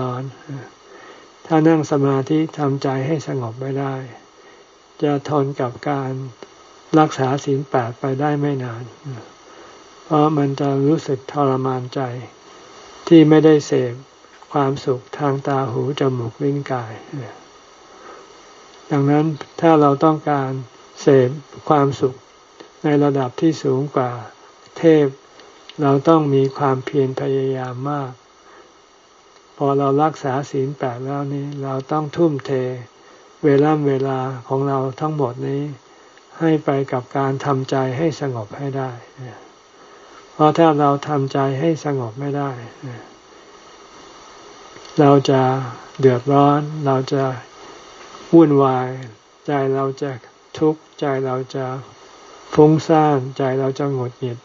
ร้อน ถ้านั่งสมาธิทำใจให้สงบไม่ได้ จะทนกับการรักษาศีลแปดไปได้ไม่นาน เพราะมันจะรู้สึกทรมานใจ ที่ไม่ได้เสพความสุขทางตาหูจมูกลิ้นกาย ดังนั้นถ้าเราต้องการเสพความสุขในระดับที่สูงกว่าเทพ เราต้องมีความเพียรพยายามมาก อเรารักษาศีลแปดแล้วนี้ เราต้องทุ่มเท เวลาเวลาของเราทั้งหมดนี้ ให้ไปกับการทำใจให้สงบให้ได้ เพราะถ้าเราทำใจให้สงบไม่ได้ เราจะเดือดร้อน เราจะวุ่นวาย ใจเราจะทุกข์ ใจเราจะฟุ้งซ่าน ใจเราจะหงุดหงิด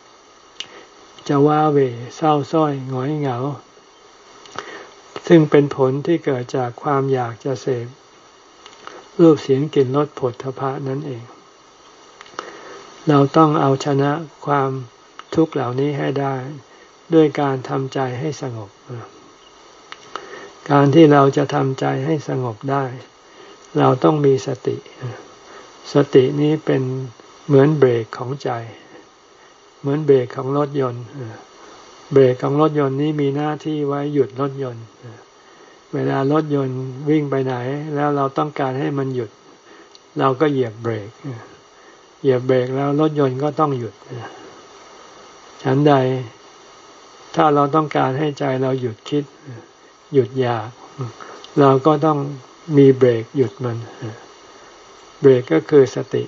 จะว้าเหวเศร้าส้อยหงอยเหงา ซึ่งเป็นผลที่เกิดจากความอยากจะเสพรูปเสียงกลิ่นรสผลทพะนั่นเอง เราต้องเอาชนะความทุกข์เหล่านี้ให้ได้ ด้วยการทำใจให้สงบ การที่เราจะทำใจให้สงบได้ เราต้องมีสติ สตินี้เป็นเหมือนเบรกของใจ เหมือนเบรกของรถยนต์ เบรกของรถยนต์นี้มีหน้าที่ไว้หยุดรถยนต์ เวลารถยนต์วิ่งไปไหน แล้วเราต้องการให้มันหยุด เราก็เหยียบเบรก เหยียบเบรกแล้วรถยนต์ก็ต้องหยุดฉันใด ถ้าเราต้องการให้ใจเราหยุดคิด หยุดอยาก เราก็ต้องมีเบรกหยุดมัน เบรกก็คือสติ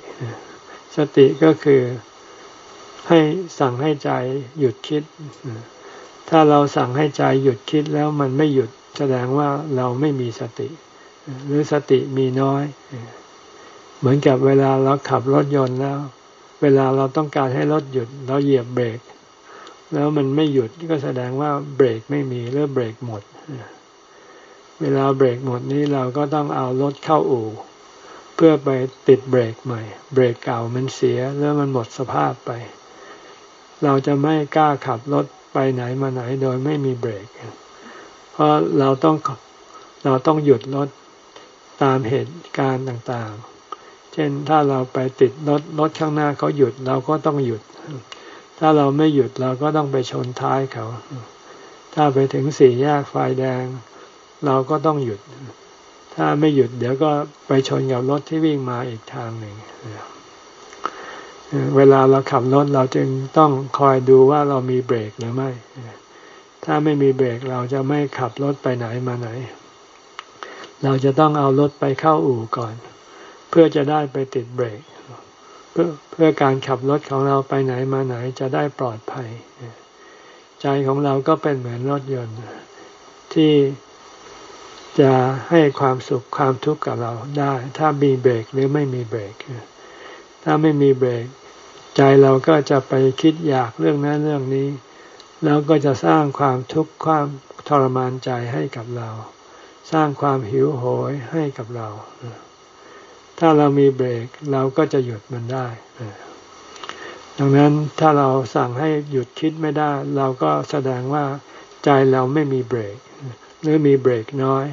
สติก็คือ ให้สั่งให้ใจหยุดคิด ถ้าเราสั่งให้ใจหยุดคิดแล้วมันไม่หยุดแสดงว่าเราไม่มีสติ หรือสติมีน้อย เหมือนกับเวลาเราขับรถยนต์แล้ว เวลาเราต้องการให้รถหยุด เราเหยียบเบรก แล้วมันไม่หยุดก็แสดงว่าเบรกไม่มีหรือเบรกหมด เวลาเบรกหมดนี้เราก็ต้องเอารถเข้าอู่ เพื่อไปติดเบรกใหม่ เบรกเก่ามันเสียแล้วมันหมดสภาพไป เราจะไม่กล้าขับรถไปไหนมาไหนโดยไม่มีเบรก เพราะเราต้องเราต้องหยุดรถตามเหตุการณ์ต่างๆ เช่นถ้าเราไปติดรถรถข้างหน้าเขาหยุดเราก็ต้องหยุด ถ้าเราไม่หยุดเราก็ต้องไปชนท้ายเขา ถ้าไปถึงสี่แยกไฟแดง เราก็ต้องหยุด ถ้าไม่หยุดเดี๋ยวก็ไปชนกับรถที่วิ่งมาอีกทางหนึ่ง เวลาเราขับรถเราจึงต้องคอยดูว่าเรามีเบรกหรือไม่ ถ้าไม่มีเบรกเราจะไม่ขับรถไปไหนมาไหน เราจะต้องเอารถไปเข้าอู่ก่อน เพื่อจะได้ไปติดเบรก เพื่อเพื่อการขับรถของเราไปไหนมาไหนจะได้ปลอดภัย ใจของเราก็เป็นเหมือนรถยนต์ที่จะให้ความสุขความทุกข์กับเราได้ ถ้ามีเบรกหรือไม่มีเบรกถ้าไม่มีเบรก ใจเราก็จะไปคิดอยากเรื่องนั้นเรื่องนี้ แล้วก็จะสร้างความทุกข์ความทรมานใจให้กับเรา สร้างความหิวโหยให้กับเรา ถ้าเรามีเบรกเราก็จะหยุดมันได้ดังนั้นถ้าเราสั่งให้หยุดคิดไม่ได้ เราก็แสดงว่าใจเราไม่มีเบรก หรือมีเบรกน้อย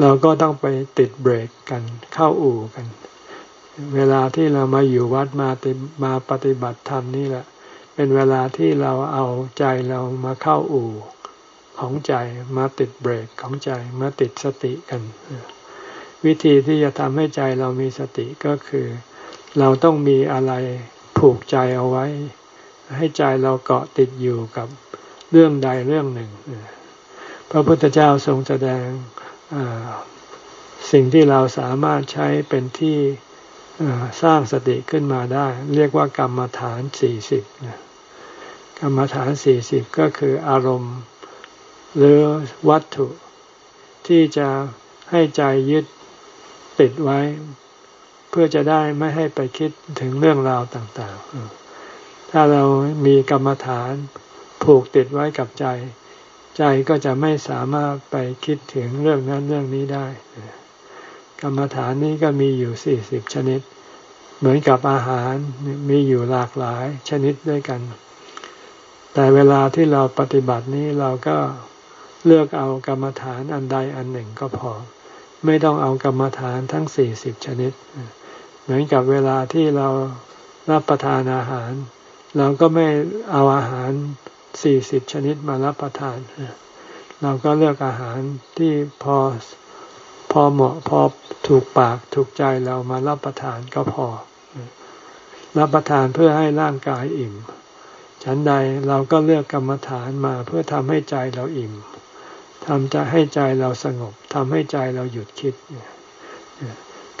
เราก็ต้องไปติดเบรกกันเข้าอู่กัน เวลาที่เรามาอยู่วัดมาติมาปฏิบัติธรรมนี่แหละ เป็นเวลาที่เราเอาใจเรามาเข้าอู่ของใจมาติดเบรกของใจมาติดสติกัน วิธีที่จะทำให้ใจเรามีสติก็คือ เราต้องมีอะไรผูกใจเอาไว้ ให้ใจเราเกาะติดอยู่กับเรื่องใดเรื่องหนึ่ง พระพุทธเจ้าทรงแสดงสิ่งที่เราสามารถใช้เป็นที่ สร้างสติขึ้นมาได้ เรียกว่ากรรมฐานสี่สิบกรรมฐานสี่สิบก็คืออารมณ์ หรือวัตถุ ที่จะให้ใจยึดติดไว้ เพื่อจะได้ไม่ให้ไปคิดถึงเรื่องราวต่าง ๆ ถ้าเรามีกรรมฐานผูกติดไว้กับใจ ใจก็จะไม่สามารถไปคิดถึงเรื่องนั้นเรื่องนี้ได้ กรรมฐานนี้ก็มีอยู่สี่สิบชนิด เหมือนกับอาหารมีอยู่หลากหลายชนิดด้วยกัน แต่เวลาที่เราปฏิบัตินี้เราก็เลือกเอากรรมฐานอันใดอันหนึ่งก็พอ ไม่ต้องเอากรรมฐานทั้งสี่สิบชนิด เหมือนกับเวลาที่เรารับประทานอาหาร เราก็ไม่เอาอาหารสี่สิบชนิดมารับประทาน เราก็เลือกอาหารที่พอ พอเหมาะพอถูกปากถูกใจเรามารับประทานก็พอ รับประทานเพื่อให้ร่างกายอิ่ม ฉันใดเราก็เลือกกรรมฐานมาเพื่อทำให้ใจเราอิ่มทำจะให้ใจเราสงบทำให้ใจเราหยุดคิด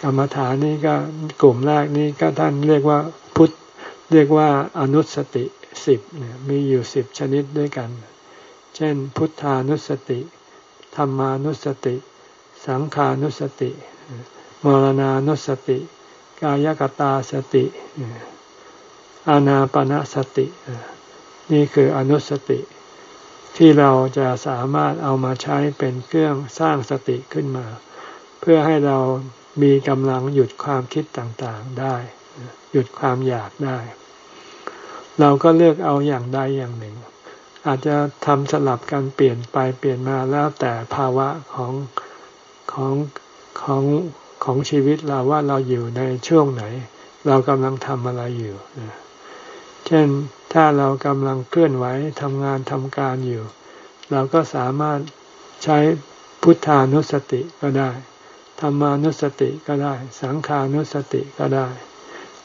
กรรมฐานนี้ก็กลุ่มแรกนี้ก็ท่านเรียกว่าพุทธเรียกว่าอนุสติสิบมีอยู่สิบชนิดด้วยกัน เช่น พุทธานุสติธรรมานุสติ สังขานุสติ มรณานุสติ กายกตาสติ อานาปนาสติ นี่คืออนุสติ ที่เราจะสามารถเอามาใช้เป็นเครื่องสร้างสติขึ้นมา เพื่อให้เรามีกำลังหยุดความคิดต่างๆได้ หยุดความอยากได้ เราก็เลือกเอาอย่างใดอย่างหนึ่ง อาจจะทำสลับกันเปลี่ยนไปเปลี่ยนมาแล้วแต่ภาวะของ ของของของชีวิตเราว่าเราอยู่ในช่วงไหน เรากำลังทำอะไรอยู่ เช่นถ้าเรากำลังเคลื่อนไหวทำงานทำการอยู่ เราก็สามารถใช้พุทธานุสติก็ได้ธรรมานุสติก็ได้ สังขานุสติก็ได้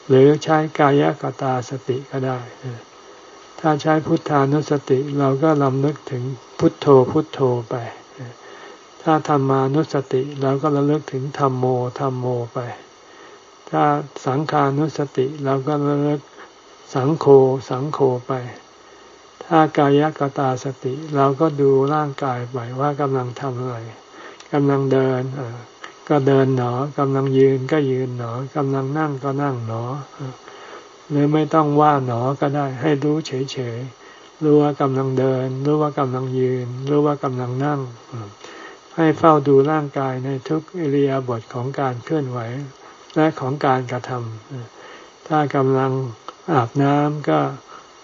หรือใช้กายกตาสติก็ได้ ถ้าใช้พุทธานุสติเราก็ลำนึกถึงพุทโธพุทโธไป ถ้าธรรมานุสติเราก็ระลึกถึงธรรมโมธรรมโมไป ถ้าสังขานุสติเราก็ระลึกสังโฆสังโฆไป ถ้ากายกตาสติเราก็ดูร่างกายไปว่ากำลังทำอะไรกำลังเดินก็เดินหนอกำลังยืนก็ยืนหนอกำลังนั่งก็นั่งหนอหรือไม่ต้องว่าหนอก็ได้ ให้รู้เฉยๆรู้ว่ากำลังเดิน รู้ว่ากำลังยืน รู้ว่ากำลังนั่ง ให้เฝ้าดูร่างกายในทุกอิริยาบถของการเคลื่อนไหวและของการกระทำถ้ากำลังอาบน้ำก็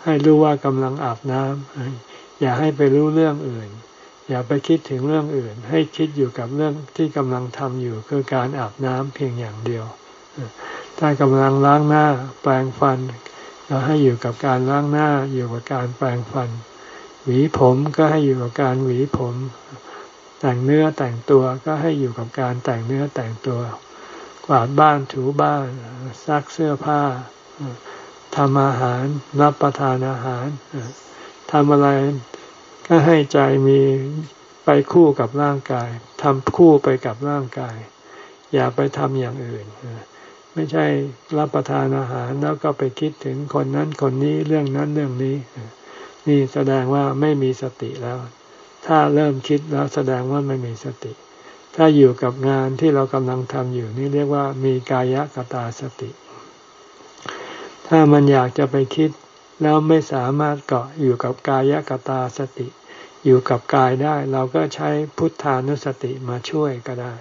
ให้รู้ว่ากำลังอาบน้ำอย่าให้ไปรู้เรื่องอื่น อย่าไปคิดถึงเรื่องอื่น ให้คิดอยู่กับเรื่องที่กำลังทำอยู่คือการอาบน้ำเพียงอย่างเดียว ถ้ากำลังล้างหน้าแปรงฟันก็ให้อยู่กับการล้างหน้าอยู่กับการแปรงฟัน หวีผมก็ให้อยู่กับการหวีผม แต่งเนื้อแต่งตัวก็ให้อยู่กับการแต่งเนื้อแต่งตัว กวาดบ้านถูบ้านซักเสื้อผ้าทำอาหารรับประทานอาหารทำอะไรก็ให้ใจมีไปคู่กับร่างกายทำคู่ไปกับร่างกาย อย่าไปทำอย่างอื่นไม่ใช่รับประทานอาหารแล้วก็ไปคิดถึงคนนั้นคนนี้เรื่องนั้นเรื่องนี้ นี่แสดงว่าไม่มีสติแล้ว ถ้าเริ่มคิดแล้วแสดงว่าไม่มีสติ ถ้าอยู่กับงานที่เรากำลังทำอยู่นี่เรียกว่ามีกายกตาสติ ถ้ามันอยากจะไปคิดแล้วไม่สามารถเกาะอยู่กับกายกตาสติ อยู่กับกายได้ เราก็ใช้พุทธานุสติมาช่วยก็ได้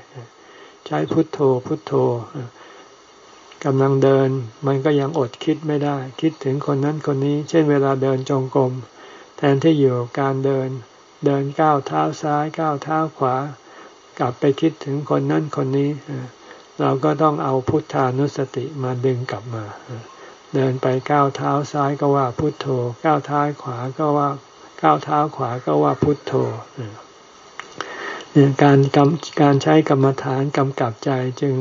ใช้พุทโธพุทโธกำลังเดินมันก็ยังอดคิดไม่ได้ คิดถึงคนนั้นคนนี้ เช่นเวลาเดินจงกรมแทนที่อยู่การเดิน เดินก้าวเท้าซ้ายก้าวเท้าขวา กลับไปคิดถึงคนนั้นคนนี้เราก็ต้องเอาพุทธานุสติมาดึงกลับมา เดินไปก้าวเท้าซ้ายก็ว่าพุทโธ ก้าวเท้าขวาก็ว่าก้าวเท้าขวาก็ว่าพุทโธเนี่ยการกำการใช้กรรมฐานกำกับใจจึง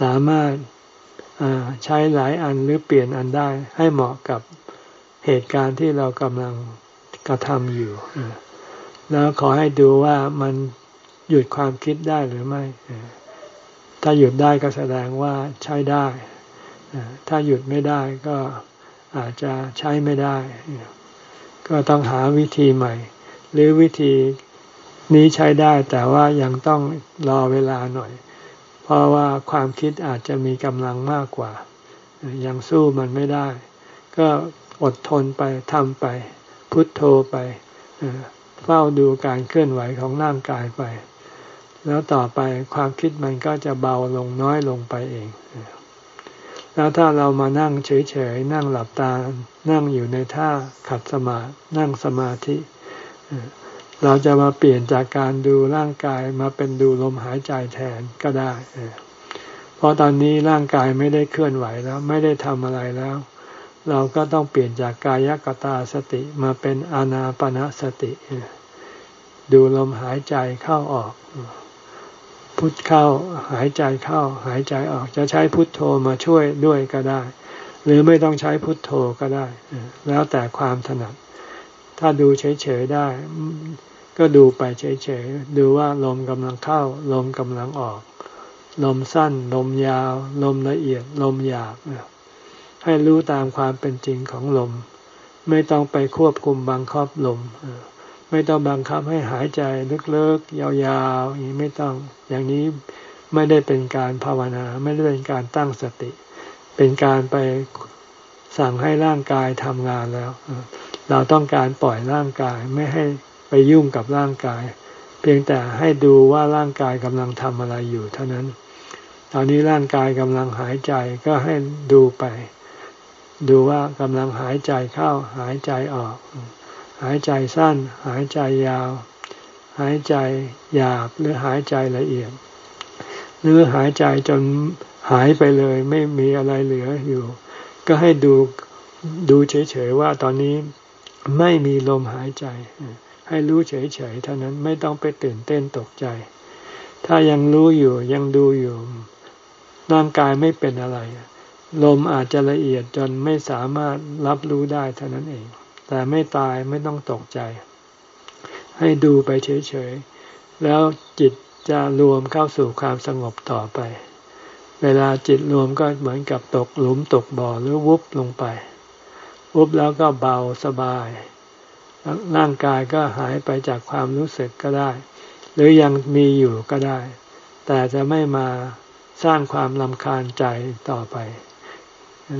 สามารถใช้หลายอันหรือเปลี่ยนอันได้ให้เหมาะกับเหตุการณ์ที่เรากำลังกระทำอยู่ แล้วขอให้ดูว่ามันหยุดความคิดได้หรือไม่ ถ้าหยุดได้ก็แสดงว่าใช้ได้ ถ้าหยุดไม่ได้ก็อาจจะใช้ไม่ได้ ก็ต้องหาวิธีใหม่ หรือวิธีนี้ใช้ได้แต่ว่ายังต้องรอเวลาหน่อย เพราะว่าความคิดอาจจะมีกำลังมากกว่า ยังสู้มันไม่ได้ ก็อดทนไปทำไป พุทโธไป เฝ้าดูการเคลื่อนไหวของร่างกายไป แล้วต่อไปความคิดมันก็จะเบาลงน้อยลงไปเอง แล้วถ้าเรามานั่งเฉยๆนั่งหลับตา นั่งอยู่ในท่าขัดสมาธินั่งสมาธิ เราจะมาเปลี่ยนจากการดูร่างกายมาเป็นดูลมหายใจแทนก็ได้เพราะตอนนี้ร่างกายไม่ได้เคลื่อนไหวแล้ว ไม่ได้ทำอะไรแล้ว เราก็ต้องเปลี่ยนจากกายกตาสติมาเป็นอานาปนาสติ ดูลมหายใจเข้าออก พุทเข้าหายใจเข้าหายใจออก จะใช้พุทโธมาช่วยด้วยก็ได้ หรือไม่ต้องใช้พุทโธก็ได้ แล้วแต่ความถนัด ถ้าดูเฉยๆได้ ก็ดูไปเฉยๆ ดูว่าลมกำลังเข้า ลมกำลังออก ลมสั้น ลมยาว ลมละเอียด ลมหยาบ ให้รู้ตามความเป็นจริงของลม ไม่ต้องไปควบคุมบังคับลมไม่ต้องบังคับให้หายใจลึกๆยาวๆอย่างนี้ไม่ต้องอย่างนี้ไม่ได้เป็นการภาวนา ไม่ได้เป็นการตั้งสติ เป็นการไปสั่งให้ร่างกายทำงานแล้ว เราต้องการปล่อยร่างกายไม่ให้ไปยุ่งกับร่างกาย เพียงแต่ให้ดูว่าร่างกายกำลังทำอะไรอยู่เท่านั้น ตอนนี้ร่างกายกำลังหายใจก็ให้ดูไป ดูว่ากำลังหายใจเข้าหายใจออก หายใจสั้น หายใจยาว หายใจหยาบหรือหายใจละเอียด หรือหายใจจนหายไปเลยไม่มีอะไรเหลืออยู่ ก็ให้ดูดูเฉยๆว่าตอนนี้ไม่มีลมหายใจ ให้รู้เฉยๆเท่านั้นไม่ต้องไปตื่นเต้นตกใจ ถ้ายังรู้อยู่ยังดูอยู่ร่างกายไม่เป็นอะไร ลมอาจจะละเอียดจนไม่สามารถรับรู้ได้เท่านั้นเอง แต่ไม่ตายไม่ต้องตกใจ ให้ดูไปเฉยๆ แล้วจิตจะรวมเข้าสู่ความสงบต่อไป เวลาจิตรวมก็เหมือนกับตกหลุมตกบ่อหรือวุบลงไป วุบแล้วก็เบาสบาย ร่างกายก็หายไปจากความรู้สึกก็ได้ หรือยังมีอยู่ก็ได้ แต่จะไม่มาสร้างความลำคาญใจต่อไป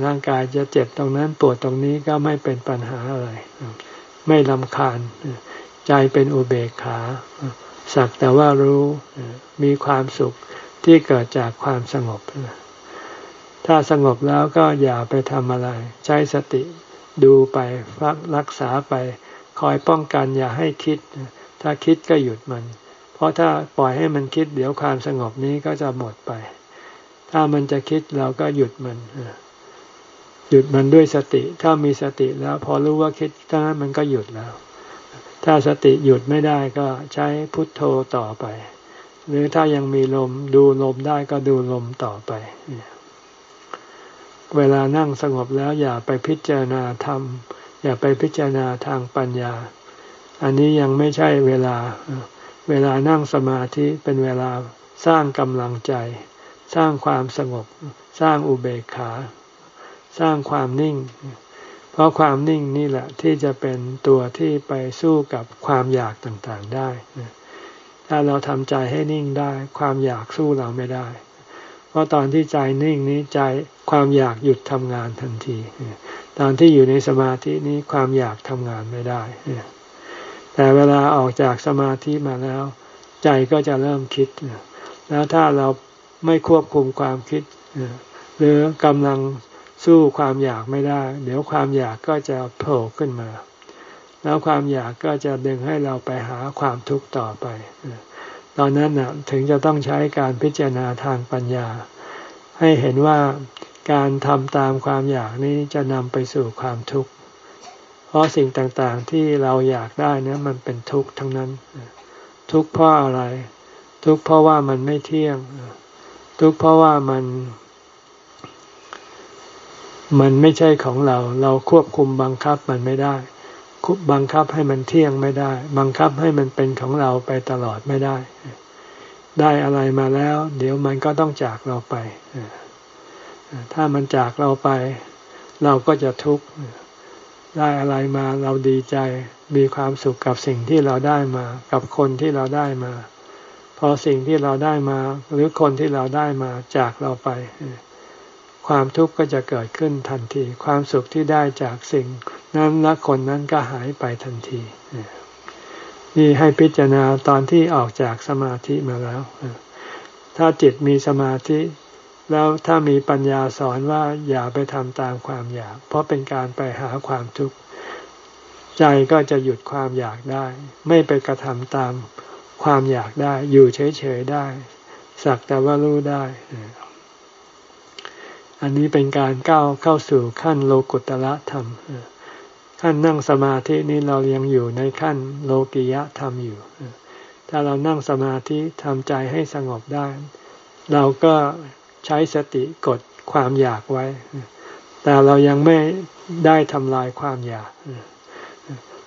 ร่างกายจะเจ็บตรงนั้นปวดตรงนี้ก็ไม่เป็นปัญหาอะไร ไม่ลำคาญ ใจเป็นอุเบกขา สักแต่ว่ารู้มีความสุขที่เกิดจากความสงบ ถ้าสงบแล้วก็อย่าไปทำอะไร ใช้สติดูไปฟักรักษาไป คอยป้องกันอย่าให้คิด ถ้าคิดก็หยุดมัน เพราะถ้าปล่อยให้มันคิด เดี๋ยวความสงบนี้ก็จะหมดไป ถ้ามันจะคิดเราก็หยุดมัน หยุดมันด้วยสติ ถ้ามีสติแล้วพอรู้ว่าคิดถ้านั้นมันก็หยุดแล้ว ถ้าสติหยุดไม่ได้ก็ใช้พุทโธต่อไป หรือถ้ายังมีลมดูลมได้ก็ดูลมต่อไป เวลานั่งสงบแล้วอย่าไปพิจารณาธรรม อย่าไปพิจารณาทางปัญญา อันนี้ยังไม่ใช่เวลา เวลานั่งสมาธิเป็นเวลาสร้างกำลังใจ สร้างความสงบ สร้างอุเบกขา สร้างความนิ่ง เพราะความนิ่งนี่แหละที่จะเป็นตัวที่ไปสู้กับความอยากต่างๆได้ ถ้าเราทำใจให้นิ่งได้ ความอยากสู้เราไม่ได้ เพราะตอนที่ใจนิ่งนี้ใจความอยากหยุดทำงานทันที ตอนที่อยู่ในสมาธินี้ความอยากทำงานไม่ได้แต่เวลาออกจากสมาธิมาแล้ว ใจก็จะเริ่มคิด แล้วถ้าเราไม่ควบคุมความคิดหรือกำลัง สู้ความอยากไม่ได้ เดี๋ยวความอยากก็จะโผล่ขึ้นมา แล้วความอยากก็จะดึงให้เราไปหาความทุกข์ต่อไป ตอนนั้นนะถึงจะต้องใช้การพิจารณาทางปัญญา ให้เห็นว่าการทำตามความอยากนี้จะนำไปสู่ความทุกข์ เพราะสิ่งต่างๆที่เราอยากได้นี่มันเป็นทุกข์ทั้งนั้น ทุกข์เพราะอะไร ทุกข์เพราะว่ามันไม่เที่ยง ทุกข์เพราะว่ามัน มันไม่ใช่ของเรา เราควบคุมบังคับมันไม่ได้คุบังคับให้มันเที่ยงไม่ได้ บังคับให้มันเป็นของเราไปตลอดไม่ได้ ได้อะไรมาแล้ว เดี๋ยวมันก็ต้องจากเราไป ถ้ามันจากเราไป เราก็จะทุกข์ ได้อะไรมาเราดีใจ มีความสุขกับสิ่งที่เราได้มา กับคนที่เราได้มา พอสิ่งที่เราได้มา หรือคนที่เราได้มาจากเราไป ความทุกข์ก็จะเกิดขึ้นทันที ความสุขที่ได้จากสิ่งนั้นและคนนั้นก็หายไปทันทีนี่ให้พิจารณาตอนที่ออกจากสมาธิมาแล้ว ถ้าจิตมีสมาธิ แล้วถ้ามีปัญญาสอนว่าอย่าไปทำตามความอยาก เพราะเป็นการไปหาความทุกข์ ใจก็จะหยุดความอยากได้ ไม่ไปกระทำตามความอยากได้ อยู่เฉยๆได้ สักแต่ว่ารู้ได้ อันนี้เป็นการก้าวเข้าสู่ขั้นโลกุตละธรรมขั้นนั่งสมาธินี้เรายังอยู่ในขั้นโลกิยะธรรมอยู่ ถ้าเรานั่งสมาธิทำใจให้สงบได้ เราก็ใช้สติกดความอยากไว้ แต่เรายังไม่ได้ทำลายความอยาก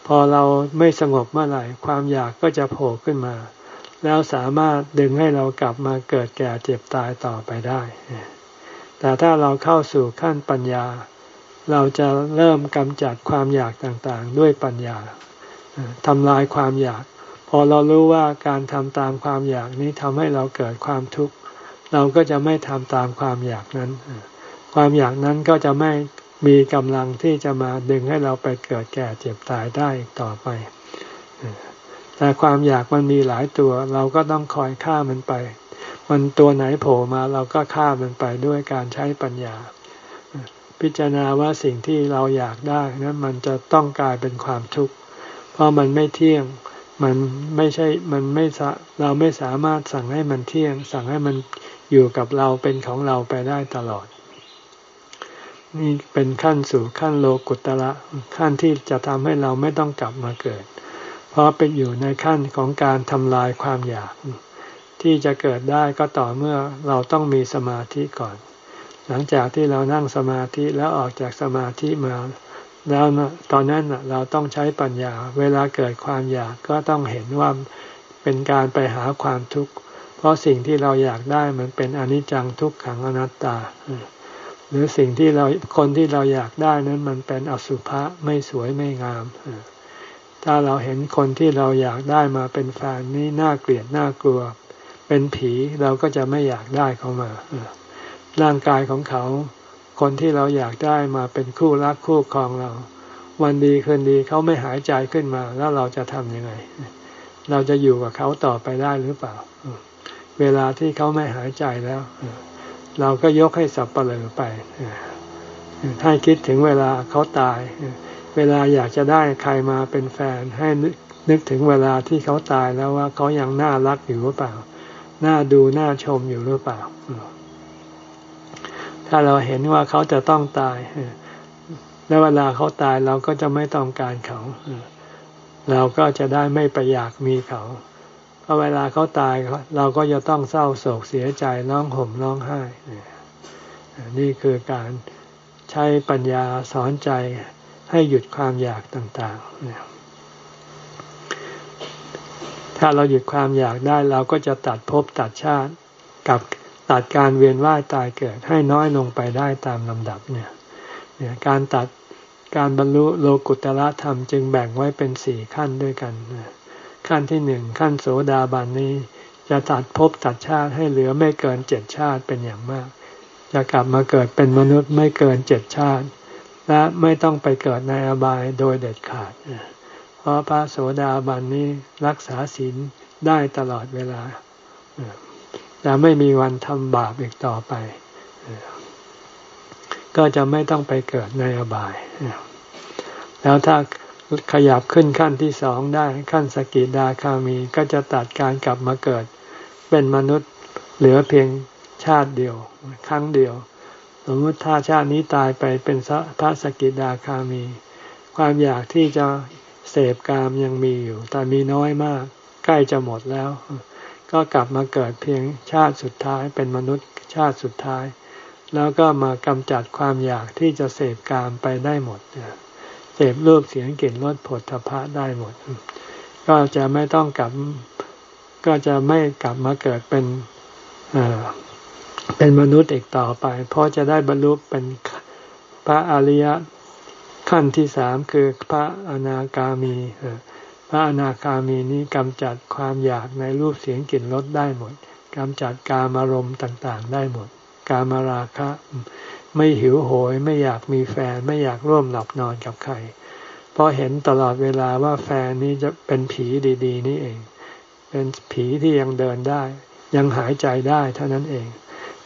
พอเราไม่สงบเมื่อไหร่ ความอยากก็จะโผล่ขึ้นมา แล้วสามารถดึงให้เรากลับมาเกิดแก่เจ็บตายต่อไปได้ แต่ถ้าเราเข้าสู่ขั้นปัญญา เราจะเริ่มกำจัดความอยากต่างๆ ด้วยปัญญาทำลายความอยาก พอเรารู้ว่าการทำตามความอยากนี้ทำให้เราเกิดความทุกข์เราก็จะไม่ทำตามความอยากนั้น ความอยากนั้นก็จะไม่มีกำลังที่จะมาดึงให้เราไปเกิดแก่เจ็บตายได้ต่อไป แต่ความอยากมันมีหลายตัว เราก็ต้องคอยฆ่ามันไป มันตัวไหนโผล่มาเราก็ฆ่ามันไปด้วยการใช้ปัญญา พิจารณาว่าสิ่งที่เราอยากได้นั้นมันจะต้องกลายเป็นความทุกข์ เพราะมันไม่เที่ยง มันไม่ใช่ มันไม่เราไม่สามารถสั่งให้มันเที่ยง สั่งให้มันอยู่กับเราเป็นของเราไปได้ตลอด นี่เป็นขั้นสู่ขั้นโลกุตระขั้นที่จะทำให้เราไม่ต้องกลับมาเกิด เพราะเป็นอยู่ในขั้นของการทำลายความอยาก ที่จะเกิดได้ก็ต่อเมื่อเราต้องมีสมาธิก่อน หลังจากที่เรานั่งสมาธิแล้วออกจากสมาธิมา แล้วตอนนั้นเราต้องใช้ปัญญา เวลาเกิดความอยากก็ต้องเห็นว่าเป็นการไปหาความทุกข์เพราะสิ่งที่เราอยากได้มันเป็นอนิจจังทุกขังอนัตตา หรือสิ่งที่เราคนที่เราอยากได้นั้นมันเป็นอสุภะไม่สวยไม่งามถ้าเราเห็นคนที่เราอยากได้มาเป็นแฟนนี่น่าเกลียดน่ากลัว เป็นผีเราก็จะไม่อยากได้เขามาร่างกายของเขา คนที่เราอยากได้มาเป็นคู่รักคู่ครองเรา วันดีคืนดีเขาไม่หายใจขึ้นมา แล้วเราจะทำยังไง เราจะอยู่กับเขาต่อไปได้หรือเปล่า เวลาที่เขาไม่หายใจแล้ว เราก็ยกให้สับเปลือไปให้คิดถึงเวลาเขาตาย เวลาอยากจะได้ใครมาเป็นแฟนให้นึกถึงเวลาที่เขาตายแล้วว่าเขายังน่ารักอยู่หรือเปล่า น่าดูน่าชมอยู่หรือเปล่า ถ้าเราเห็นว่าเขาจะต้องตายแล้วเวลาเขาตายเราก็จะไม่ต้องการเขา เราก็จะได้ไม่ไปอยากมีเขา เพราะเวลาเขาตายเราก็จะต้องเศร้าโศกเสียใจร้องห่มร้องไห้ นี่คือการใช้ปัญญาสอนใจให้หยุดความอยากต่างๆ ถ้าเราหยุดความอยากได้เราก็จะตัดภพตัดชาติ กับตัดการเวียนว่ายตายเกิดให้น้อยลงไปได้ตามลำดับเนี่ยเนี่ยการตัดการบรรลุโลกุตละธรรมจึงแบ่งไว้เป็นสี่ขั้นด้วยกัน ขั้นที่หนึ่งขั้นโสดาบันนี้ จะตัดภพตัดชาติให้เหลือไม่เกินเจ็ดชาติเป็นอย่างมาก จะกลับมาเกิดเป็นมนุษย์ไม่เกินเจ็ดชาติ และไม่ต้องไปเกิดในอบายโดยเด็ดขาด เพราะพระโสดาบันนี้รักษาศีลได้ตลอดเวลาจะไม่มีวันทำบาปอีกต่อไป ก็จะไม่ต้องไปเกิดในอบาย แล้วถ้าขยับขึ้นขั้นที่สองได้ขั้นสกิดาคามีก็จะตัดการกลับมาเกิด เป็นมนุษย์เหลือเพียงชาติเดียว ครั้งเดียว สมมติถ้าชาตินี้ตายไปเป็นพระสกิดาคามี ความอยากที่จะ เสพกามยังมีอยู่ แต่มีน้อยมาก ใกล้จะหมดแล้ว ก็กลับมาเกิดเพียงชาติสุดท้ายเป็นมนุษย์ชาติสุดท้าย แล้วก็มากำจัดความอยากที่จะเสพกามไปได้หมดเสพรูปเสียงกลิ่นรสผลทพะได้หมด ก็จะไม่ต้องกลับ ก็จะไม่กลับมาเกิดเป็นเป็นมนุษย์อีกต่อไป เพราะจะได้บรรลุเป็นพระอริย ขั้นที่สามคือพระอนาคามีพระอนาคามีนี้กำจัดความอยากในรูปเสียงกลิ่นรสได้หมดกำจัดกามารมณ์ต่างๆ ได้หมด กามราคะ ไม่หิวโหย ไม่อยากมีแฟน ไม่อยากร่วมหลับนอนกับใคร เพราะเห็นตลอดเวลาว่าแฟนนี้จะเป็นผีดีๆ นี่เอง เป็นผีที่ยังเดินได้ ยังหายใจได้เท่านั้นเอง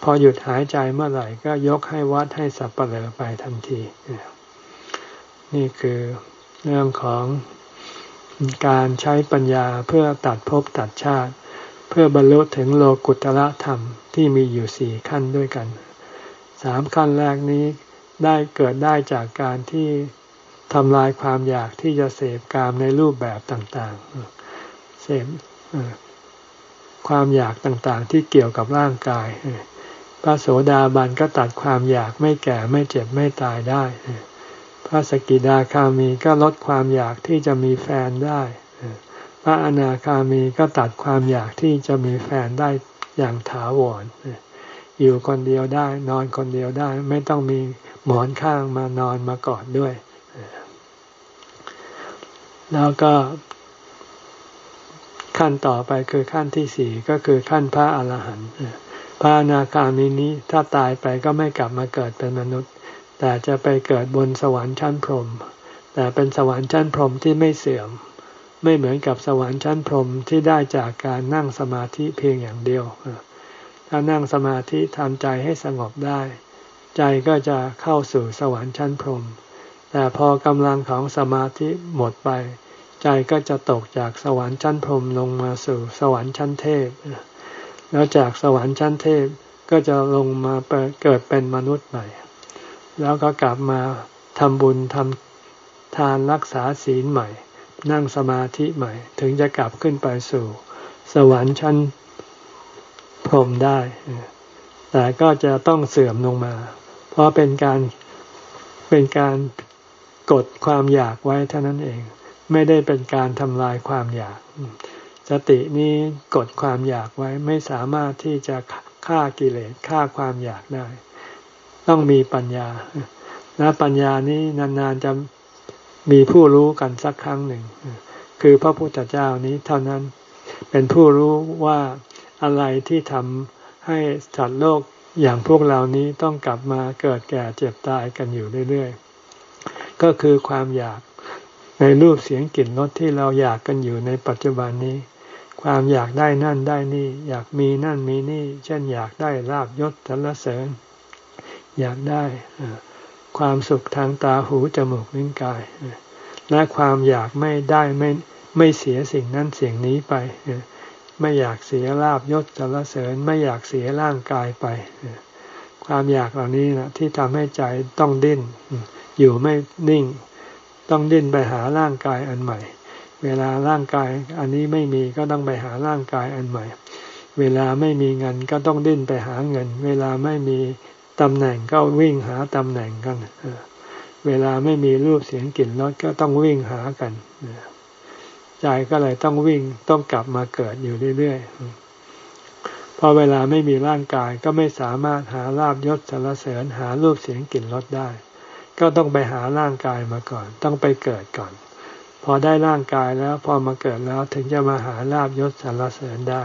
พอหยุดหายใจเมื่อไหร่ก็ยกให้วัดให้สับเปลือไปทันที นี่คือเรื่องของการใช้ปัญญาเพื่อตัดภพตัดชาติ เพื่อบรรลุถึงโลกุตละธรรมที่มีอยู่สี่ขั้นด้วยกันสามขั้นแรกนี้ได้เกิดได้จากการที่ทำลายความอยากที่จะเสพกามในรูปแบบต่างๆ เสพความอยากต่างๆ ที่เกี่ยวกับร่างกายพระโสดาบันก็ตัดความอยากไม่แก่ไม่เจ็บไม่ตายได้ พระสกิดาคามีก็ลดความอยากที่จะมีแฟนได้ พระอนาคามีก็ตัดความอยากที่จะมีแฟนได้อย่างถาวร อยู่คนเดียวได้ นอนคนเดียวได้ ไม่ต้องมีหมอนข้างมานอนมากอดด้วย แล้วก็ขั้นต่อไปคือขั้นที่สี่ก็คือขั้นพระอรหันต์พระอนาคามีนี้ถ้าตายไปก็ไม่กลับมาเกิดเป็นมนุษย์ แต่จะไปเกิดบนสวรรค์ชั้นพรหมแต่เป็นสวรรค์ชั้นพรหมที่ไม่เสื่อม ไม่เหมือนกับสวรรค์ชั้นพรหมที่ได้จากการนั่งสมาธิเพียงอย่างเดียว ถ้านั่งสมาธิทำใจให้สงบได้ ใจก็จะเข้าสู่สวรรค์ชั้นพรหมแต่พอกำลังของสมาธิหมดไป ใจก็จะตกจากสวรรค์ชั้นพรหมลงมาสู่สวรรค์ชั้นเทพ แล้วจากสวรรค์ชั้นเทพก็จะลงมาเกิดเป็นมนุษย์ใหม่ แล้วก็กลับมาทำบุญทำทานรักษาศีลใหม่ นั่งสมาธิใหม่ ถึงจะกลับขึ้นไปสู่ สวรรค์ชั้นพรหมได้ แต่ก็จะต้องเสื่อมลงมา เพราะเป็นการเป็นการกดความอยากไว้เท่านั้นเอง ไม่ได้เป็นการทำลายความอยากสตินี้กดความอยากไว้ไม่สามารถที่จะฆ่ากิเลสฆ่าความอยากได้ ต้องมีปัญญา และปัญญานี้นานๆจะมีผู้รู้กันสักครั้งหนึ่ง คือพระพุทธเจ้านี้เท่านั้นเป็นผู้รู้ว่าอะไรที่ทำให้สัตว์โลกอย่างพวกเรานี้ต้องกลับมาเกิดแก่เจ็บตายกันอยู่เรื่อยๆ ก็คือความอยากในรูปเสียงกลิ่นรสที่เราอยากกันอยู่ในปัจจุบันนี้ ความอยากได้นั่นได้นี่ อยากมีนั่นมีนี่ เช่นอยากได้ลาบยศสรรเสริญ อยากได้ความสุขทางตาหูจมูกลิ้นกายและความอยากไม่ได้ไม่ไม่เสียสิ่งนั้นสิ่งนี้ไปไม่อยากเสียลาบยศสรรเสริญไม่อยากเสียร่างกายไปความอยากเหล่านี้นะที่ทำให้ใจต้องดิ้นอยู่ไม่นิ่ง ต้องดิ้นไปหาร่างกายอันใหม่ เวลาร่างกายอันนี้ไม่มีก็ต้องไปหาร่างกายอันใหม่ เวลาไม่มีเงินก็ต้องดิ้นไปหาเงิน เวลาไม่มี ตำแหน่งก็วิ่งหาตำแหน่งกันเวลาไม่มีรูปเสียงกลิ่นรสก็ต้องวิ่งหากันใจก็เลยต้องวิ่งต้องกลับมาเกิดอยู่เรื่อยๆพอเวลาไม่มีร่างกายก็ไม่สามารถหาลาบยศสารเสริญหารูปเสียงกลิ่นรสได้ ก็ต้องไปหาร่างกายมาก่อน ต้องไปเกิดก่อน พอได้ร่างกายแล้วพอมาเกิดแล้วถึงจะมาหาลาบยศสารเสริญได้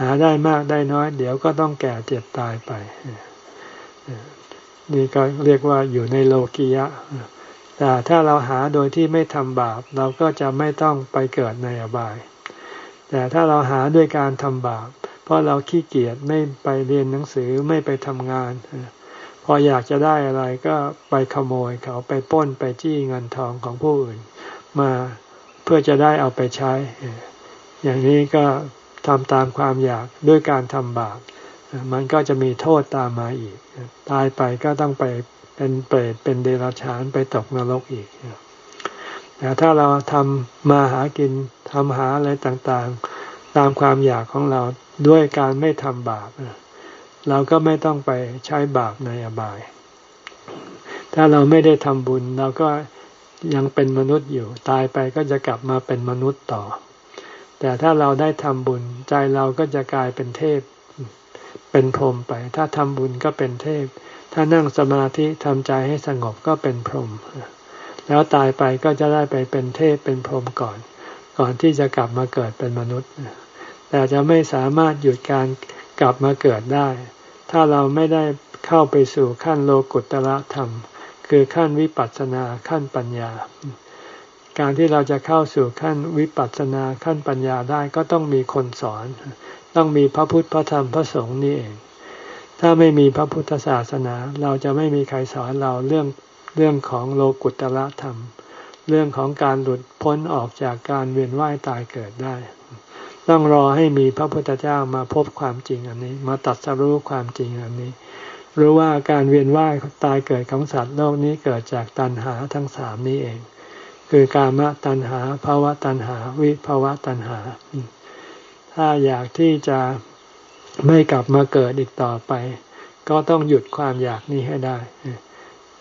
หาได้มากได้น้อย เดี๋ยวก็ต้องแก่เจ็บตายไป นี่ก็เรียกว่าอยู่ในโลกียะ แต่ถ้าเราหาโดยที่ไม่ทำบาป เราก็จะไม่ต้องไปเกิดในอบาย แต่ถ้าเราหาด้วยการทำบาป เพราะเราขี้เกียจไม่ไปเรียนหนังสือไม่ไปทำงาน พออยากจะได้อะไรก็ไปขโมยเขาไปป้นไปจี้เงินทองของผู้อื่น มาเพื่อจะได้เอาไปใช้ อย่างนี้ก็ทำตามความอยากด้วยการทำบาป มันก็จะมีโทษตามมาอีก ตายไปก็ต้องไปเป็นเปรตเป็นเดรัจฉานไปตกนรกอีกแต่ถ้าเราทำมาหากินทำหาอะไรต่างๆ ตามความอยากของเราด้วยการไม่ทำบาปเราก็ไม่ต้องไปใช้บาปในอบาย ถ้าเราไม่ได้ทำบุญเราก็ยังเป็นมนุษย์อยู่ ตายไปก็จะกลับมาเป็นมนุษย์ต่อ แต่ถ้าเราได้ทำบุญใจเราก็จะกลายเป็นเทพ เป็นพรหมไป ถ้าทำบุญก็เป็นเทพ ถ้านั่งสมาธิทำใจให้สงบก็เป็นพรหมแล้วตายไปก็จะได้ไปเป็นเทพเป็นพรหมก่อน ก่อนที่จะกลับมาเกิดเป็นมนุษย์ แต่จะไม่สามารถหยุดการกลับมาเกิดได้ ถ้าเราไม่ได้เข้าไปสู่ขั้นโลกุตระธรรม คือขั้นวิปัสสนาขั้นปัญญา การที่เราจะเข้าสู่ขั้นวิปัสสนาขั้นปัญญาได้ก็ต้องมีคนสอน ต้องมีพระพุทธพระธรรมพระสงฆ์นี่เอง ถ้าไม่มีพระพุทธศาสนา เราจะไม่มีใครสอนเราเรื่องเรื่องของโลกุตละธรรม เรื่องของการหลุดพ้นออกจากการเวียนว่ายตายเกิดได้ ต้องรอให้มีพระพุทธเจ้ามาพบความจริงอันนี้ มาตัดสรู้ความจริงอันนี้รู้ว่าการเวียนว่ายตายเกิดของสัตว์โลกนี้เกิดจากตัณหาทั้งสามนี้เอง คือกามตัณหาภาวะตัณหา วิภาวะตัณหา ถ้าอยากที่จะไม่กลับมาเกิดอีกต่อไป ก็ต้องหยุดความอยากนี้ให้ได้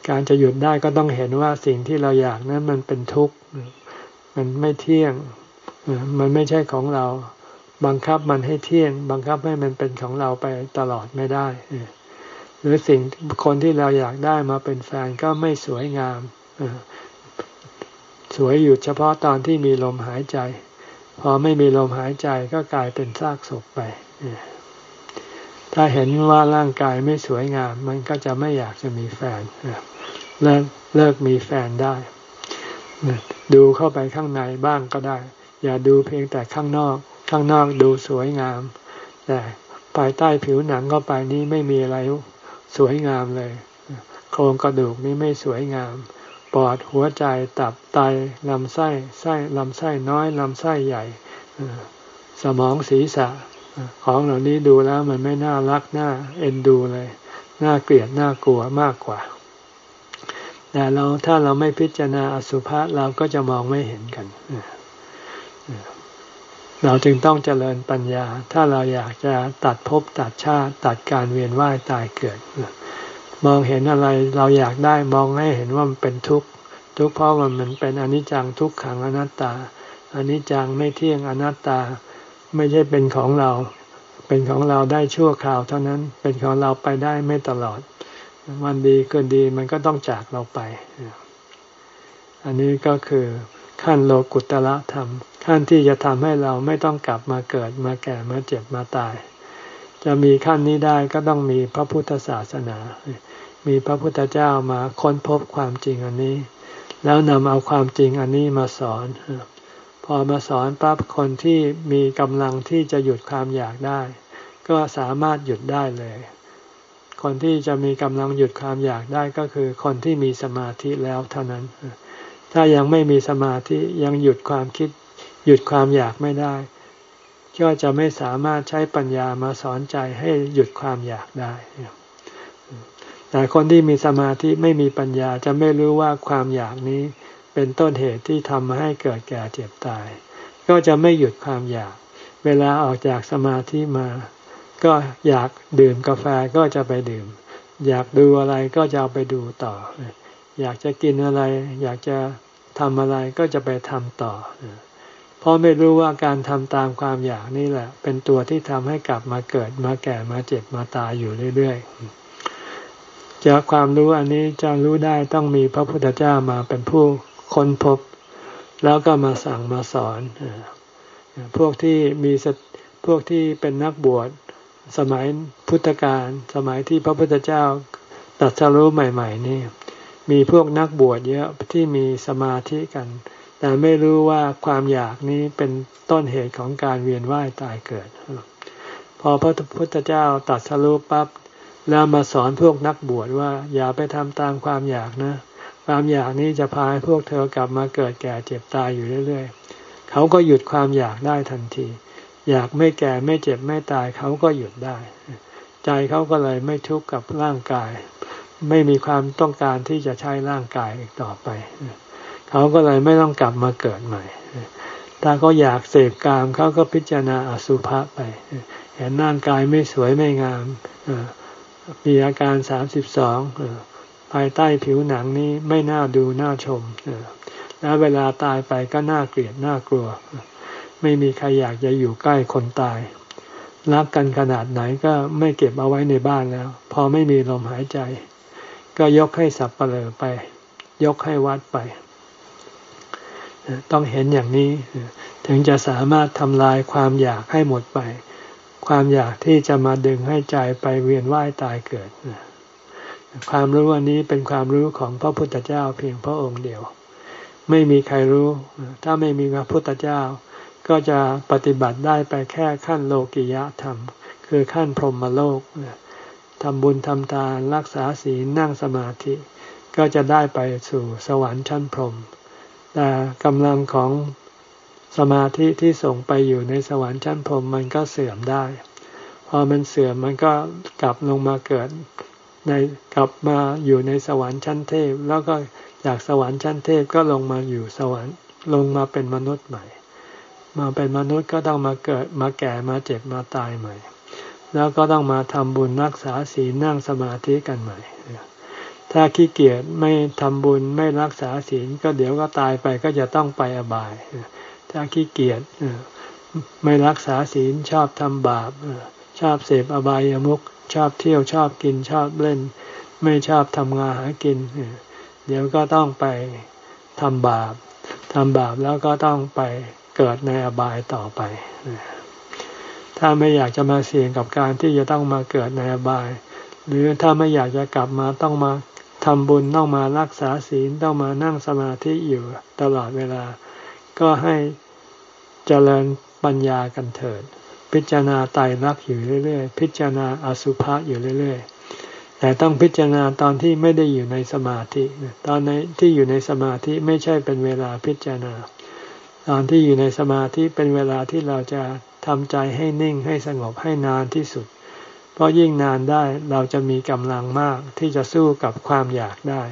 การจะหยุดได้ก็ต้องเห็นว่าสิ่งที่เราอยากนั้นมันเป็นทุกข์ มันไม่เที่ยง มันไม่ใช่ของเรา บังคับมันให้เที่ยง บังคับให้มันเป็นของเราไปตลอดไม่ได้ หรือสิ่งคนที่เราอยากได้มาเป็นแฟนก็ไม่สวยงาม สวยอยู่เฉพาะตอนที่มีลมหายใจ พอไม่มีลมหายใจก็กลายเป็นซากศพไป ถ้าเห็นว่าร่างกายไม่สวยงาม มันก็จะไม่อยากจะมีแฟนเลิกเลิกมีแฟนได้ ดูเข้าไปข้างในบ้างก็ได้ อย่าดูเพียงแต่ข้างนอก ข้างนอกดูสวยงาม แต่ภายใต้ผิวหนังเข้าไปนี้ไม่มีอะไรสวยงามเลย โครงกระดูกนี้ไม่สวยงาม ปอดหัวใจตับไตลำไส้ไส้ลำไส้น้อยลำไส้ใหญ่สมองศีรษะ ของเหล่านี้ดูแล้วมันไม่น่ารักน่าเอ็นดูเลย น่าเกลียดน่ากลัวมากกว่า แต่เราถ้าเราไม่พิจารณาอสุภะเราก็จะมองไม่เห็นกัน เราจึงต้องเจริญปัญญา ถ้าเราอยากจะตัดภพตัดชาติตัดการเวียนว่ายตายเกิด มองเห็นอะไรเราอยากได้มองให้เห็นว่ามันเป็นทุกข์ทุกข์เพราะมันมันเป็นอนิจจังทุกขังอนัตตาอนิจจังไม่เที่ยงอนัตตา ไม่ใช่เป็นของเรา เป็นของเราได้ชั่วคราวเท่านั้นเป็นของเราไปได้ไม่ตลอด วันดีเกินดีมันก็ต้องจากเราไป อันนี้ก็คือขั้นโลกุตละธรรม ขั้นที่จะทำให้เราไม่ต้องกลับมาเกิดมาแก่มาเจ็บมาตาย จะมีขั้นนี้ได้ก็ต้องมีพระพุทธศาสนา มีพระพุทธเจ้ามาค้นพบความจริงอันนี้ แล้วนำเอาความจริงอันนี้มาสอน พอมาสอนปั๊บคนที่มีกำลังที่จะหยุดความอยากได้ ก็สามารถหยุดได้เลย คนที่จะมีกำลังหยุดความอยากได้ก็คือคนที่มีสมาธิแล้วเท่านั้น ถ้ายังไม่มีสมาธิยังหยุดความคิด หยุดความอยากไม่ได้ก็จะไม่สามารถใช้ปัญญามาสอนใจให้หยุดความอยากได้ แต่คนที่มีสมาธิไม่มีปัญญาจะไม่รู้ว่าความอยากนี้เป็นต้นเหตุที่ทำให้เกิดแก่เจ็บตาย ก็จะไม่หยุดความอยาก เวลาออกจากสมาธิมา ก็อยากดื่มกาแฟก็จะไปดื่ม อยากดูอะไรก็จะเอาไปดูต่อ อยากจะกินอะไร อยากจะทำอะไรก็จะไปทำต่อ เพราะไม่รู้ว่าการทำตามความอยากนี่แหละ เป็นตัวที่ทำให้กลับมาเกิดมาแก่มาเจ็บมาตายอยู่เรื่อย ๆ จากความรู้อันนี้จะรู้ได้ต้องมีพระพุทธเจ้ามาเป็นผู้ค้นพบ แล้วก็มาสั่งมาสอน พวกที่มีพวกที่เป็นนักบวชสมัยพุทธกาลสมัยที่พระพุทธเจ้าตัดสรู้ใหม่ ๆ นี่ มีพวกนักบวชเยอะที่มีสมาธิกัน แต่ไม่รู้ว่าความอยากนี้เป็นต้นเหตุของการเวียนว่ายตายเกิด พอพระพุทธเจ้าตัดสรู้ปั๊บ แล้วมาสอนพวกนักบวชว่า อย่าไปทำตามความอยากนะ ความอยากนี้จะพาให้พวกเธอกลับมาเกิดแก่เจ็บตายอยู่เรื่อยๆ เขาก็หยุดความอยากได้ทันที อยากไม่แก่ไม่เจ็บไม่ตายเขาก็หยุดได้ ใจเขาก็เลยไม่ทุกข์กับร่างกาย ไม่มีความต้องการที่จะใช้ร่างกายอีกต่อไป เขาก็เลยไม่ต้องกลับมาเกิดใหม่ ถ้าเขาอยากเสพกามเขาก็พิจารณาอสุภะไป เห็นร่างกายไม่สวยไม่งาม มีอาการสามสิบสองภายใต้ผิวหนังนี้ไม่น่าดูน่าชมแล้วเวลาตายไปก็น่าเกลียดน่ากลัว ไม่มีใครอยากจะอยู่ใกล้คนตายรักกันขนาดไหนก็ไม่เก็บเอาไว้ในบ้านแล้ว พอไม่มีลมหายใจ ก็ยกให้สับเปลอไป ยกให้วัดไป ต้องเห็นอย่างนี้ ถึงจะสามารถทำลายความอยากให้หมดไป ความอยากที่จะมาดึงให้ใจไปเวียนว่ายตายเกิด ความรู้อันนี้เป็นความรู้ของพระพุทธเจ้าเพียงพระองค์เดียว ไม่มีใครรู้ ถ้าไม่มีพระพุทธเจ้า ก็จะปฏิบัติได้ไปแค่ขั้นโลกิยะธรรม คือขั้นพรหมโลกทำบุญทำทานรักษาศีลนั่งสมาธิ ก็จะได้ไปสู่สวรรค์ชั้นพรหมแต่กำลังของ สมาธิที่ส่งไปอยู่ในสวรรค์ชั้นพรหมมันก็เสื่อมได้ พอมันเสื่อมมันก็กลับลงมาเกิดในกลับมาอยู่ในสวรรค์ชั้นเทพ แล้วก็จากสวรรค์ชั้นเทพก็ลงมาอยู่สวรรค์ลงมาเป็นมนุษย์ใหม่ มาเป็นมนุษย์ก็ต้องมาเกิดมาแก่มาเจ็บมาตายใหม่ แล้วก็ต้องมาทำบุญรักษาศีลนั่งสมาธิกันใหม่ ถ้าขี้เกียจไม่ทำบุญไม่รักษาศีลก็เดี๋ยวก็ตายไปก็จะต้องไปอบาย ถ้าขี้เกียจไม่รักษาศีลชอบทำบาปชอบเสพอบายามุขชอบเที่ยวชอบกินชอบเล่น ไม่ชอบทำงานหากิน เดี๋ยวก็ต้องไปทำบาปทำบาปแล้วก็ต้องไปเกิดในอบายต่อไป ถ้าไม่อยากจะมาเสี่ยงกับการที่จะต้องมาเกิดในอบาย หรือถ้าไม่อยากจะกลับมาต้องมาทำบุญต้องมารักษาศีลต้องมานั่งสมาธิอยู่ตลอดเวลา ก็ให้ เจริญปัญญากันเถิด พิจารณาไตรลักษณ์อยู่เรื่อยๆ พิจารณาอสุภะอยู่เรื่อยๆ แต่ต้องพิจารณาตอนที่ไม่ได้อยู่ในสมาธิ ตอนในที่อยู่ในสมาธิไม่ใช่เป็นเวลาพิจารณา ตอนที่อยู่ในสมาธิเป็นเวลาที่เราจะทำใจให้นิ่งให้สงบให้นานที่สุด เพราะยิ่งนานได้เราจะมีกำลังมากที่จะสู้กับความอยากได้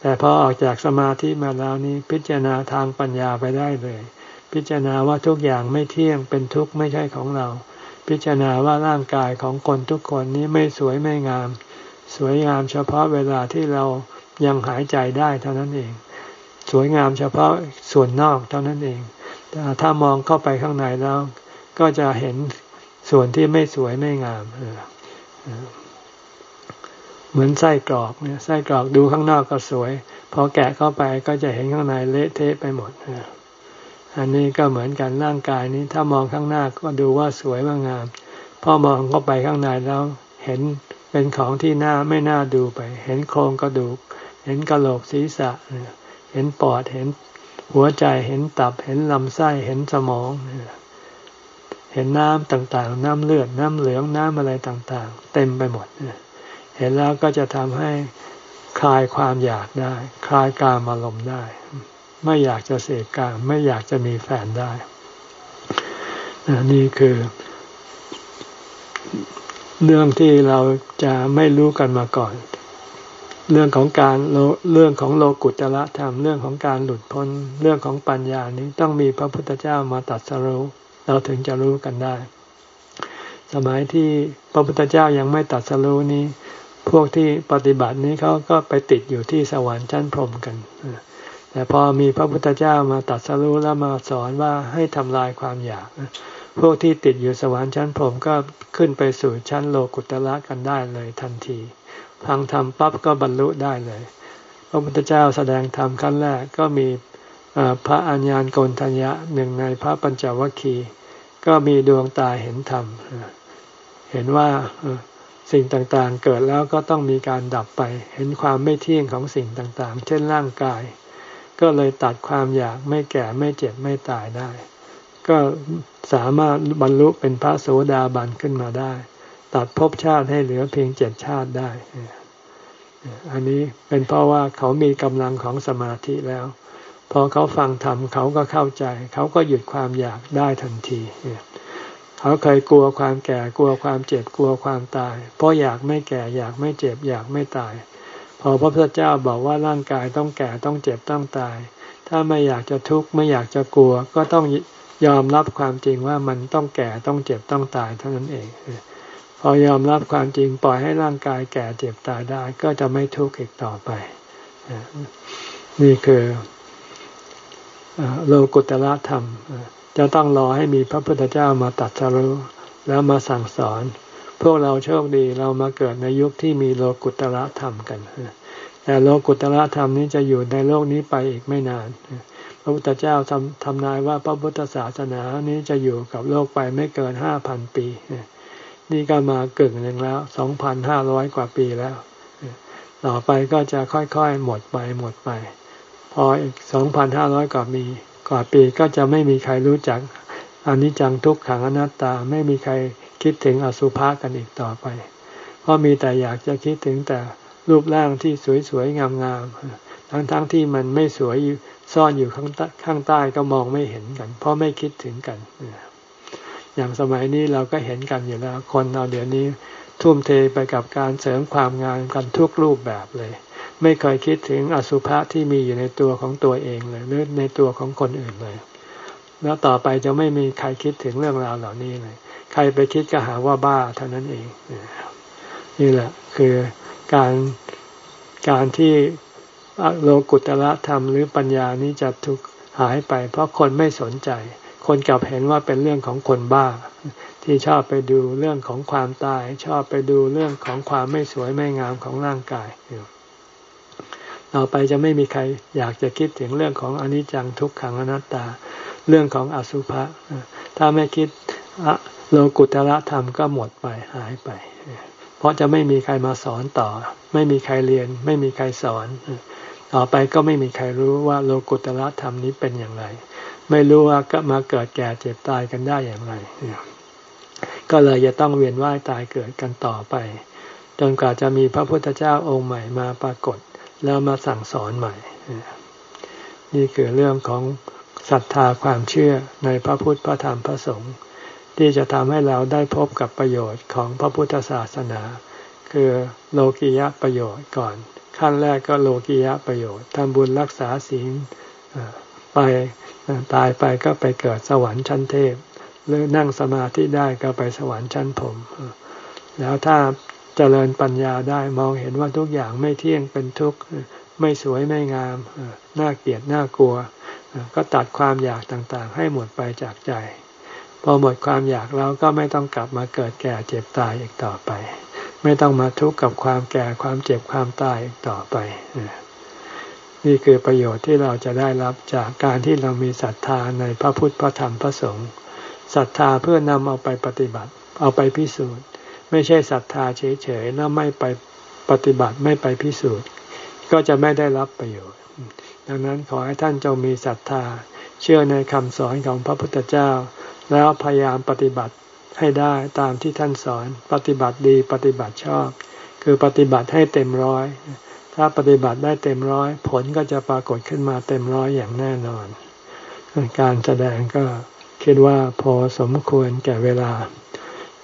แต่พอออกจากสมาธิมาแล้วนี้พิจารณาทางปัญญาไปได้เลย พิจารณาว่าทุกอย่างไม่เที่ยงเป็นทุกข์ไม่ใช่ของเรา พิจารณาว่าร่างกายของคนทุกคนนี้ไม่สวยไม่งาม สวยงามเฉพาะเวลาที่เรายังหายใจได้เท่านั้นเอง สวยงามเฉพาะส่วนนอกเท่านั้นเอง แต่ถ้ามองเข้าไปข้างในแล้ว ก็จะเห็นส่วนที่ไม่สวยไม่งามเหมือนไส้กรอกเนี่ยไส้กรอกดูข้างนอกก็สวย พอแกะเข้าไปก็จะเห็นข้างในเละเทะไปหมด อันนี้ก็เหมือนกันร่างกายนี้ ถ้ามองข้างหน้าก็ดูว่าสวยว่างาม พอมองเข้าไปข้างในแล้วเห็นเป็นของที่น่าไม่น่าดูไป เห็นโครงกระดูก เห็นกระโหลกศีรษะ เห็นปอด เห็นหัวใจ เห็นตับ เห็นลำไส้ เห็นสมอง เห็นน้ำต่างๆ น้ำเลือด น้ำเหลือง น้ำอะไรต่างๆ เต็มไปหมด เห็นแล้วก็จะทำให้คลายความอยากได้ คลายกามอารมณ์ได้ ไม่อยากจะเสกกาม ไม่อยากจะมีแฟนได้ นี่คือ เรื่องที่เราจะไม่รู้กันมาก่อน เรื่องของการเรื่องของโลกุตละธรรมเรื่องของการหลุดพ้นเรื่องของปัญญานี้ต้องมีพระพุทธเจ้ามาตัดสรู้เราถึงจะรู้กันได้ สมัยที่พระพุทธเจ้ายังไม่ตัดสรู้นี้พวกที่ปฏิบัตินี้เขาก็ไปติดอยู่ที่สวรรค์ชั้นพรหมกัน แต่พอมีพระพุทธเจ้ามาตัดสรู้แล้วมาสอนว่าให้ทำลายความอยาก พวกที่ติดอยู่สวรรค์ชั้นพรหมก็ขึ้นไปสู่ชั้นโลกุตละกันได้เลยทันทีฟังธรรมปั๊บก็บรรลุได้เลย พระพุทธเจ้าแสดงธรรมขั้นแรกก็มีพระอัญญาณโกนทัญญะหนึ่งในพระปัญจวัคคีย์ก็มีดวงตาเห็นธรรม เห็นว่าสิ่งต่างๆ เกิดแล้วก็ต้องมีการดับไป เห็นความไม่เที่ยงของสิ่งต่างๆ เช่นร่างกาย ก็เลยตัดความอยากไม่แก่ไม่เจ็บไม่ตายได้ ก็สามารถบรรลุเป็นพระโสดาบันขึ้นมาได้ ตัดภพชาติให้เหลือเพียงเจ็ดชาติได้ อันนี้เป็นเพราะว่าเขามีกำลังของสมาธิแล้ว พอเขาฟังธรรมเขาก็เข้าใจ เขาก็หยุดความอยากได้ทันทีเขาเคยกลัวความแก่กลัวความเจ็บกลัวความตาย เพราะอยากไม่แก่อยากไม่เจ็บอยากไม่ตาย พอพระพุทธเจ้าบอกว่าร่างกายต้องแก่ต้องเจ็บต้องตาย ถ้าไม่อยากจะทุกข์ไม่อยากจะกลัว ก็ต้องยอมรับความจริงว่ามันต้องแก่ต้องเจ็บต้องตายเท่านั้นเอง พอยอมรับความจริงปล่อยให้ร่างกายแก่เจ็บตายได้ก็จะไม่ทุกข์อีกต่อไป นี่คือโลกุตละธรรม จะต้องรอให้มีพระพุทธเจ้ามาตัดสรุแล้วมาสั่งสอน พวกเราโชคดีเรามาเกิดในยุคที่มีโลกุตระธรรมกันแต่โลกุตระธรรมนี้จะอยู่ในโลกนี้ไปอีกไม่นาน พระพุทธเจ้าทำทำนายว่าพระพุทธศาสนานี้จะอยู่กับโลกไปไม่เกินห้าพันปี นี่ก็มาเกึ่งหนึ่งแล้วสองพันห้าร้อยกว่าปีแล้ว ต่อไปก็จะค่อยๆหมดไปหมดไป พออีกสองพันห้าร้อยกว่ามีกว่าปีก็จะไม่มีใครรู้จักอนิจจังทุกขังอนัตตาไม่มีใคร คิดถึงอสุภะกันอีกต่อไป เพราะมีแต่อยากจะคิดถึงแต่รูปร่างที่สวยๆงามๆทั้งๆทที่มันไม่สวยซ่อนอยู่ข้างข้างใต้ก็มองไม่เห็นกัน เพราะไม่คิดถึงกัน อย่างสมัยนี้เราก็เห็นกันอยู่แล้ว คนเราเดี๋ยวนี้ทุ่มเทไปกับการเสริมความงามกันทุกรูปแบบเลย ไม่เคยคิดถึงอสุภะที่มีอยู่ในตัวของตัวเองเลยหรือในตัวของคนอื่นเลย แล้วต่อไปจะไม่มีใครคิดถึงเรื่องราวเหล่านี้เลย ใครไปคิดก็หาว่าบ้าเท่านั้นเองนี่แหละ คือการการที่โลกุตละธรรมหรือปัญญานี้จะถูกหายไป เพราะคนไม่สนใจ คนกลับเห็นว่าเป็นเรื่องของคนบ้า ที่ชอบไปดูเรื่องของความตาย ชอบไปดูเรื่องของความไม่สวยไม่งามของร่างกาย ต่อไปจะไม่มีใครอยากจะคิดถึงเรื่องของอนิจจังทุกขังอนัตตา เรื่องของอสุภะถ้าไม่คิดโลกุตละธรรมก็หมดไปหายไป เพราะจะไม่มีใครมาสอนต่อ ไม่มีใครเรียน ไม่มีใครสอน ต่อไปก็ไม่มีใครรู้ว่าโลกุตละธรรมนี้เป็นอย่างไร ไม่รู้ว่าก็มาเกิดแก่เจ็บตายกันได้อย่างไร ก็เลยจะต้องเวียนว่ายตายเกิดกันต่อไป จนกว่าจะมีพระพุทธเจ้าองค์ใหม่มาปรากฏ แล้วมาสั่งสอนใหม่ นี่คือเรื่องของศรัทธาความเชื่อในพระพุทธพระธรรมพระสงฆ์ที่จะทำให้เราได้พบกับประโยชน์ของพระพุทธศาสนา คือโลกิยะประโยชน์ก่อน ขั้นแรกก็โลกิยะประโยชน์ทำบุญรักษาศีลไปตายไปก็ไปเกิดสวรรค์ชั้นเทพ หรือนั่งสมาธิได้ก็ไปสวรรค์ชั้นผม แล้วถ้า เจริญปัญญาได้มองเห็นว่าทุกอย่างไม่เที่ยงเป็นทุกข์ไม่สวยไม่งามน่าเกลียดน่ากลัว ก็ตัดความอยากต่างๆ ให้หมดไปจากใจ พอหมดความอยากแล้วก็ไม่ต้องกลับมาเกิดแก่เจ็บตายอีกต่อไป ไม่ต้องมาทุกข์กับความแก่ความเจ็บความตายอีกต่อไปนี่คือประโยชน์ที่เราจะได้รับจากการที่เรามีศรัทธาในพระพุทธพระธรรมพระสงฆ์ศรัทธาเพื่อนำเอาไปปฏิบัติ เอาไปพิสูจน์ ไม่ใช่ศรัทธาเฉยๆแล้วไม่ไปปฏิบัติไม่ไปพิสูจน์ ก็จะไม่ได้รับประโยชน์ ดังนั้นขอให้ท่านจงมีศรัทธา เชื่อในคำสอนของพระพุทธเจ้า แล้วพยายามปฏิบัติให้ได้ตามที่ท่านสอนปฏิบัติดีปฏิบัติชอบ คือปฏิบัติให้เต็มร้อย ถ้าปฏิบัติได้เต็มร้อย ผลก็จะปรากฏขึ้นมาเต็มร้อยอย่างแน่นอน การแสดงก็คิดว่าพอสมควรแก่เวลา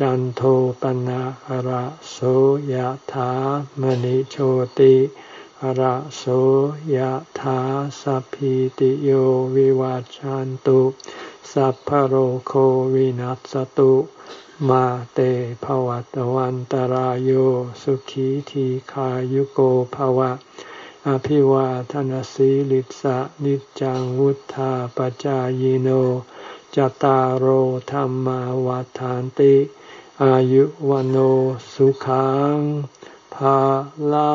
จันโทปนะระโสยถามณิโชติระโสยถาสัพพิติโยวิวัจจันตุสัพพโรโควินัสตุมาเตภวัตวันตารโยสุขีทีขายุโกภวะ อภิวาทนสีลิสะนิจังวุธาปจายโนจตารโหธรรมวาทานติ อายุวันโอสุขังภาลา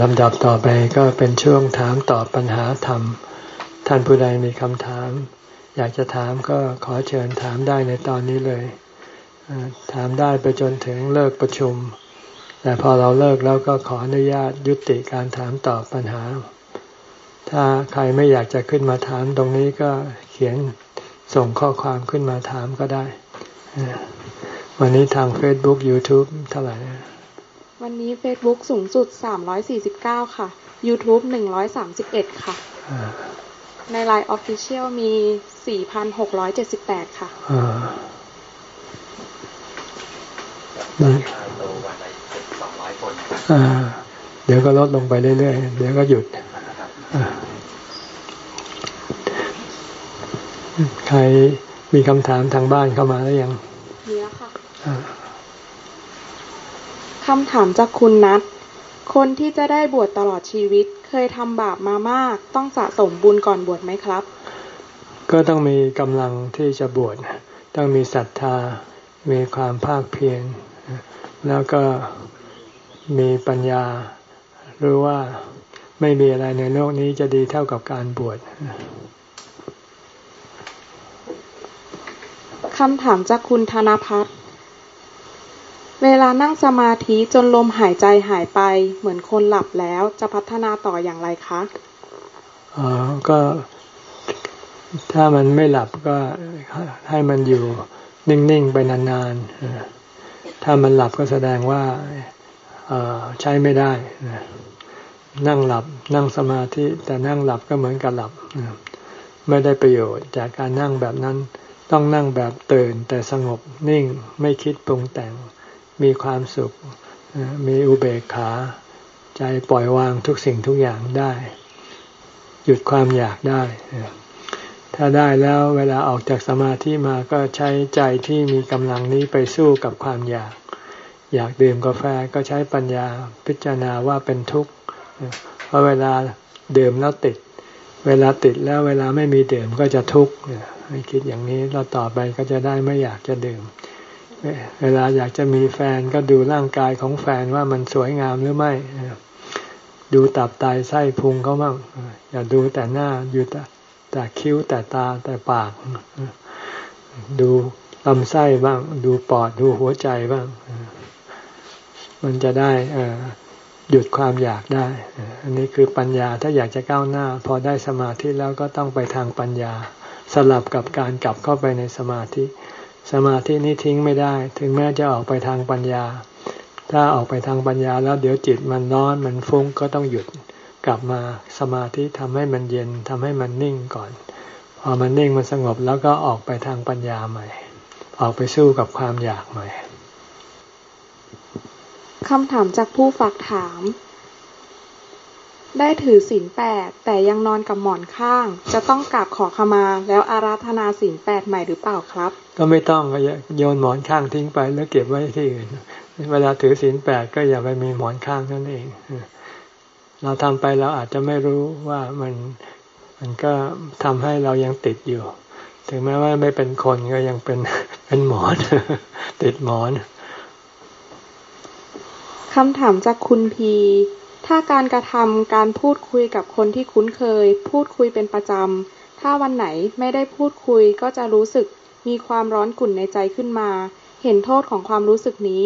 ลำดับต่อไปก็เป็นช่วงถามตอบปัญหาธรรม ท่านผู้ใดมีคำถาม อยากจะถามก็ขอเชิญถามได้ในตอนนี้เลย ถามได้ไปจนถึงเลิกประชุม แต่พอเราเลิกแล้วก็ขออนุญาตยุติการถามตอบปัญหา ถ้าใครไม่อยากจะขึ้นมาถามตรงนี้ก็เขียน ส่งข้อความขึ้นมาถามก็ได้ วันนี้ทาง Facebook YouTube เท่าไหร่วันนี้ Facebook สูงสุด 349 ค่ะ YouTube 131 ค่ะ ในไลน์ออฟฟิเชียลมี 4,678 ค่ะเดี๋ยวก็ลดลงไปเรื่อยๆ เดี๋ยวก็หยุด ใครมีคำถามทางบ้านเข้ามาแล้วยังมีแล้วค่ะคำถามจากคุณนัทคนที่จะได้บวชตลอดชีวิต เคยทำบาปมามาก ต้องสะสมบุญก่อนบวชไหมครับ ก็ต้องมีกำลังที่จะบวชต้องมีศรัทธา มีความภาคเพียรแล้วก็มีปัญญารู้ว่าไม่มีอะไรในโลกนี้จะดีเท่ากับการบวช คำถามจากคุณธนพัฒน์เวลานั่งสมาธิจนลมหายใจหายไป เหมือนคนหลับแล้วจะพัฒนาต่ออย่างไรคะอ๋อก็ถ้ามันไม่หลับก็ให้มันอยู่นิ่ง ๆ ไปนานๆ ถ้ามันหลับก็แสดงว่าใช้ไม่ได้นั่งหลับนั่งสมาธิแต่นั่งหลับก็เหมือนกับหลับ ไม่ได้ประโยชน์จากการนั่งแบบนั้น ต้องนั่งแบบตื่นแต่สงบนิ่งไม่คิดปรุงแต่ง มีความสุข มีอุเบกขา ใจปล่อยวางทุกสิ่งทุกอย่างได้ หยุดความอยากได้ ถ้าได้แล้วเวลาออกจากสมาธิมาก็ใช้ใจที่มีกำลังนี้ไปสู้กับความอยาก อยากดื่มกาแฟก็ใช้ปัญญาพิจารณาว่าเป็นทุกข์เพราะเวลาดื่มแล้วติด เวลาติดแล้วเวลาไม่มีดื่มก็จะทุกข์ คิดอย่างนี้เราต่อไปก็จะได้ไม่อยากจะดื่ม เวลาอยากจะมีแฟนก็ดูร่างกายของแฟนว่ามันสวยงามหรือไม่ดูตับไตไส้พุงเขาบ้างอย่าดูแต่หน้าอยู่แต่แต่คิ้วแต่ตาแต่ปาก ดูลำไส้บ้าง ดูปอดดูหัวใจบ้าง มันจะได้หยุดความอยากได้ อันนี้คือปัญญาถ้าอยากจะก้าวหน้า พอได้สมาธิแล้วก็ต้องไปทางปัญญา สลับกับการกลับเข้าไปในสมาธิ สมาธินี้ทิ้งไม่ได้ ถึงแม้จะออกไปทางปัญญา ถ้าออกไปทางปัญญาแล้วเดี๋ยวจิตมันร้อนมันฟุ้งก็ต้องหยุดกลับมาสมาธิทำให้มันเย็นทำให้มันนิ่งก่อน พอมันนิ่งมันสงบแล้วก็ออกไปทางปัญญาใหม่ ออกไปสู้กับความอยากใหม่คำถามจากผู้ฝากถาม ได้ถือศีลแปดแต่ยังนอนกับหมอนข้าง จะต้องกราบขอขมา แล้วอาราธนาศีลแปดใหม่หรือเปล่าครับ ก็ไม่ต้องก็โยนหมอนข้างทิ้งไปแล้วเก็บไว้ที่อื่น เวลาถือศีลแปดก็อย่าไปมีหมอนข้างนั่นเอง เราทำไปเราอาจจะไม่รู้ว่ามันมันก็ทำให้เรายังติดอยู่ ถึงแม้ว่าไม่เป็นคนก็ยังเป็นเป็นหมอนติดหมอนคำถามจากคุณพี ถ้าการกระทำการพูดคุยกับคนที่คุ้นเคย พูดคุยเป็นประจำ ถ้าวันไหนไม่ได้พูดคุยก็จะรู้สึกมีความร้อนกุ่นในใจขึ้นมา เห็นโทษของความรู้สึกนี้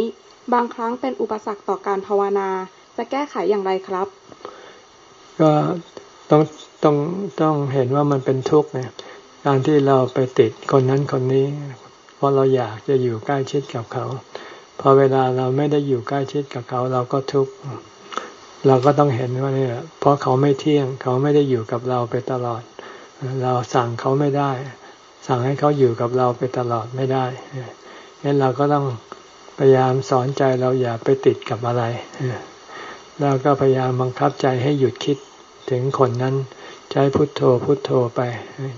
บางครั้งเป็นอุปสรรคต่อการภาวนา จะแก้ไขอย่างไรครับ ก็ต้องต้องต้องเห็นว่ามันเป็นทุกข์เนี่ยการที่เราไปติดคนนั้นคนนี้ เพราะเราอยากจะอยู่ใกล้ชิดกับเขา พอเวลาเราไม่ได้อยู่ใกล้ชิดกับเขา เราก็ทุกข์ เราก็ต้องเห็นว่าเนี่ยเพราะเขาไม่เที่ยง เขาไม่ได้อยู่กับเราไปตลอด เราสั่งเขาไม่ได้ สั่งให้เขาอยู่กับเราไปตลอดไม่ได้งั้นเราก็ต้องพยายามสอนใจเราอย่าไปติดกับอะไรแล้วก็พยายามบังคับใจให้หยุดคิดถึงคนนั้น ใช้พุทโธพุทโธไป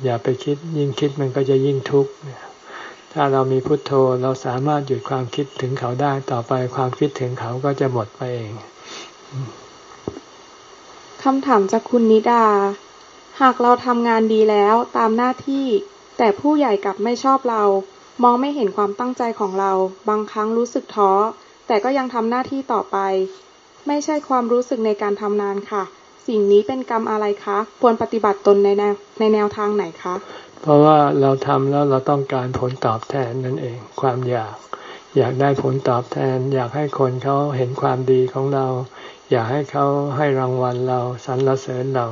อย่าไปคิดยิ่งคิดมันก็จะยิ่งทุกข์ถ้าเรามีพุทโธเราสามารถหยุดความคิดถึงเขาได้ต่อไปความคิดถึงเขาก็จะหมดไปเอง คำถามจากคุณนิดา หากเราทำงานดีแล้วตามหน้าที่ แต่ผู้ใหญ่กลับไม่ชอบเรา มองไม่เห็นความตั้งใจของเรา บางครั้งรู้สึกท้อ แต่ก็ยังทำหน้าที่ต่อไป ไม่ใช่ความรู้สึกในการทำงานค่ะ สิ่งนี้เป็นกรรมอะไรคะ ควรปฏิบัติตนในแนวในแนวทางไหนคะ เพราะว่าเราทำแล้วเราต้องการผลตอบแทนนั่นเอง ความอยาก อยากได้ผลตอบแทน อยากให้คนเขาเห็นความดีของเรา อยากให้เขาให้รางวัลเราสรรเสริญเรา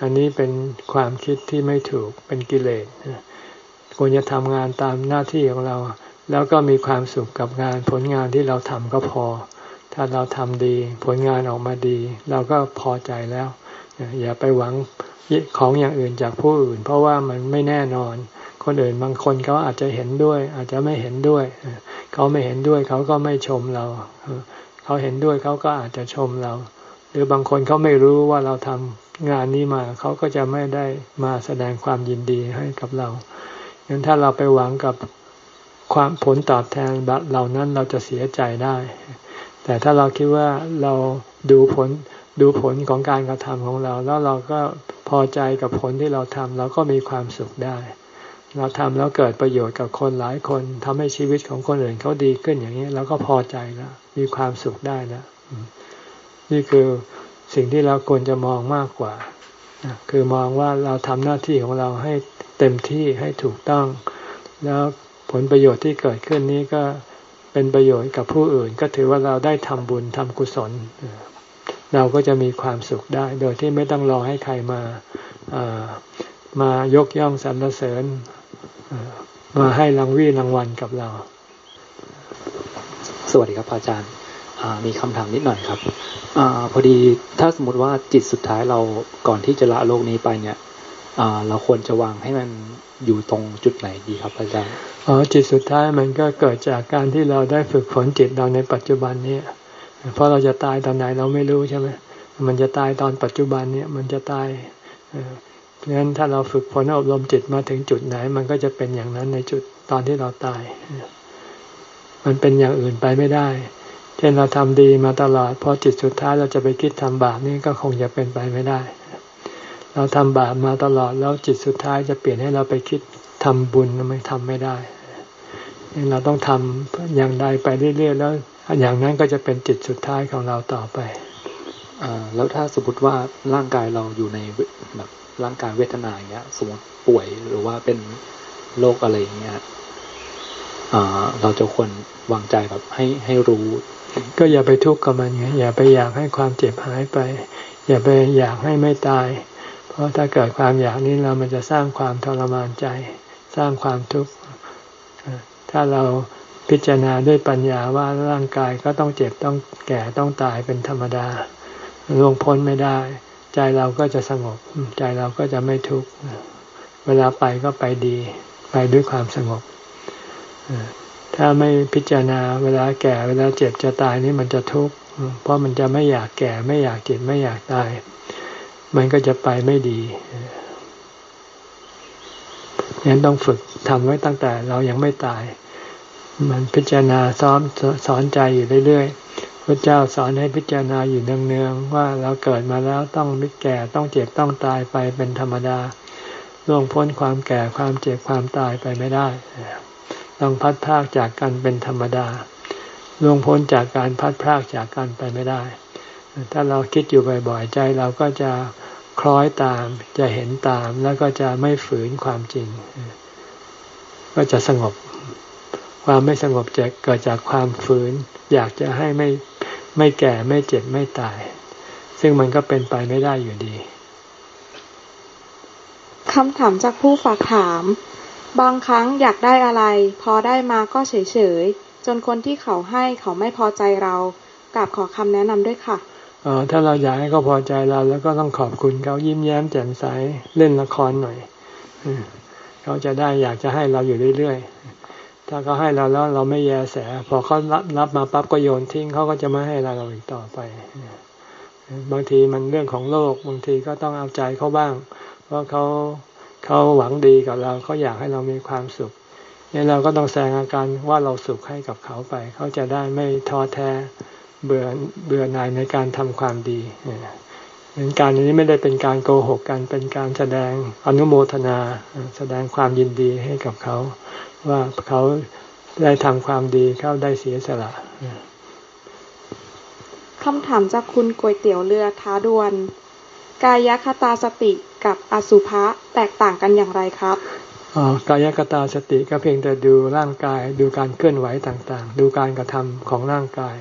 อันนี้เป็นความคิดที่ไม่ถูกเป็นกิเลสควรจะทำงานตามหน้าที่ของเรา แล้วก็มีความสุขกับงานผลงานที่เราทำก็พอ ถ้าเราทำดี ผลงานออกมาดี เราก็พอใจแล้ว อย่าไปหวังของอย่างอื่นจากผู้อื่น เพราะว่ามันไม่แน่นอน คนอื่นบางคนเขาอาจจะเห็นด้วย อาจจะไม่เห็นด้วย เขาไม่เห็นด้วยเขาก็ไม่ชมเรา เขาเห็นด้วยเขาก็อาจจะชมเรา หรือบางคนเขาไม่รู้ว่าเราทำงานนี้มา เขาก็จะไม่ได้มาแสดงความยินดีให้กับเรางั้นถ้าเราไปหวังกับความผลตอบแทนเหล่านั้นเราจะเสียใจได้ แต่ถ้าเราคิดว่าเราดูผลดูผลของการกระทำของเรา แล้วเราก็พอใจกับผลที่เราทำเราก็มีความสุขได้ เราทำแล้วเกิดประโยชน์กับคนหลายคนทำให้ชีวิตของคนอื่นเขาดีขึ้นอย่างนี้เราก็พอใจแล้ว มีความสุขได้แล้วนี่คือสิ่งที่เราควรจะมองมากกว่าคือมองว่าเราทำหน้าที่ของเราให้เต็มที่ให้ถูกต้อง แล้วผลประโยชน์ที่เกิดขึ้นนี้ก็เป็นประโยชน์กับผู้อื่น ก็ถือว่าเราได้ทำบุญทำกุศล เราก็จะมีความสุขได้ โดยที่ไม่ต้องรอให้ใครมามายกย่องสรรเสริญมาให้รางวีรางวัลกับเรา สวัสดีครับอาจารย์มีคำถามนิดหน่อยครับอพอดีถ้าสมมติว่าจิตสุดท้ายเราก่อนที่จะละโลกนี้ไปเนี่ยเราควรจะวางให้มันอยู่ตรงจุดไหนดีครับอาจารย์อ๋อจิตสุดท้ายมันก็เกิดจากการที่เราได้ฝึกฝนจิตเราในปัจจุบันนี้เพราะเราจะตายตอนไหนเราไม่รู้ใช่ไหมมันจะตายตอนปัจจุบันเนี่ยมันจะตายเพราะฉะนั้นถ้าเราฝึกฝนอบรมจิตมาถึงจุดไหน มันก็จะเป็นอย่างนั้นในจุดตอนที่เราตาย มันเป็นอย่างอื่นไปไม่ได้ เช่นเราทำดีมาตลอดพอจิตสุดท้ายเราจะไปคิดทำบาปนี่ก็คงจะเป็นไปไม่ได้ เราทำบาปมาตลอดแล้วจิตสุดท้ายจะเปลี่ยนให้เราไปคิดทำบุญไม่ทำไม่ได้เราต้องทำอย่างใดไปเรื่อยๆแล้วอย่างนั้นก็จะเป็นจิตสุดท้ายของเราต่อไปอแล้วถ้าสมมติว่าร่างกายเราอยู่ในแบบร่างกายเวทนาอย่างเงี้ย สมมติป่วยหรือว่าเป็นโรคอะไรอย่างเงี้ย เราจะควรวางใจแบบให้ให้รู้ ก็อย่าไปทุกข์กับมันไงอย่าไปอยากให้ความเจ็บหายไป อย่าไปอยากให้ไม่ตาย เพราะถ้าเกิดความอยากนี้เรามันจะสร้างความทรมานใจ สร้างความทุกข์ถ้าเราพิจารณาด้วยปัญญาว่าร่างกายก็ต้องเจ็บต้องแก่ต้องตายเป็นธรรมดาล่วงพ้นไม่ได้ ใจเราก็จะสงบ ใจเราก็จะไม่ทุกข์เวลาไปก็ไปดี ไปด้วยความสงบ ถ้าไม่พิจารณาเวลาแก่เวลาเจ็บจะตายนี่มันจะทุกข์เพราะมันจะไม่อยากแก่ไม่อยากเจ็บไม่อยากตาย มันก็จะไปไม่ดียังต้องฝึกทำไว้ตั้งแต่เรายังไม่ตาย มันพิจารณาซ้อมสอนใจอยู่เรื่อยๆพระเจ้าสอนให้พิจารณาอยู่เนืองๆว่าเราเกิดมาแล้วต้องมิแก่ต้องเจ็บต้องตายไปเป็นธรรมดาล่วงพ้นความแก่ความเจ็บความตายไปไม่ได้ ต้องพัดพากจากกันเป็นธรรมดาล่วงพ้นจากการพัดพากจากกันไปไม่ได้ ถ้าเราคิดอยู่บ่อยๆใจเราก็จะคล้อยตาม จะเห็นตามแล้วก็จะไม่ฝืนความจริง ก็จะสงบ ความไม่สงบจะเกิดจากความฝืน อยากจะให้ไม่ไม่แก่ไม่เจ็บไม่ตาย ซึ่งมันก็เป็นไปไม่ได้อยู่ดีคำถามจากผู้ฝากถาม บางครั้งอยากได้อะไร พอได้มาก็เฉยๆ จนคนที่เขาให้เขาไม่พอใจเรากราบขอคำแนะนำด้วยค่ะออถ้าเราอยากให้เขาพอใจเรา แล้วก็ต้องขอบคุณเขายิ้มแย้มแจ่มใสเล่นละครหน่อยเขาจะได้อยากจะให้เราอยู่เรื่อยๆ ถ้าเขาให้เราแล้วเราไม่แยแส พอเขารับรับมาปั๊บก็โยนทิ้งเขาก็จะไม่ให้เราเราอีกต่อไป บางทีมันเรื่องของโลกบางทีก็ต้องเอาใจเขาบ้าง เพราะเขา เขาหวังดีกับเราเขาอยากให้เรามีความสุขเนี่ยเราก็ต้องแสดงอาการว่าเราสุขให้กับเขาไป เขาจะได้ไม่ท้อแท้เบื่อเบื่อหน่ายในการทำความดีเป็นการนี้ไม่ได้เป็นการโกหกกันเป็นการแสดงอนุโมทนาแสดงความยินดีให้กับเขา ว่าเขาได้ทำความดีเขาได้เสียสละคำถามจากคุณก๋วยเตี๋ยวเรือท้าดวน กายคตาสติ กับอสุภะแตกต่างกันอย่างไรครับกายคตาสติก็เพียงแต่ดูร่างกาย ดูการเคลื่อนไหวต่างๆ ดูการกระทำของร่างกาย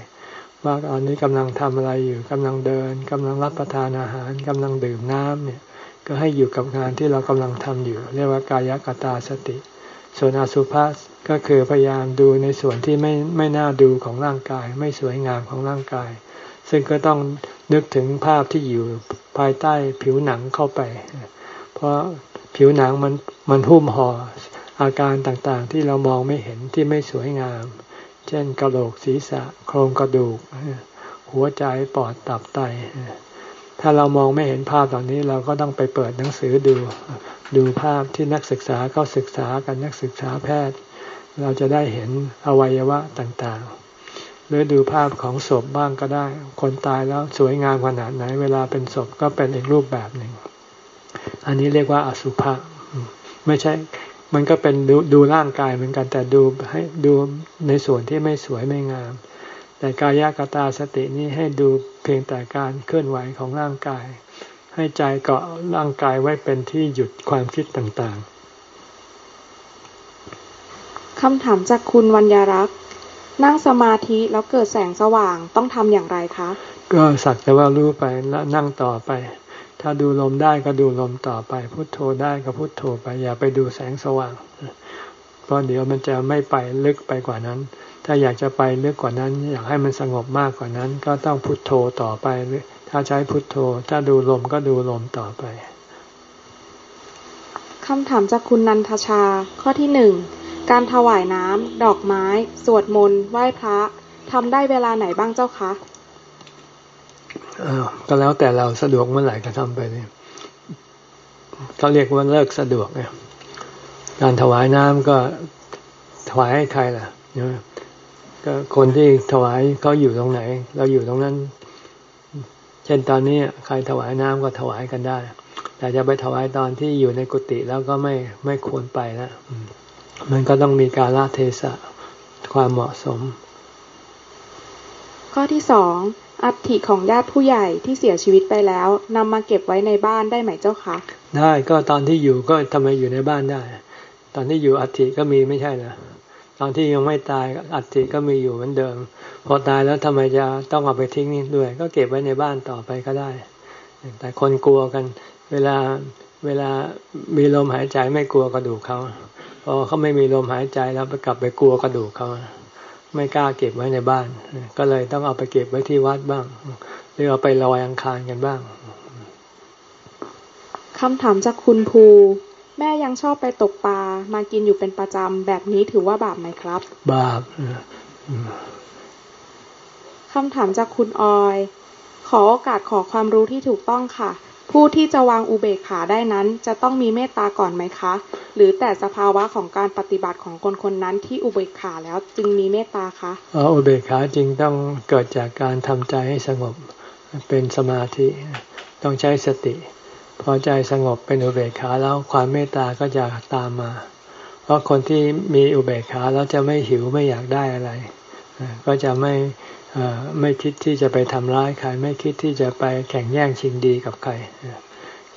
ว่าตอนนี้กำลังทำอะไรอยู่กำลังเดินกำลังรับประทานอาหารกำลังดื่มน้ำเนี่ยก็ให้อยู่กับงานที่เรากำลังทำอยู่ เรียกว่ากายกตาสติ ส่วนอสุภะก็คือพยายามดูในส่วนที่ไม่ไม่น่าดูของร่างกาย ไม่สวยงามของร่างกาย ซึ่งก็ต้อง นึกถึงภาพที่อยู่ภายใต้ผิวหนังเข้าไป เพราะผิวหนังมันมันหุ้มห่ออาการต่างๆ ที่เรามองไม่เห็นที่ไม่สวยงาม เช่นกระโหลกศีรษะ โครงกระดูก หัวใจปอดตับไต ถ้าเรามองไม่เห็นภาพตอนนี้เราก็ต้องไปเปิดหนังสือดู ดูภาพที่นักศึกษาเขาศึกษากันนักศึกษาแพทย์ เราจะได้เห็นอวัยวะต่างๆ หรือดูภาพของศพบ้างก็ได้ คนตายแล้วสวยงามขนาดไหน เวลาเป็นศพก็เป็นอีกรูปแบบหนึ่ง อันนี้เรียกว่าอสุภะไม่ใช่ มันก็เป็นดูดูร่างกายเหมือนกันแต่ดูให้ดูในส่วนที่ไม่สวยไม่งาม แต่กายกตาสตินี้ให้ดูเพียงแต่การเคลื่อนไหวของร่างกาย ให้ใจเกาะร่างกายไว้เป็นที่หยุดความคิดต่างๆคำถามจากคุณวัญญารักษ์ นั่งสมาธิแล้วเกิดแสงสว่างต้องทำอย่างไรคะ ก็สักแต่ว่ารู้ไปแล้วนั่งต่อไป ถ้าดูลมได้ก็ดูลมต่อไป พุโทโธได้ก็พุโทโธไป อย่าไปดูแสงสว่าง เพราะเดี๋ยวมันจะไม่ไปลึกไปกว่านั้น ถ้าอยากจะไปลึกกว่านั้น อยากให้มันสงบมากกว่านั้น ก็ต้องพุโทโธต่อไป ถ้าใช้พุโทโธ ถ้าดูลมก็ดูลมต่อไปคำถามจากคุณนันทชาข้อที่หนึ่ง การถวายน้ำ ดอกไม้ สวดมนต์ ไหว้พระทำได้เวลาไหนบ้างเจ้าคะอ้าวก็แล้วแต่เราสะดวกเมื่อไหร่ก็ทำไปเลยเขาเรียกว่าเลิกสะดวกเนี่ยการถวายน้ำก็ถวายให้ใครล่ะก็คนที่ถวายเขาอยู่ตรงไหน เราอยู่ตรงนั้น เช่นตอนนี้ใครถวายน้ำก็ถวายกันได้ แต่จะไปถวายตอนที่อยู่ในกุฏิแล้วก็ไม่ไม่ควรไปแล้ว มันก็ต้องมีการละเทศะความเหมาะสม ข้อที่สองอัฐิของญาติผู้ใหญ่ที่เสียชีวิตไปแล้วนำมาเก็บไว้ในบ้านได้ไหมเจ้าคะได้ก็ตอนที่อยู่ก็ทำไมอยู่ในบ้านได้ ตอนที่อยู่อัฐิก็มีไม่ใช่เหรอตอนที่ยังไม่ตายอัฐิก็มีอยู่เหมือนเดิม พอตายแล้วทำไมจะต้องเอาไปทิ้งนี่ด้วย ก็เก็บไว้ในบ้านต่อไปก็ได้ แต่คนกลัวกัน เวลาเวลามีลมหายใจไม่กลัวกระดูกเขา พอเขาไม่มีลมหายใจแล้วไปกลับไปกลัวกระดูกเขาไม่กล้าเก็บไว้ในบ้าน ก็เลยต้องเอาไปเก็บไว้ที่วัดบ้าง หรือเอาไปลอยอังคารกันบ้างคำถามจากคุณภู แม่ยังชอบไปตกปลามากินอยู่เป็นประจำแบบนี้ถือว่าบาปไหมครับ บาปคำถามจากคุณออย ขอโอกาสขอความรู้ที่ถูกต้องค่ะ ผู้ที่จะวางอุเบกขาได้นั้น จะต้องมีเมตตาก่อนไหมคะ หรือแต่สภาวะของการปฏิบัติของคนคนนั้นที่อุเบกขาแล้วจึงมีเมตตาคะอ,อุเบกขาจริงต้องเกิดจากการทำใจให้สงบเป็นสมาธิต้องใช้สติ พอใจสงบเป็นอุเบกขาแล้วความเมตตาก็จะตามมา เพราะคนที่มีอุเบกขาแล้วจะไม่หิวไม่อยากได้อะไร ก็จะไม่ ไม่คิดที่จะไปทำร้ายใคร ไม่คิดที่จะไปแข่งแย่งชิงดีกับใคร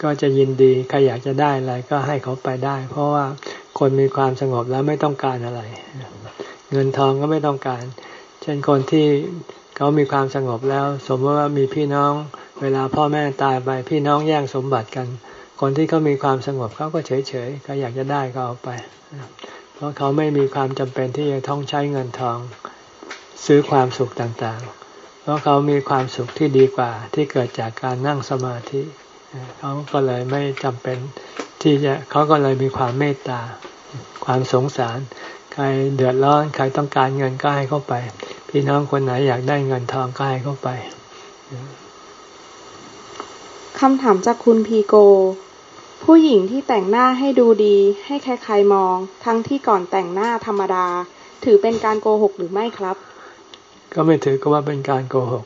ก็จะยินดีใครอยากจะได้อะไรก็ให้เขาไปได้ เพราะว่าคนมีความสงบแล้วไม่ต้องการอะไร เงินทองก็ไม่ต้องการ เช่นคนที่เขามีความสงบแล้ว สมมติว่ามีพี่น้อง เวลาพ่อแม่ตายไปพี่น้องแย่งสมบัติกัน คนที่เขามีความสงบเขาก็เฉยเฉยก็อยากจะได้ก็เอาไป เพราะเขาไม่มีความจำเป็นที่จะต้องใช้เงินทอง ซื้อความสุขต่างๆ เพราะเขามีความสุขที่ดีกว่า ที่เกิดจากการนั่งสมาธิเขาก็เลยไม่จำเป็นที่จะเขาก็เลยมีความเมตตา ความสงสาร ใครเดือดร้อนใครต้องการเงินก็ให้เข้าไป พี่น้องคนไหนอยากได้เงินทองก็ให้เข้าไปคำถามจากคุณพีโก ผู้หญิงที่แต่งหน้าให้ดูดี ให้ใครๆมอง ทั้งที่ก่อนแต่งหน้าธรรมดา ถือเป็นการโกหกหรือไม่ครับ ก็ไม่ถือก็ว่าเป็นการโกหก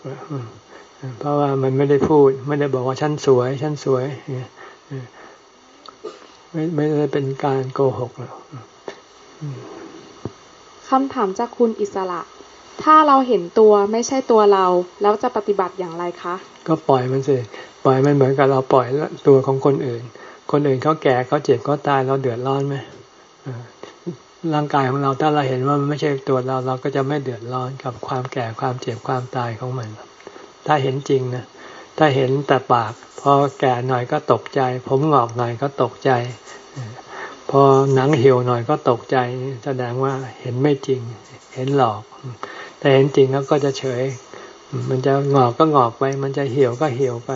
เพราะว่ามันไม่ได้พูด ไม่ได้บอกว่าฉันสวยฉันสวยไม่ไม่ได้เป็นการโกหกหรอกคำถามจากคุณอิสระ ถ้าเราเห็นตัวไม่ใช่ตัวเรา แล้วจะปฏิบัติอย่างไรคะ ก็ปล่อยมันสิปล่อยมันเหมือนกับเราปล่อยตัวของคนอื่น คนอื่นเขาแก่เขาเจ็บเขาตายเราเดือดร้อนไหม ร่างกายของเราถ้าเราเห็นว่ามันไม่ใช่ตัวเราเราก็จะไม่เดือดร้อนกับความแก่ความเจ็บความตายของมัน ถ้าเห็นจริงนะถ้าเห็นแต่ปากพอแก่หน่อยก็ตกใจ ผมหงอกหน่อยก็ตกใจ พอหนังเหี่ยวหน่อยก็ตกใจ แสดงว่าเห็นไม่จริง เห็นหลอกแต่เห็นจริงแล้วก็จะเฉย มันจะงอกก็งอกไป มันจะเหี่ยวก็เหี่ยวไป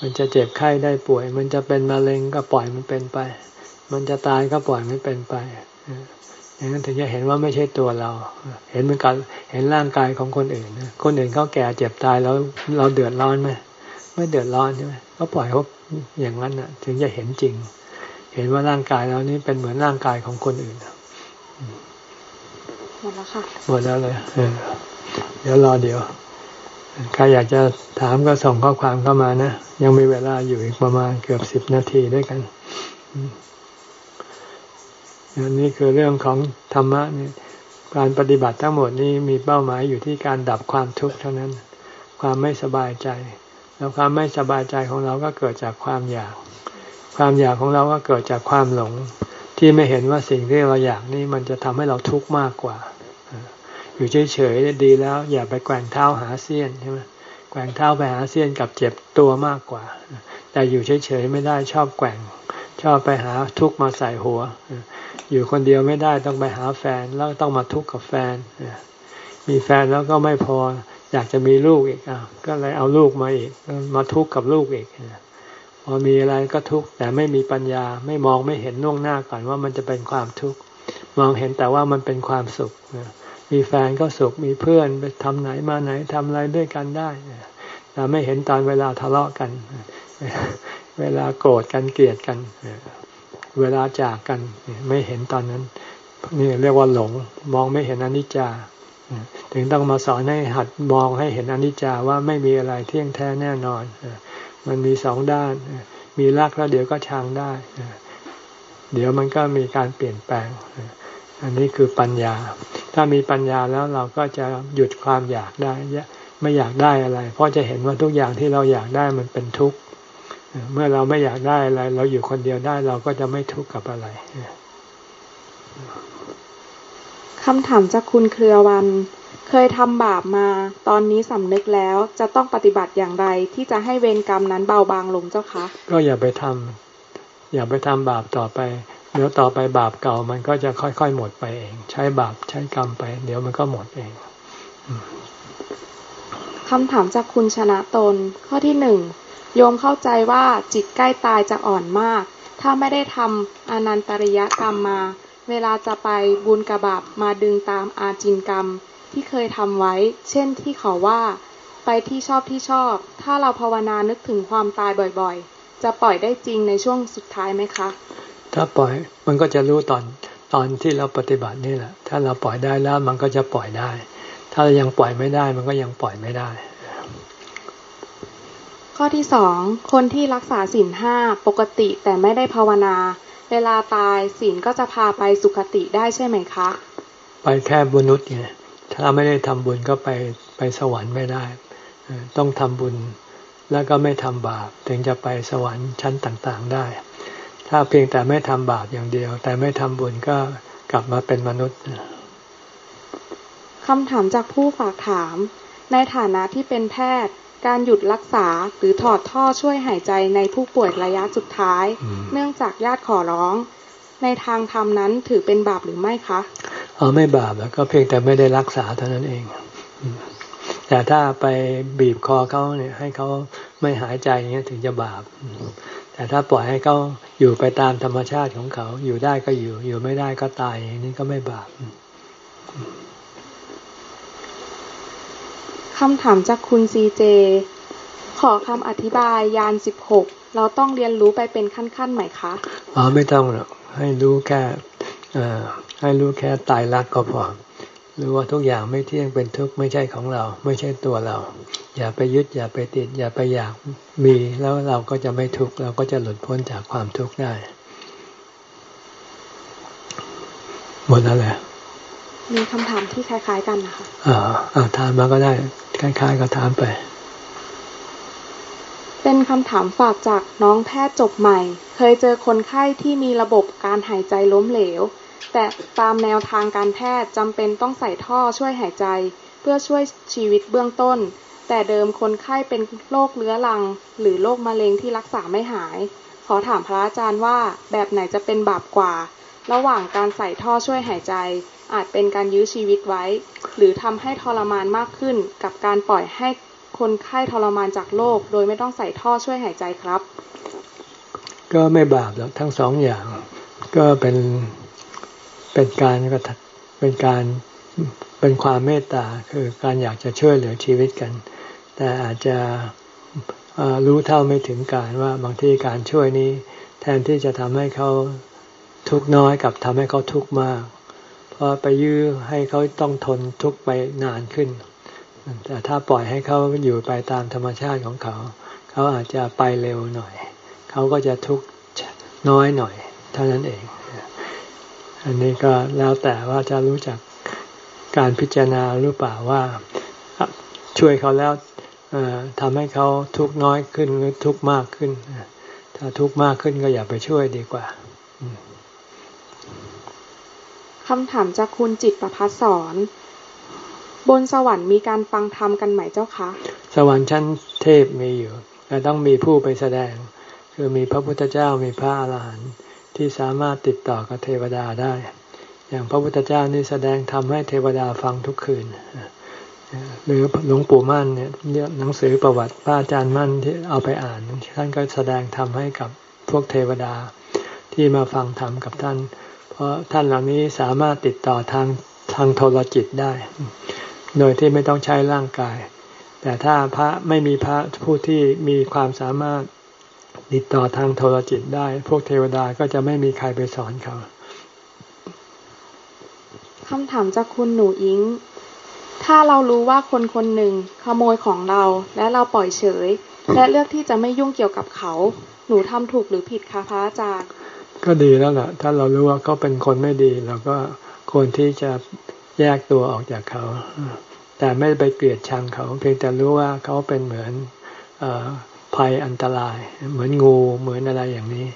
มันจะเจ็บไข้ได้ป่วย มันจะเป็นมะเร็งก็ปล่อยมันเป็นไป มันจะตายก็ปล่อยมันเป็นไป อย่างนั้นถึงจะเห็นว่าไม่ใช่ตัวเรา เห็นเหมือนกันเห็นร่างกายของคนอื่นคนอื่นเขาแก่เจ็บตายแล้วเราเดือดร้อนไหมไม่เดือดร้อนใช่ไหมก็ปล่อยเขาอย่างนั้นน่ะ ถึงจะเห็นจริง เห็นว่าร่างกายเรานี่เป็นเหมือนร่างกายของคนอื่นหมดแล้วค่ะหมดแล้วเลยเดี๋ยวรอเดี๋ยวใครอยากจะถามก็ส่งข้อความเข้ามานะ ยังมีเวลาอยู่อีกประมาณเกือบสิบนาทีด้วยกันอั นนี้คือเรื่องของธรรมะนี่การปฏิบัติทั้งหมดนี้มีเป้าหมายอยู่ที่การดับความทุกข์เท่านั้น ความไม่สบายใจ แล้วความไม่สบายใจของเราก็เกิดจากความอยาก ความอยากของเราก็เกิดจากความหลง ที่ไม่เห็นว่าสิ่งที่เราอยากนี่มันจะทำให้เราทุกข์มากกว่า อยู่เฉยๆดีแล้ว อย่าไปแกว่งเท้าหาเสี้ยนใช่ไหมแกว่งเท้าไปหาเสี้ยนกับเจ็บตัวมากกว่า แต่อยู่เฉยๆไม่ได้ชอบแกว่ง ชอบไปหาทุกข์มาใส่หัว อยู่คนเดียวไม่ได้ต้องไปหาแฟนแล้วต้องมาทุกข์กับแฟน มีแฟนแล้วก็ไม่พออยากจะมีลูกอีกอะก็เลยเอาลูกมาอีกมาทุกข์กับลูกอีกพอมีอะไรก็ทุกข์แต่ไม่มีปัญญาไม่มองไม่เห็นน่วงหน้าก่อนว่ามันจะเป็นความทุกข์มองเห็นแต่ว่ามันเป็นความสุขมีแฟนก็สุขมีเพื่อนไปทำไหนมาไหนทำอะไรด้วยกันได้แต่ไม่เห็นตอนเวลาทะเลาะกัน เวลาโกรธกันเกลียดกัน เวลาจากกันไม่เห็นตอนนั้นนี่เรียกว่าหลงมองไม่เห็นอนิจจาถึงต้องมาสอนให้หัดมองให้เห็นอนิจจาว่าไม่มีอะไรเที่ยงแท้แน่นอน มันมีสองด้าน มีรักแล้วเดี๋ยวก็ชังได้ เดี๋ยวมันก็มีการเปลี่ยนแปลง อันนี้คือปัญญา ถ้ามีปัญญาแล้วเราก็จะหยุดความอยากได้ ไม่อยากได้อะไร เพราะจะเห็นว่าทุกอย่างที่เราอยากได้มันเป็นทุกข์ เมื่อเราไม่อยากได้อะไร เราอยู่คนเดียวได้เราก็จะไม่ทุกข์กับอะไรคำถามจากคุณเครือวัน เคยทำบาปมา ตอนนี้สำนึกแล้วจะต้องปฏิบัติอย่างไร ที่จะให้เวรกรรมนั้นเบาบางลงเจ้าคะ ก็อย่าไปทำอย่าไปทำบาปต่อไปเดี๋ยวต่อไปบาปเก่ามันก็จะค่อยๆหมดไปเอง ใช้บาปใช้กรรมไป เดี๋ยวมันก็หมดเอง คำถามจากคุณชนะตน ข้อที่หนึ่งโยมเข้าใจว่าจิตใกล้ตายจะอ่อนมาก ถ้าไม่ได้ทำอนันตริยกรรมมา เวลาจะไปบุญกระบาบมาดึงตามอาจินกรรม ที่เคยทำไว้ เช่นที่เขาว่าไปที่ชอบที่ชอบ ถ้าเราภาวนานึกถึงความตายบ่อยๆ จะปล่อยได้จริงในช่วงสุดท้ายไหมคะ ถ้าปล่อยมันก็จะรู้ตอนตอนที่เราปฏิบัตินี่แหละ ถ้าเราปล่อยได้แล้วมันก็จะปล่อยได้ ถ้าเรายังปล่อยไม่ได้มันก็ยังปล่อยไม่ได้ ข้อที่สองคนที่รักษาศีลห้าปกติแต่ไม่ได้ภาวนา เวลาตายศีลก็จะพาไปสุคติได้ใช่ไหมคะ ไปแค่บุญนุษย์ไงถ้าไม่ได้ทำบุญก็ไปไปสวรรค์ไม่ได้ ต้องทำบุญแล้วก็ไม่ทำบาป ถึงจะไปสวรรค์ชั้นต่างๆได้ ถ้าเพียงแต่ไม่ทำบาปอย่างเดียว แต่ไม่ทำบุญก็กลับมาเป็นมนุษย์ คำถามจากผู้ฝากถาม ในฐานะที่เป็นแพทย์ การหยุดรักษาหรือถอดท่อช่วยหายใจในผู้ป่วยระยะสุดท้าย เนื่องจากญาติขอร้อง ในทางธรรมนั้นถือเป็นบาปหรือไม่คะอ๋อไม่บาปแล้วก็เพียงแต่ไม่ได้รักษาเท่านั้นเอง แต่ถ้าไปบีบคอเขาเนี่ย ให้เขาไม่หายใจอย่างนี้ถึงจะบาปแต่ถ้าปล่อยให้เขาอยู่ไปตามธรรมชาติของเขา อยู่ได้ก็อยู่ อยู่ไม่ได้ก็ตายอย่างนี้ก็ไม่บาป คำถามจากคุณซีเจ ขอคำอธิบายยานสิบหกเราต้องเรียนรู้ไปเป็นขั้นๆไหมคะ อ๋อไม่ต้องหรอกให้รู้แค่ให้รู้แค่ตายรักก็พอรู้ว่าทุกอย่างไม่เที่ยงเป็นทุกข์ไม่ใช่ของเรา ไม่ใช่ตัวเรา อย่าไปยึดอย่าไปติด อย่าไปอยากมีแล้วเราก็จะไม่ทุกข์เราก็จะหลุดพ้นจากความทุกข์ได้หมดแล้วแหละ มีคำถามที่คล้าย ๆ กันนะคะอ่าอ่าถามมาก็ได้ คล้าย ๆ ก็ถามไป เป็นคำถามฝากจากน้องแพทย์จบใหม่ เคยเจอคนไข้ที่มีระบบการหายใจล้มเหลว แต่ตามแนวทางการแพทย์จำเป็นต้องใส่ท่อช่วยหายใจ เพื่อช่วยชีวิตเบื้องต้น แต่เดิมคนไข้เป็นโรคเรื้อรัง หรือโรคมะเร็งที่รักษาไม่หาย ขอถามพระอาจารย์ว่าแบบไหนจะเป็นบาปกว่า ระหว่างการใส่ท่อช่วยหายใจ อาจเป็นการยื้อชีวิตไว้ หรือทำให้ทรมานมากขึ้น กับการปล่อยให้คนไข้ทรมานจากโรคโดยไม่ต้องใส่ท่อช่วยหายใจครับ ก็ไม่บาปหรอกทั้งสองอย่าง ก็เป็นเป็นการก็เป็นการเป็นความเมตตาคือการอยากจะช่วยเหลือชีวิตกัน แต่อาจจะรู้เท่าไม่ถึงการว่าบางทีการช่วยนี้ แทนที่จะทำให้เขาทุกน้อยกับทำให้เขาทุกมาก พอไปยื้อให้เขาต้องทนทุกข์ไปนานขึ้น แต่ถ้าปล่อยให้เขาอยู่ไปตามธรรมชาติของเขา เขาอาจจะไปเร็วหน่อย เขาก็จะทุกข์น้อยหน่อย เท่านั้นเอง อันนี้ก็แล้วแต่ว่าจะรู้จักการพิจารณาหรือเปล่าว่าช่วยเขาแล้วทำให้เขาทุกข์น้อยขึ้นหรือทุกข์มากขึ้น ถ้าทุกข์มากขึ้นก็อย่าไปช่วยดีกว่า คำถามจากคุณจิตประพัสสอน บนสวรรค์มีการฟังธรรมกันไหมเจ้าคะ สวรรค์ชั้นเทพมีอยู่ แต่ต้องมีผู้ไปแสดง คือมีพระพุทธเจ้ามีพระอาหารหันต์ที่สามารถติดต่อกับเทวดาได้ อย่างพระพุทธเจ้านี่แสดงทำให้เทวดาฟังทุกคืนหรือหลวงปู่มั่นเนี่ยหนังสือประวัติพระอาจารย์มั่นที่เอาไปอ่านท่านก็แสดงทำให้กับพวกเทวดาที่มาฟังธรรมกับท่าน เพราะท่านเหล่านี้สามารถติดต่อทางทางโทรจิตได้ โดยที่ไม่ต้องใช้ร่างกาย แต่ถ้าพระไม่มีพระผู้ที่มีความสามารถติดต่อทางโทรจิตได้ พวกเทวดาก็จะไม่มีใครไปสอนเขาคำถามจากคุณหนูอิง ถ้าเรารู้ว่าคนคนหนึ่งขโมยของเราและเราปล่อยเฉย และเลือกที่จะไม่ยุ่งเกี่ยวกับเขา หนูทำถูกหรือผิดคะพระอาจารย์ ก็ดีแล้วล่ะ ถ้าเรารู้ว่าเขาเป็นคนไม่ดีเราก็ควรที่จะแยกตัวออกจากเขา แต่ไม่ไปเกลียดชังเขา เพียงแต่รู้ว่าเขาเป็นเหมือนอภัยอันตราย เหมือนงูเหมือนอะไรอย่างนี้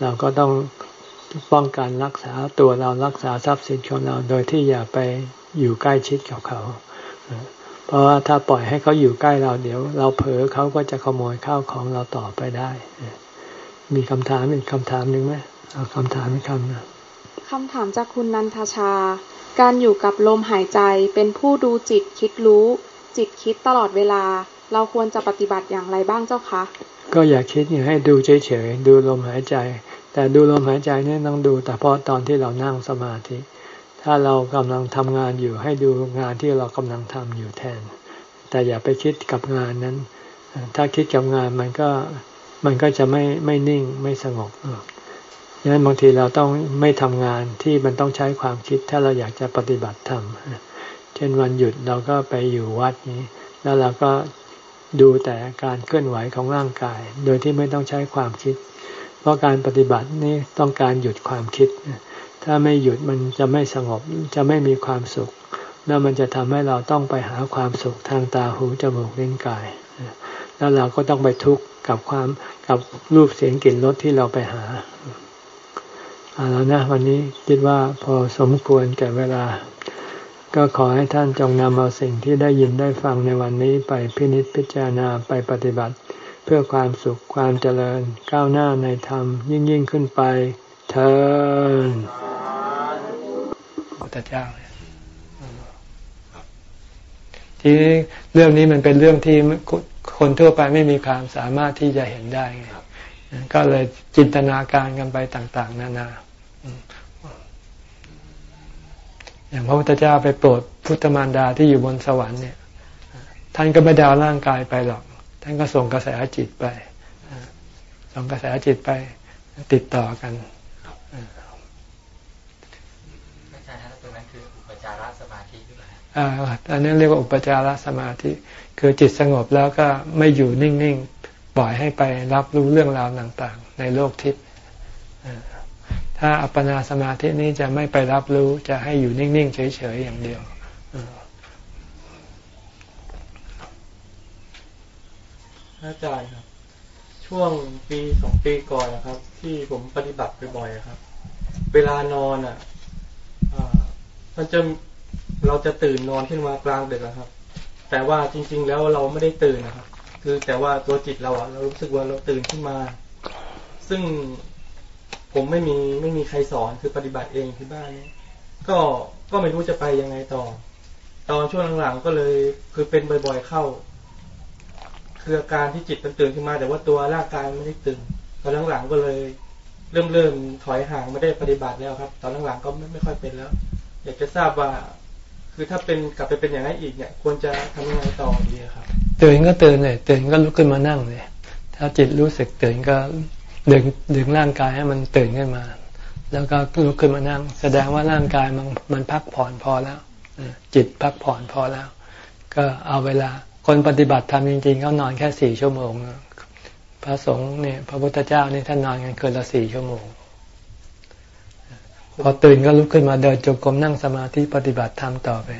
เราก็ต้องป้องกันรักษาตัวเรารักษาทรัพย์สินของเราโดยที่อย่าไปอยู่ใกล้ชิดกับเขา เพราะว่าถ้าปล่อยให้เขาอยู่ใกล้เราเดี๋ยว เราเผลอเขาก็จะขโมยข้าวของเราต่อไปได้ มีคำถามอีกคำถามหนึ่งไหมเอาคำถามอีกคำนะคำถามจากคุณนันทชา การอยู่กับลมหายใจเป็นผู้ดูจิตคิดรู้ จิตคิดตลอดเวลา เราควรจะปฏิบัติอย่างไรบ้างเจ้าคะ ก็อย่าคิดอย่าให้ดูเฉยๆดูลมหายใจ แต่ดูลมหายใจนี่ต้องดู แต่เพราะตอนที่เรานั่งสมาธิ ถ้าเรากำลังทำงานอยู่ให้ดูงานที่เรากำลังทำอยู่แทน แต่อย่าไปคิดกับงานนั้น ถ้าคิดกับงานมันก็ มันก็จะไม่ไม่นิ่งไม่สงบดังนั้นบางทีเราต้องไม่ทำงานที่มันต้องใช้ความคิดถ้าเราอยากจะปฏิบัติธรรมเช่นวันหยุดเราก็ไปอยู่วัดนี้ แล้วเราก็ดูแต่การเคลื่อนไหวของร่างกาย โดยที่ไม่ต้องใช้ความคิด เพราะการปฏิบัตินี้ต้องการหยุดความคิด ถ้าไม่หยุดมันจะไม่สงบจะไม่มีความสุข แล้วมันจะทำให้เราต้องไปหาความสุขทางตาหูจมูกลิ้นกาย แล้วเราก็ต้องไปทุกข์กับความกับรูปเสียงกลิ่นรสที่เราไปหาเอาแล้วนะวันนี้คิดว่าพอสมควรแก่เวลา ก็ขอให้ท่านจงนำเอาสิ่งที่ได้ยินได้ฟังในวันนี้ไปพินิจพิจารณาไปปฏิบัติ เพื่อความสุขความเจริญก้าวหน้าในธรรมยิ่งยิ่งขึ้นไปเธอธเจ้าทีนี้เรื่องนี้มันเป็นเรื่องที่ คนทั่วไปไม่มีความสามารถที่จะเห็นได้ไงก็เลยจินตนาการกันไปต่าง ๆ นานา อย่างพระพุทธเจ้าไปโปรดพุทธมารดาที่อยู่บนสวรรค์เนี่ย ท่านก็ไม่ดาวร่างกายไปหรอก ท่านก็ส่งกระแสจิตไป ส่งกระแสจิตไปติดต่อกันอ่าอันนี้เรียกว่าอุปจารสมาธิ คือจิตสงบแล้วก็ไม่อยู่นิ่งๆปล่อยให้ไปรับรู้เรื่องราวต่างๆ ในโลกทิพย์ถ้าอัปปนาสมาธินี้จะไม่ไปรับรู้จะให้อยู่นิ่งๆเฉยๆอย่างเดียวอาจารย์ครับ ช่วงปีสองปีก่อนนะครับ ที่ผมปฏิบัติบ่อยๆครับ เวลานอนอะมันจะเราจะตื่นนอนขึ้นมากลางดึกครับ แต่ว่าจริง ๆ แล้วเราไม่ได้ตื่นนะครับ คือแต่ว่าตัวจิตเราอะเรารู้สึกว่าเราตื่นขึ้นมา ซึ่งผมไม่มีไม่มีใครสอนคือปฏิบัติเองที่บ้านนี้ก็ก็ไม่รู้จะไปยังไงต่อ ตอนช่วงหลังๆก็เลยคือเป็นบ่อย ๆเข้าคืออาการที่จิตมันตื่นขึ้นมา แต่ว่าตัวร่างกายไม่ได้ตื่นตอนหลังๆก็เลย เริ่มเริ่มถอยห่างไม่ได้ปฏิบัติแล้วครับ ตอนหลังๆก็ไม่ไม่ค่อยเป็นแล้ว อยากจะทราบว่า คือถ้าเป็นกลับไปเป็นอย่างนั้นอีกเนี่ยควรจะทำยังไงต่อดีครับตื่นก็ตื่นเลยตื่นก็ลุกขึ้นมานั่งเลยถ้าจิตรู้สึกตื่นก็ดึงดึงร่างกายให้มันตื่นขึ้นมา แล้วก็ลุกขึ้นมานั่ง แสดงว่าร่างกายมันมันพักผ่อนพอแล้วจิตพักผ่อนพอแล้ว ก็เอาเวลาคนปฏิบัติทำจริง ๆเขานอนแค่สี่ชั่วโมงพระสงฆ์เนี่ยพระพุทธเจ้านี่ท่านนอนกันเกินละสี่ชั่วโมง พพอตื่นก็ลุกขึ้นมาเดินจงกรมนั่งสมาธิปฏิบัติธรรมต่อไป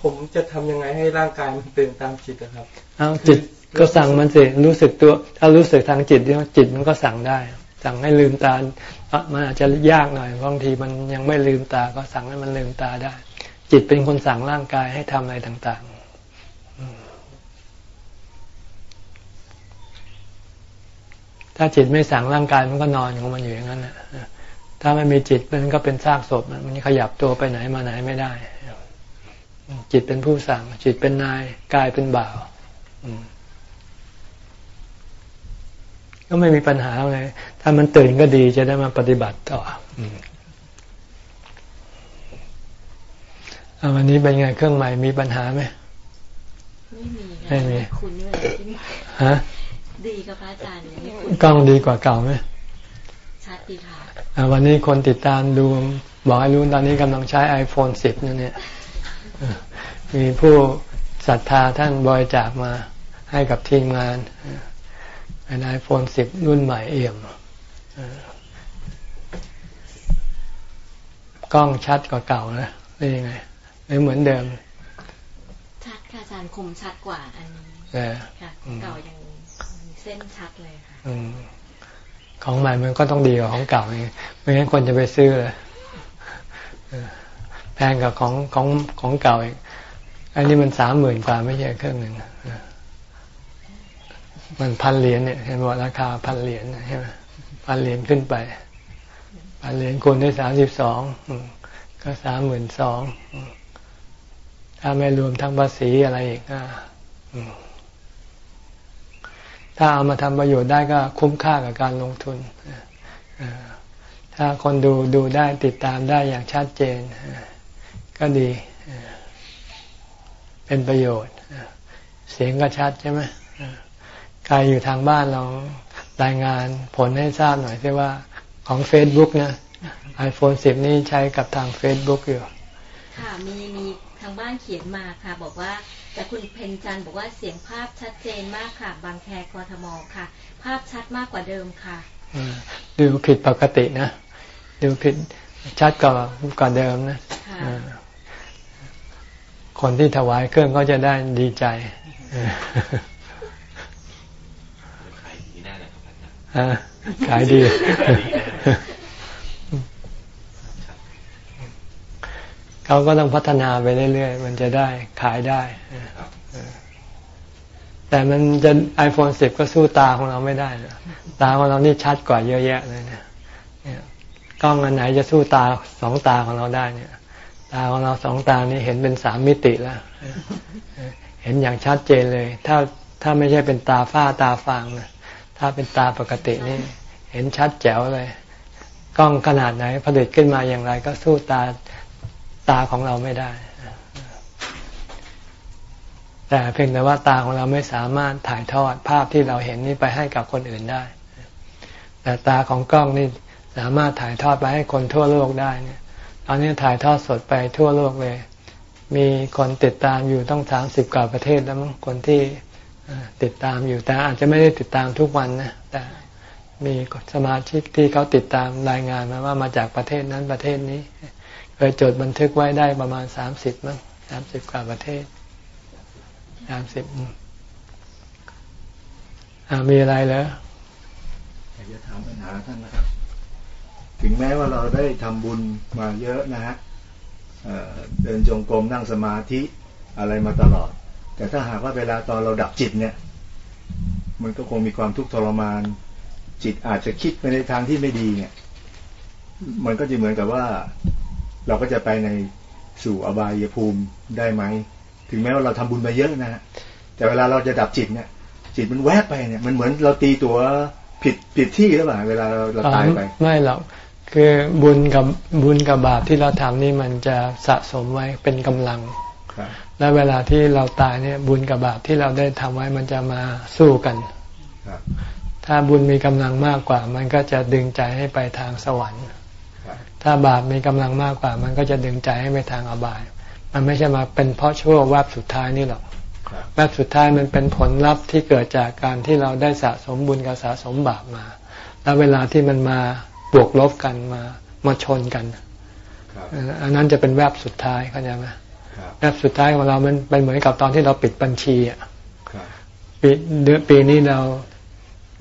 ผมจะทำยังไงให้ร่างกายมันตื่นตามจิตนะครับเอาจิตก็สั่งมันสิรู้สึกตัว ถ้ารู้สึกทางจิตเนี่ยจิตมันก็สั่งได้ สั่งให้ลืมตามันอาจจะยากหน่อยบางทีมันยังไม่ลืมตาก็สั่งให้มันลืมตาได้ จิตเป็นคนสั่งร่างกายให้ทำอะไรต่างๆ ถ้าจิตไม่สั่งร่างกายมันก็นอนของมันอยู่อย่างนั้นนะ ถ้าไม่มีจิตมันก็เป็นซากศพมันขยับตัวไปไหนมาไหนไม่ได้ จิตเป็นผู้สั่ง จิตเป็นนายกายเป็นบ่าวก็ไม่มีปัญหาอะไรถ้ามันตื่นก็ดีจะได้มาปฏิบัติต่ออวันนี้เป็นไงเครื่องใหม่มีปัญหาไหมไม่มีไม่มีคุณนี่แหละที่ฮะดีกับพระอาจารย์นี่คุณกล้องดีกว่าเก่าไหมชัดดีค่ะ วันนี้คนติดตามดู บอกให้รู้ตอนนี้กำลังใช้ iPhone 10นั่นเนี่ยมีผู้ศรัทธาท่านบริจาคมาให้กับทีมงานเป็นไอโฟนสิบรุ่นใหม่เอี่ยมกล้องชัดกว่าเก่านะนี่ยังไงไม่เหมือนเดิม ชัดค่ะอาจารย์คมชัดกว่าอันนี้ค่ะเก่ายังเส้นชัดเลยค่ะ ของใหม่มันก็ต้องดีกว่าของเก่าไงไม่งั้นคนจะไปซื้อเลยแพงกับของของของเก่าอีกอันนี้มันสามหมื่นกว่าไม่ใช่เครื่องหนึ่งมันพันเหรียญเนี่ยเห็นว่าราคาพันเหรียญใช่ไหมพันเหรียญขึ้นไปพันเหรียญคูณได้สามสิบสองก็สามหมื่นสองถ้าไม่รวมทั้งภาษีอะไรอีกอะ ถ้าเอามาทำประโยชน์ได้ก็คุ้มค่ากับการลงทุน ถ้าคนดูดูได้ติดตามได้อย่างชัดเจน ก็ดี เป็นประโยชน์ เสียงก็ชัดใช่ไหมใครอยู่ทางบ้านเรารายงานผลให้ทราบหน่อยที่ว่าของ Facebook นะ iPhone 10 นี่ใช้กับทาง Facebook อยู่ ค่ะ มีมีทางบ้านเขียนมาค่ะ บอกว่า แต่คุณเพนจันบอกว่าเสียงภาพชัดเจนมากค่ะ บางแคกรทมค่ะ ภาพชัดมากกว่าเดิมค่ะดูผิดปกตินะ ดูผิดชัดกว่ากว่าเดิมนะคนที่ถวายเครื่องก็จะได้ดีใจขายดี เขาก็ต้องพัฒนาไปเรื่อยๆ มันจะได้ขายได้ แต่มันจะ iPhone 10 ก็สู้ตาของเราไม่ได้ตาของเรานี่ชัดกว่าเยอะแยะเลยเนี่ยกล้องอันไหนจะสู้ตาสองตาของเราได้เนี่ย ตาของเราสองตานี่เห็นเป็นสามมิติแล้ว เห็นอย่างชัดเจนเลย ถ้าถ้าไม่ใช่เป็นตาฝ้าตาฟางนะถ้าเป็นตาปกตินี่ เห็นชัดแจ๋วเลย กล้องขนาดไหนผลิตขึ้นมาอย่างไร ก็สู้ตา ตาของเราไม่ได้ แต่เพียงแต่ว่าตาของเราไม่สามารถถ่ายทอดภาพที่เราเห็นนี้ไปให้กับคนอื่นได้ แต่ตาของกล้องนี่สามารถถ่ายทอดไปให้คนทั่วโลกได้เนี่ยตอนนี้ถ่ายทอดสดไปทั่วโลกเลย มีคนติดตามอยู่ต้องสามสิบกว่าประเทศแล้วมั้งคนที่ติดตามอยู่แต่อาจจะไม่ได้ติดตามทุกวันนะแต่มีสมาชิกที่เขาติดตามรายงานมาว่ามาจากประเทศนั้นประเทศนี้ เคยจดบันทึกไว้ได้ประมาณสามสิบมั้งสามสิบกว่าประเทศสามสิบมีอะไรเหรออยากจะถามปัญหาท่านนะครับ ถึงแม้ว่าเราได้ทำบุญมาเยอะนะฮะเดินจงกรมนั่งสมาธิอะไรมาตลอด แต่ถ้าหากว่าเวลาตอนเราดับจิตเนี่ย มันก็คงมีความทุกข์ทรมาน จิตอาจจะคิดไปในทางที่ไม่ดีเนี่ย มันก็จะเหมือนกับว่า เราก็จะไปในสู่อบายภูมิได้ไหม ถึงแม้ว่าเราทำบุญมาเยอะนะฮะแต่เวลาเราจะดับจิตเนี่ย จิตมันแวบไปเนี่ย มันเหมือนเราตีตัวผิดผิดที่หรือเปล่าเวลาเราตายไป ไม่หรอกคือบุญกับบุญกับบาปที่เราทำนี่มันจะสะสมไว้เป็นกำลังและเวลาที่เราตายเนี่ยบุญกับบาปที่เราได้ทำไว้มันจะมาสู้กันถ้าบุญมีกำลังมากกว่า มันก็จะดึงใจให้ไปทางสวรรค์ ถ้าบาปมีกำลังมากกว่า มันก็จะดึงใจให้ไปทางอบาย มันไม่ใช่มาเป็นเพราะชั่ววับสุดท้ายนี่หรอกแวบสุดท้ายมันเป็นผลลัพธ์ที่เกิดจากการที่เราได้สะสมบุญกับสะสมบาปมา แล้วเวลาที่มันมาบวกลบกันมามาชนกันอันนั้นจะเป็นแวบสุดท้ายเข้าใจไหมครับแวบสุดท้ายของเรา มันเป็นเหมือนกับตอนที่เราปิดบัญชีอะครับปีเดือนปีนี้เรา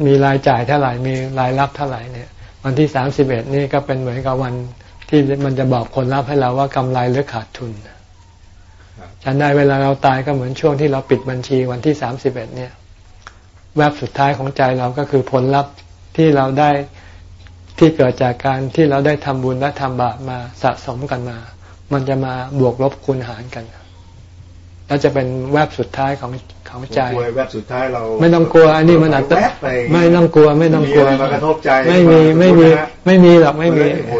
มีรายจ่ายเท่าไหร่มีรายรับเท่าไหร่เนี่ย วันที่สามสิบเอ็ดนี่ก็เป็นเหมือนกับวันที่มันจะบอกผลลัพธ์ให้เราว่ากำไรหรือขาดทุนฉันได้เวลาเราตายก็เหมือนช่วงที่เราปิดบัญชีวันที่สามสิบเอ็ดเนี่ย แวบสุดท้ายของใจเราก็คือผลลัพธ์ที่เราได้ที่เกิดจากการที่เราได้ทำบุญและทำบาปมาสะสมกันมา มันจะมาบวกลบคูณหารกัน แล้วจะเป็นแวบสุดท้ายของของใจกลัวแวบสุดท้ายเราไม่ต้องกลัวอันนี้มันอาจจะแวบปไม่ต้องกลัวไม่ต้องกลัวมีะไรมากระทบใจไม่มีไม่มีไม่มีหรอกไม่มีโอ้โห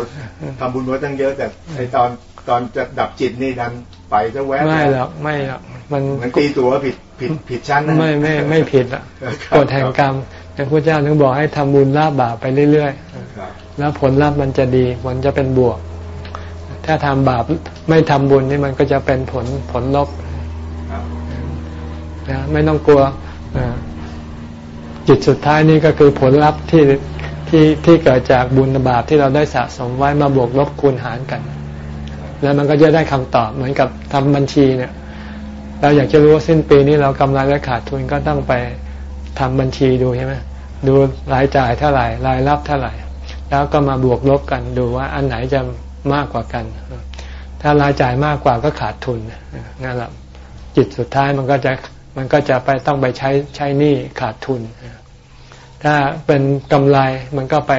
ทำบุญไว้ตั้งเยอะแต่ไอตอนตอนจะดับจิตนี่ดันไปจะแวบไม่หรอกไม่หรอกมันเหมือนตีตัวผิดผิดผิดชั้นนะไม่ไม่ไม่ผิดอะครับกฎแห่งกรรมอย่างพระเจ้าถึงบอกให้ทำบุญละบาปไปเรื่อยครับๆแล้วผลลัพธ์มันจะดีมันจะเป็นบวก ถ้าทำบาปไม่ทำบุญนี่มันก็จะเป็นผลผลลบครับ นะไม่ต้องกลัวจิตสุดท้ายนี่ก็คือผลลัพธ์ที่ที่ที่เกิดจากบุญบาปที่เราได้สะสมไว้มาบวกลบคูณหารกัน แล้วมันก็จะได้คำตอบเหมือนกับทำบัญชีเนี่ย เราอยากจะรู้ว่าสิ้นปีนี้เรากำไรและขาดทุนก็ต้องไปทำบัญชีดูใช่ไหมดูรายจ่ายเท่าไหร่รายรับเท่าไหร่ แล้วก็มาบวกลบกันดูว่าอันไหนจะมากกว่ากัน ถ้ารายจ่ายมากกว่าก็ขาดทุนนั่นแหละจิตสุดท้ายมันก็จะ มันก็จะไปต้องไปใช้ใช้หนี้ขาดทุน ถ้าเป็นกำไรมันก็ไป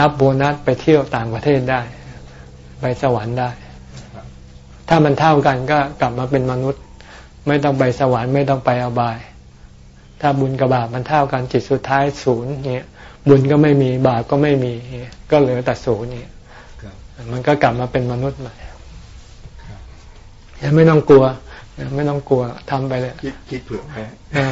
รับโบนัสไปเที่ยวต่างประเทศได้ ไปสวรรค์ได้ ถ้ามันเท่ากันก็กลับมาเป็นมนุษย์ ไม่ต้องไปสวรรค์ไม่ต้องไปอบาย ถ้าบุญกับบาปมันเท่ากันจิตสุดท้ายศูนย์เนี่ยบุญก็ไม่มีบาปก็ไม่มีเนี่ยก็เหลือแต่ศูนย์เนี่ยครับมันก็กลับมาเป็นมนุษย์ใหม่ยังไม่ต้องกลัว ไม่ต้องกลัวทำไปเลยคิดคิดเผื่อไว้อ่า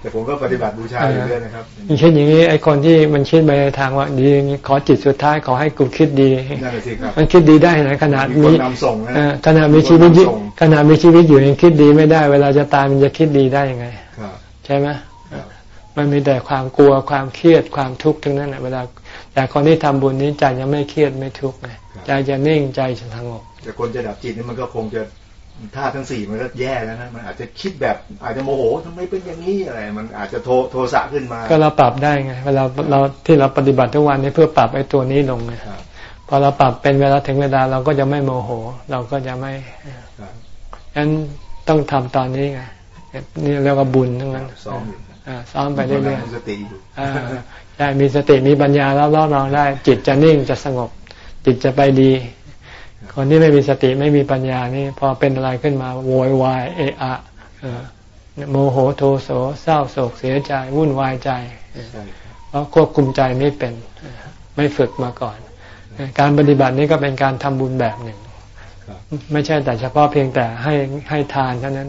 แต่ผมก็ปฏิบัติบูชาอยู่เรื่อยนะครับอย่างเช่นอย่างนี้ไอ้คนที่มันคิดไปในทางว่าดีอย่างนี้ขอจิตสุดท้ายขอให้กูคิดดีนั่นแหละสิครับมันคิดดีได้นะขนาดมีคนมีนำส่งนะเอ่อขนาดมีชีวิตอยู่มีคนนำส่งขนาดมีชีวิตอยู่ยังคิดดีไม่ได้ เวลาจะตายมันจะคิดดีได้ยังไงครับใช่ไหมครับมันมีแต่ความกลัวความเครียดความทุกข์ทั้งนั้นนะเวลาแต่คนที่ทำบุญนี้ใจยังไม่เครียดไม่ทุกข์ไงใจจะนิ่งใจจะสงบแต่คนจะดับจิตนี่มันก็คงจะ ท่าทั้งสี่มันก็แย่แล้วนะมันอาจจะคิดแบบอาจจะโมโหทำไมเป็นอย่างนี้อะไร มันอาจจะโทโทสะขึ้นมา ก็เราปรับได้ไงเวลาเราที่เราปฏิบัติทุกวันนี้เพื่อปรับไอ้ตัวนี้ลงไงครับพอเราปรับเป็นเวลาถึงเวลาเราก็จะไม่โมโห เราก็จะไม่ครับงั้นต้องทำตอนนี้ไงนี่เรียกว่าบุญทั้งนั้นซ้อมอยู่อ่าซ้อมไปเรื่อยมีสติอยู่ๆอ่าใช่มีสติมีปัญญาแล้วรอบรองได้ จิตจะนิ่งจะสงบ จิตจะไปดี คนที่ไม่มีสติไม่มีปัญญานี่พอเป็นอะไรขึ้นมาโวยวายเอะอะโมโหโทโสเศร้าโศกเสียใจวุ่นวายใจ เพราะควบคุมใจไม่เป็นไม่ฝึกมาก่อน การปฏิบัตินี้ก็เป็นการทำบุญแบบหนึ่ง ไม่ใช่แต่เฉพาะเพียงแต่ให้ให้ทานเท่านั้น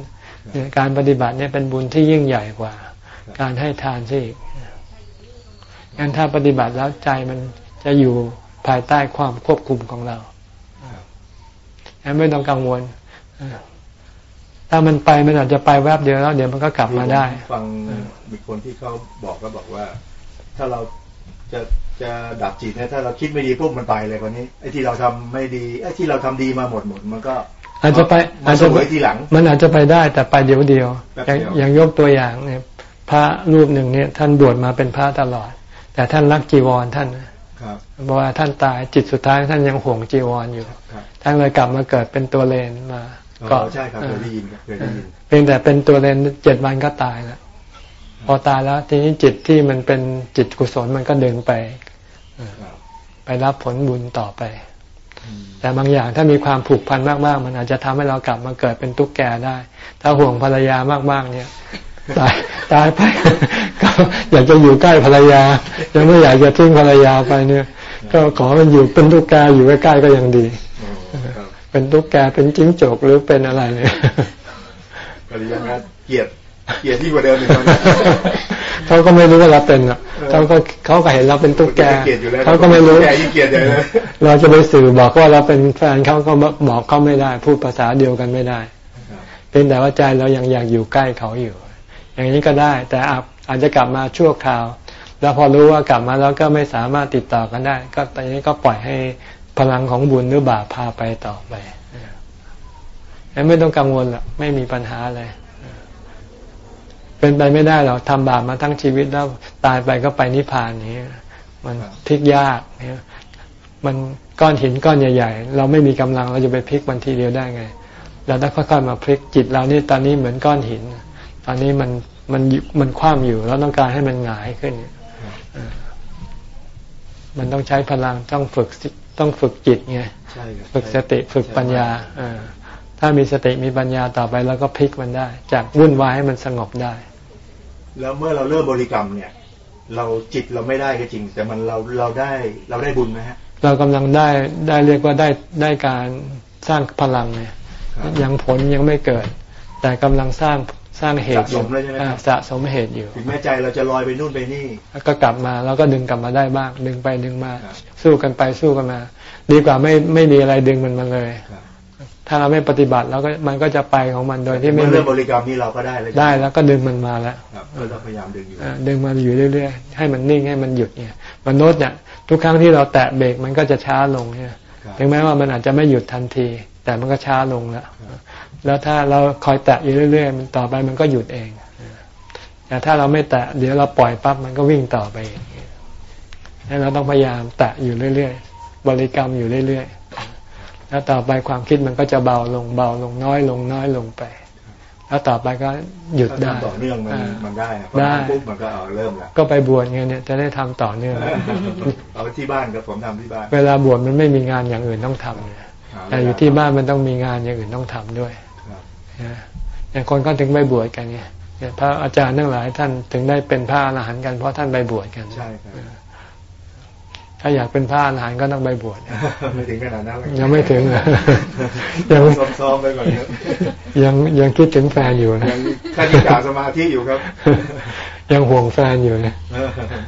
การปฏิบัติเนี่ยเป็นบุญที่ยิ่งใหญ่กว่า การให้ทานซะอีกงั้นถ้าปฏิบัติแล้วใจมันจะอยู่ภายใต้ความควบคุมของเรา ไม่ต้องกังวลถ้ามันไปมันอาจจะไปแวบเดียวแล้วเดี๋ยวมันก็กลับมาได้ ฟังมีคนที่เขาบอกก็บอกว่า ถ้าเราจะจะดับจิตเนี่ยถ้าเราคิดไม่ดีปุ๊บมันไปเลยคนนี้ไอ้ที่เราทำไม่ดีไอ้ที่เราทำดีมาหมดหมดมันก็อาจจะไปมาอาจสจะวยทีหลัง มันอาจจะไปได้แต่ไปเดียวเดียวแป๊บอย่างเดียวอย่างยกตัวอย่างเนี่ย พระรูปหนึ่งเนี่ย ท่านบวชมาเป็นพระตลอด แต่ท่านรักจีวรท่านนะครับ เพราะว่าท่านตายจิตสุดท้ายท่านยังห่วงจีวรอยู่ครับท่านเลยกลับมาเกิดเป็นตัวเลนมาอ๋อเกาะใช่ครับเคยได้ยินครับเคยได้ยินเพียงแต่เป็นตัวเลนเจ็ดวันก็ตายแล้วพอตายแล้วทีนี้จิตที่มันเป็นจิตกุศลมันก็เดินไปครับไปรับผลบุญต่อไปอืมแต่บางอย่างถ้ามีความผูกพันมากๆ มันอาจจะทำให้เรากลับมาเกิดเป็นตุ๊กแกได้ ถ้าห่วงภรรยามากๆ เนี่ย ตายตายไปก็อยากจะอยู่ใกล้ภรรยา ยังไม่อยากจะทิ้งภรรยาไปเนี่ย ก็ขอมันอยู่เป็นตุ๊กแกอยู่ใกล้ๆก็ยังดีอ๋อครับเป็นตุ๊กแกเป็นจิ้งจกหรือเป็นอะไรเนี่ยก็เลยยังไงเกลียดเกลียดที่กว่าเดิมอีกตอนนี้เขาก็ไม่รู้ว่าเราเป็นอะเขาก็เขาก็เห็นเราเป็นตุ๊กแกเกลียดอยู่แล้วเขาก็ไม่รู้แกยิ่งเกลียดใหญ่เลยเราจะไปสื่อบอกว่าเราเป็นแฟนเขาก็บอกเขาไม่ได้ พูดภาษาเดียวกันไม่ได้ครับเป็นแต่ว่าใจเรายังอยากอยู่ใกล้เขาอยู่ อย่างนี้ก็ได้ แต่อาจอาจะกลับมาชั่วคราว แล้วพอรู้ว่ากลับมาแล้วก็ไม่สามารถติดต่อกันได้ ก็ตอนนี้ก็ปล่อยให้พลังของบุญหรือบาปพาไปต่อไปไม่ต้องกังวลหรอกไม่มีปัญหาอะไรเป็นไปไม่ได้หรอกทำบาปมาทั้งชีวิตแล้วตายไปก็ไปนิพพานนี้มันพลิกยากเนี่ยมันก้อนหินก้อนใหญ่ ๆ เราไม่มีกำลังเราจะไปพลิกมันทีเดียวได้ไง เราต้องค่อยๆมาพลิกจิตเรานี่ตอนนี้เหมือนก้อนหิน ตอนนี้มันมันมันคว่ำอยู่เราต้องการให้มันหงายขึ้นมันต้องใช้พลังต้องฝึกต้องฝึกจิตไงฝึกสติฝึกปัญญาถ้ามีสติมีปัญญาต่อไปแล้วก็พลิกมันได้ จากวุ่นวายให้มันสงบได้ แล้วเมื่อเราเริ่มบริกรรมเนี่ย เราจิตเราไม่ได้ก็จริง แต่มันเราเราได้เราได้บุญไหมฮะ เรากำลังได้ได้เรียกว่าได้ได้การสร้างพลังเนี่ยยังผลยังไม่เกิด แต่กำลังสร้าง สร้างเหตุอยู่สะสมเหตุอยู่ ถึงแม้ใจเราจะลอยไปนู่นไปนี่ ก็กลับมาแล้วก็ดึงกลับมาได้บ้าง ดึงไปดึงมา สู้กันไปสู้กันมา ดีกว่าไม่ไม่มีอะไรดึงมันมาเลย ถ้าเราไม่ปฏิบัติเราก็มันก็จะไปของมันโดยที่ไม่เรื่องบริกรรมนี่เราก็ได้เลยได้แล้วก็ดึงมันมาแล้วเราพยายามดึงอยู่ดึงมันอยู่เรื่อยๆให้มันนิ่งให้มันหยุดเนี่ยมนุษย์เนี่ยทุกครั้งที่เราแตะเบรกมันก็จะช้าลงเนี่ยถึงแม้ว่ามันอาจจะไม่หยุดทันที แต่มันก็ช้าลงแล้ว แล้วถ้าเราคอยแตะอยู่เรื่อยๆมันต่อไปมันก็หยุดเองแต่ถ้าเราไม่แตะเดี๋ยวเราปล่อยปั๊บมันก็วิ่งต่อไปแล้วเราต้องพยายามแตะอยู่เรื่อยๆ บริกรรมอยู่เรื่อยๆ แล้วต่อไปความคิดมันก็จะเบาลงเบาลงน้อยลงน้อยลงไป แล้วต่อไปก็หยุดได้ต่อเนื่องมันมันได้ได้ปุ๊บมันก็เอาเริ่มแล้วก็ไปบวชไงเนี่ยจะได้ทำต่อเนื่องเอาที่บ้านกับผมทำที่บ้าน เวลาบวชมันไม่มีงานอย่างอื่นต้องทำเนี่ยแต่อยู่ที่บ้านมันต้องมีงานอย่างอื่นต้องทำด้วย อย่างคนก็ถึงไปบวชกันไงพระอาจารย์ทั้งหลายท่านถึงได้เป็นพระอรหันต์กันเพราะท่านไปบวชกันใช่ครับถ้าอยากเป็นพระอรหันต์ก็ต้องไปบวชไม่ถึงขนาดนั้นยังไม่ถึงยังซ้อมๆไปก่อนยังยังคิดถึงแฟนอยู่นะยังท่านยังกาสมาธิอยู่ครับ ยังห่วงแฟนอยู่นะ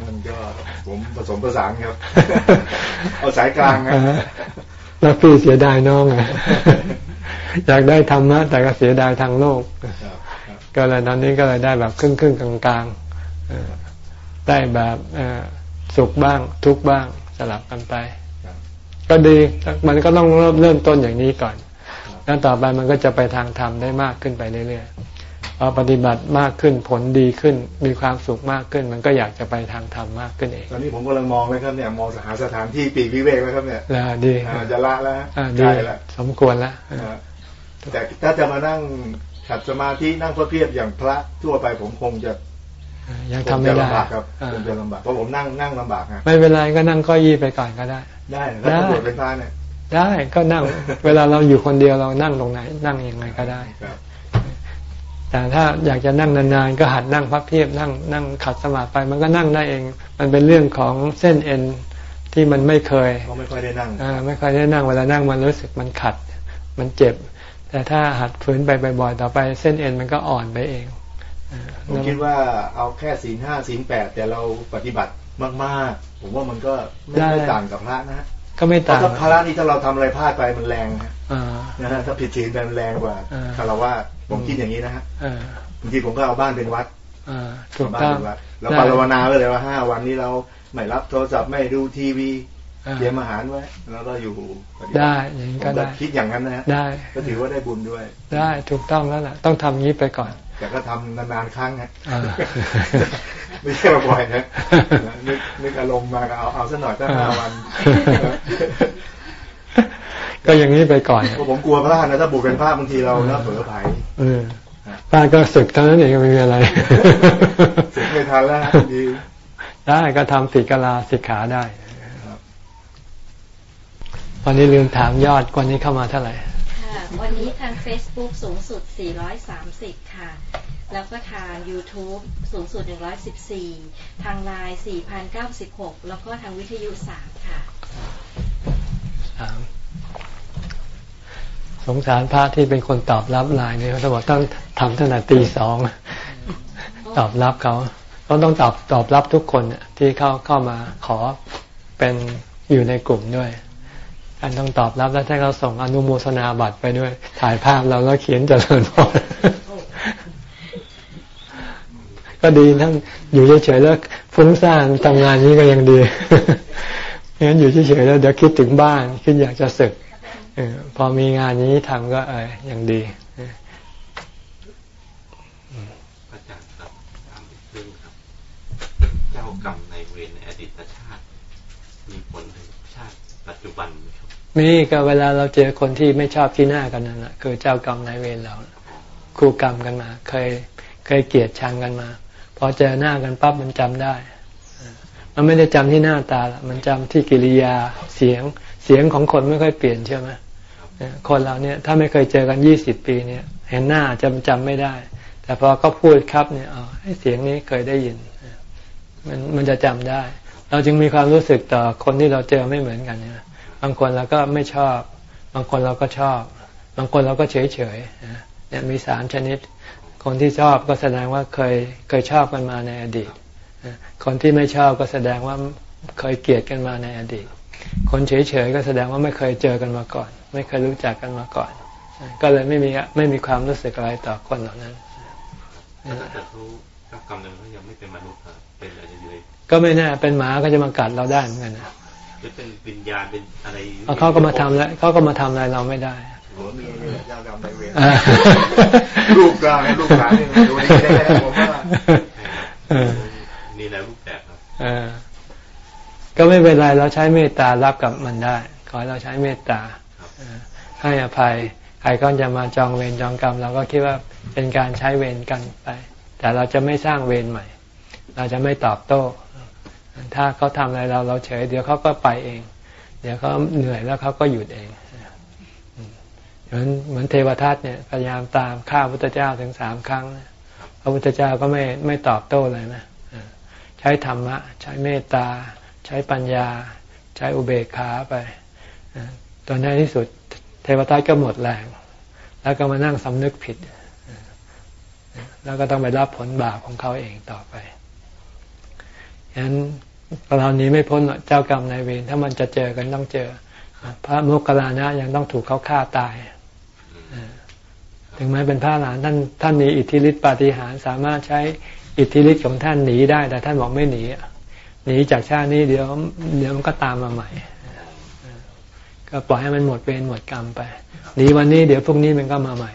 มันก็ผมผสมประสานครับเอาสายกลางนะแล้วพี่เสียดายน้องไง อยากได้ธรรมะแต่ก็เสียดายทางโลกก็เลยตอนนี้ก็เลยได้แบบครึ่งครึ่งกลางกลางได้แบบสุขบ้างทุกบ้างสลับกันไป ก็ดีมันก็ต้องเริ่มเริ่มต้นอย่างนี้ก่อน แล้วต่อไปมันก็จะไปทางธรรมได้มากขึ้นไปเรื่อยๆพอปฏิบัติมากขึ้นผลดีขึ้น มีความสุขมากขึ้น มันก็อยากจะไปทางธรรมมากขึ้นเองตอนนี้ผมกำลังมองเลยครับเนี่ยมองสถานสถานที่ปีกวิเวกแล้วครับเนี่ยดีจะละแล้วใช่แล้วสมควรแล้ว แต่ถ้าจะมานั่งขัดสมาธินั่งเพื่อเพียบอย่างพระทั่วไปผมคงจะยังทำไม่ได้ครับผมจะลำบากเพราะผมนั่งนั่งลำบากฮะไม่เป็นไรก็นั่งก็ยี่ไปก่อนก็ได้ ได้ถ้าบวชเป็นพระเนี่ยได้ก็นั่ง เวลาเราอยู่คนเดียวเรานั่งตรงไหน นั่งยังไงก็ได้แต่ถ้าอยากจะนั่งนานๆก็หัดนั่งพักเพียบนั่งนั่งขัดสมาธิไป มันก็นั่งได้เอง มันเป็นเรื่องของเส้นเอ็นที่มันไม่เคยไม่ค่อยได้นั่งอ่าไม่ค่อยได้นั่งเวลานั่งมันรู้สึกมันขัด มันเจ็บ แต่ถ้าหัดฝืนไปบ่อยๆต่อไป เส้นเอ็นมันก็อ่อนไปเองผมคิดว่าเอาแค่ศีลห้าศีลแปดแต่เราปฏิบัติมากๆ ผมว่ามันก็ไม่ได้ต่างกับพระนะก็ไม่ต่างเพราะพระนี่ถ้าเราทำอะไรพลาดไปมันแรงนะฮะถ้าผิดศีลไปมันแรงกว่าคารวะผมคิดอย่างนี้นะฮะบางทีผมก็เอาบ้านเป็นวัดถูกต้องแล้วภาวนาไว้เลยว่าห้าวันนี้เราไม่รับโทรศัพท์ไม่ดูทีวี เตรียมอาหารไว้แล้วก็อยู่ได้อย่างนี้ก็ได้คิดอย่างนั้นนะได้ก็ถือว่าได้บุญด้วย ได้ถูกต้องแล้วแหละต้องทำงี้ไปก่อนแต่ก็ทำนานๆครั้งนะไม่ใช่บ่อยนะนึกนึกอารมณ์มาเอาเอาสักหน่อยตั้งห้าวัน ก็อย่างนี้ไปก่อนผมกลัวพลาดนะถ้าบุกเป็นพลาดบางทีเราเน่าเผลอไผ่พลาดก็ศึกเท่านั้นเองไม่มีอะไรศึกไม่ทันแล้วดีได้ก็ทำสิกลาสิกขาได้ วันนี้ลืมถามยอดวันนี้เข้ามาเท่าไหร่วันนี้ทาง Facebook สูงสุด 430 ค่ะ แล้วก็ทาง YouTube สูงสุด 114 ทางไลน์4,096 แล้วก็ทางวิทยุ 3 ค่ะสงสารพระที่เป็นคนตอบรับไลน์เนี่ยเขาบอกต้องทำตั้งแต่ตีสองตอบรับเขาต้องต้องตอบตอบรับทุกคนที่เข้าเข้ามาขอเป็นอยู่ในกลุ่มด้วย ท่านต้องตอบรับแล้วท่านก็ส่งอนุโมทนาบัตรไปด้วย ถ่ายภาพเราแล้วเขียนจเริญพรก็ดีทั้งอยู่เฉยๆแล้วฟุ้งซ่านทำงานนี้ก็ยังดีงั้นอยู่เฉยๆแล้วเดี๋ยวคิดถึงบ้านคิดอยากจะศึกอพอมีงานนี้ทำก็เออย่างดีอาจารย์ครับถามอีกเรื่องครับ เจ้ากรรมในเวรในอดีตชาติ มีผลถึงชาติปัจจุบัน มีก็เวลาเราเจอคนที่ไม่ชอบที่หน้ากันนั่นแหละคือเจ้ากรรมนายเวรเราคู่กรรมกันมา เคยเคยเกลียดชังกันมา พอเจอหน้ากันปั๊บมันจำได้ มันไม่ได้จำที่หน้าตาละมันจำที่กิริยาเสียงเสียงของคนไม่ค่อยเปลี่ยนใช่ไหมคนเราเนี่ยถ้าไม่เคยเจอกันยี่สิบปีเนี่ย เห็นหน้าจำจำไม่ได้ แต่พอเขาพูดครับเนี่ยอ๋อเสียงนี้เคยได้ยิน มันมันจะจำได้ เราจึงมีความรู้สึกต่อคนที่เราเจอไม่เหมือนกันเนี่ยางคนเราก็ไม่ชอบ บางคนเราก็ชอบ บางคนเราก็เฉยเฉยเนี่ยมีสามชนิด คนที่ชอบก็แสดงว่าเคยเคยชอบกันมาในอดีต คนที่ไม่ชอบก็แสดงว่าเคยเกลียดกันมาในอดีต คนเฉยๆก็แสดงว่าไม่เคยเจอกันมาก่อน ไม่เคยรู้จักกันมาก่อน ก็เลยไม่มีไม่มีความรู้สึกอะไรต่อคนเหล่านั้นถ้าเกิดเขากรรมนั้นเขายังไม่เป็นมนุษย์เป็นอะไรอยู่เลยก็ไม่แน่เป็นหมาก็จะมากัดเราได้เหมือนกันนะห รือเป็นวิญญาณเป็นอะไรเขาก็มาทำแล้วเขาก็มาทำอะไรเราไม่ได้โอ้มีเจ้ากรรมในเวรลูกกลางลูกหลานนี่ดูดีได้ผมว่ามีหลายรูปแบบครับก็ไม่เป็นไรเราใช้เมตตารับกับมันได้ ขอให้เราใช้เมตตาให้อภัยใครก็จะมาจองเวรจองกรรมเราก็คิดว่าเป็นการใช้เวรกันไป แต่เราจะไม่สร้างเวรใหม่ เราจะไม่ตอบโต้ ถ้าเขาทำอะไรเราเราเฉย เดี๋ยวเขาก็ไปเอง เดี๋ยวเขาเหนื่อยแล้วเขาก็หยุดเองเหมือนเหมือนเทวทัตเนี่ยพยายามตามฆ่าพุทธเจ้าถึงสามครั้งพระพุทธเจ้าก็ไม่ไม่ตอบโต้เลยนะใช้ธรรมะ ใช้เมตตา ใช้ปัญญา ใช้อุเบกขาไปตอนในที่สุด เทวทัตก็หมดแรง แล้วก็มานั่งสำนึกผิด แล้วก็ต้องไปรับผลบาปของเขาเองต่อไป ฉะนั้นเรานี้ไม่พ้นเจ้ากรรมนายเวรถ้ามันจะเจอกันต้องเจอ พระโมคคัลลานะยังต้องถูกเขาฆ่าตาย ถึงแม้เป็นพระหลานท่านท่านมีอิทธิฤทธิปาฏิหาริย์สามารถใช้อิทธิฤทธิ์ของท่านหนีได้ แต่ท่านบอกไม่หนีหนีจากชาตินี้เดี๋ยวเดี๋ยวมันก็ตามมาใหม่ ก็ปล่อยให้มันหมดเวรหมดกรรมไปหนีวันนี้เดี๋ยวพรุ่งนี้มันก็มาใหม่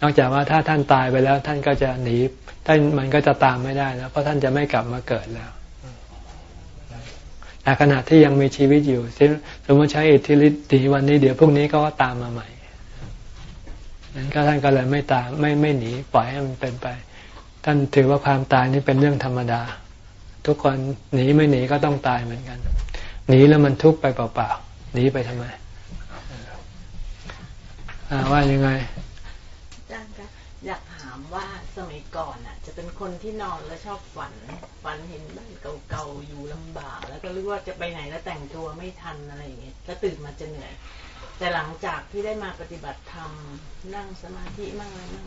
นอกจากว่าถ้าท่านตายไปแล้ว ท่านก็จะหนี ท่านมันก็จะตามไม่ได้แล้ว เพราะท่านจะไม่กลับมาเกิดแล้วแต่ขณะที่ยังมีชีวิตอยู่สมมติใช้อิทธิฤทธิ์หนีวันนี้เดี๋ยวพรุ่งนี้ก็ตามมาใหม่นั้นก็ท่านก็เลยไม่ตามไม่ไม่หนีปล่อยให้มันเป็นไป ท่านถือว่าความตายนี่เป็นเรื่องธรรมดา ทุกคนหนีไม่หนีก็ต้องตายเหมือนกัน หนีแล้วมันทุกข์ไปเปล่าๆหนีไปทำไมว่ายังไงอาจารย์คะอยากถามว่าสมัยก่อน เป็นคนที่นอนแล้วชอบฝัน ฝันเห็นบ้านเก่าๆอยู่ลำบาก แล้วก็รู้ว่าจะไปไหนแล้วแต่งตัวไม่ทันอะไรอย่างเงี้ยแล้วตื่นมาจะเหนื่อย แต่หลังจากที่ได้มาปฏิบัติธรรมนั่งสมาธิมั่งอะไรมั่ง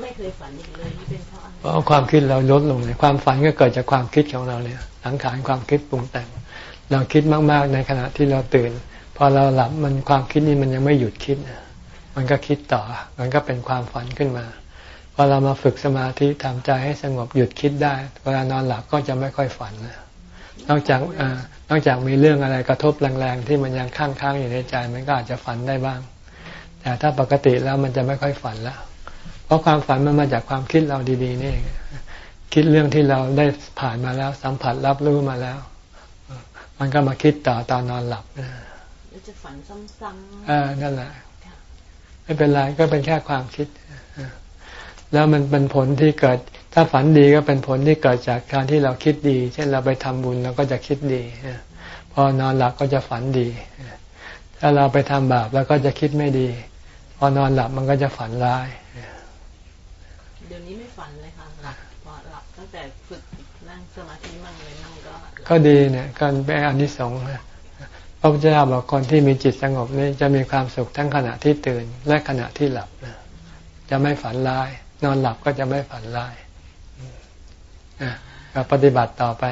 ไม่เคยฝันอีกเลยนี่เป็นเพราะอะไรเพราะความคิดเราลดลงเลยความฝันก็เกิดจากความคิดของเราเนี่ยสังขารความคิดปรุงแต่ง เราคิดมากๆในขณะที่เราตื่นพอเราหลับมันความคิดนี้มันยังไม่หยุดคิดมันก็คิดต่อ มันก็เป็นความฝันขึ้นมา อเรามาฝึกสมาธิทำใจให้สงบหยุดคิดได้ เวลานอนหลับก็จะไม่ค่อยฝันนะนอกจากอนอกจากมีเรื่องอะไรกระทบแรงๆที่มันยังค้างๆอยู่ในใจมันก็อาจจะฝันได้บ้าง แต่ถ้าปกติแล้วมันจะไม่ค่อยฝันแล้ว เพราะความฝันมันมาจากความคิดเราดีๆนี่เองคิดเรื่องที่เราได้ผ่านมาแล้ว สัมผัสรับรู้มาแล้ว มันก็มาคิดต่อตอนนอนหลับจะฝันซ้ำๆอ่านั่นแหละไม่เป็นไรก็เป็นแค่ความคิด แล้วมันเป็นผลที่เกิด ถ้าฝันดีก็เป็นผลที่เกิดจากการที่เราคิดดี เช่นเราไปทำบุญเราก็จะคิดดี พอนอนหลับก็จะฝันดี ถ้าเราไปทำบาปแล้วก็จะคิดไม่ดี พอนอนหลับมันก็จะฝันร้าย เดี๋ยวนี้ไม่ฝันเลยค่ะหลับพอหลับตั้งแต่ฝึกนั่งสมาธิมั่งเลยนั่งก็ ก็ดีเนี่ยการเป็นอนิสงส์พระพุทธเจ้าบอกคนที่มีจิตสงบนี่จะมีความสุขทั้งขณะที่ตื่นและขณะที่หลับนะจะไม่ฝันร้าย นอนหลับก็จะไม่ฝันร้ายก็ปฏิบัติต่อไป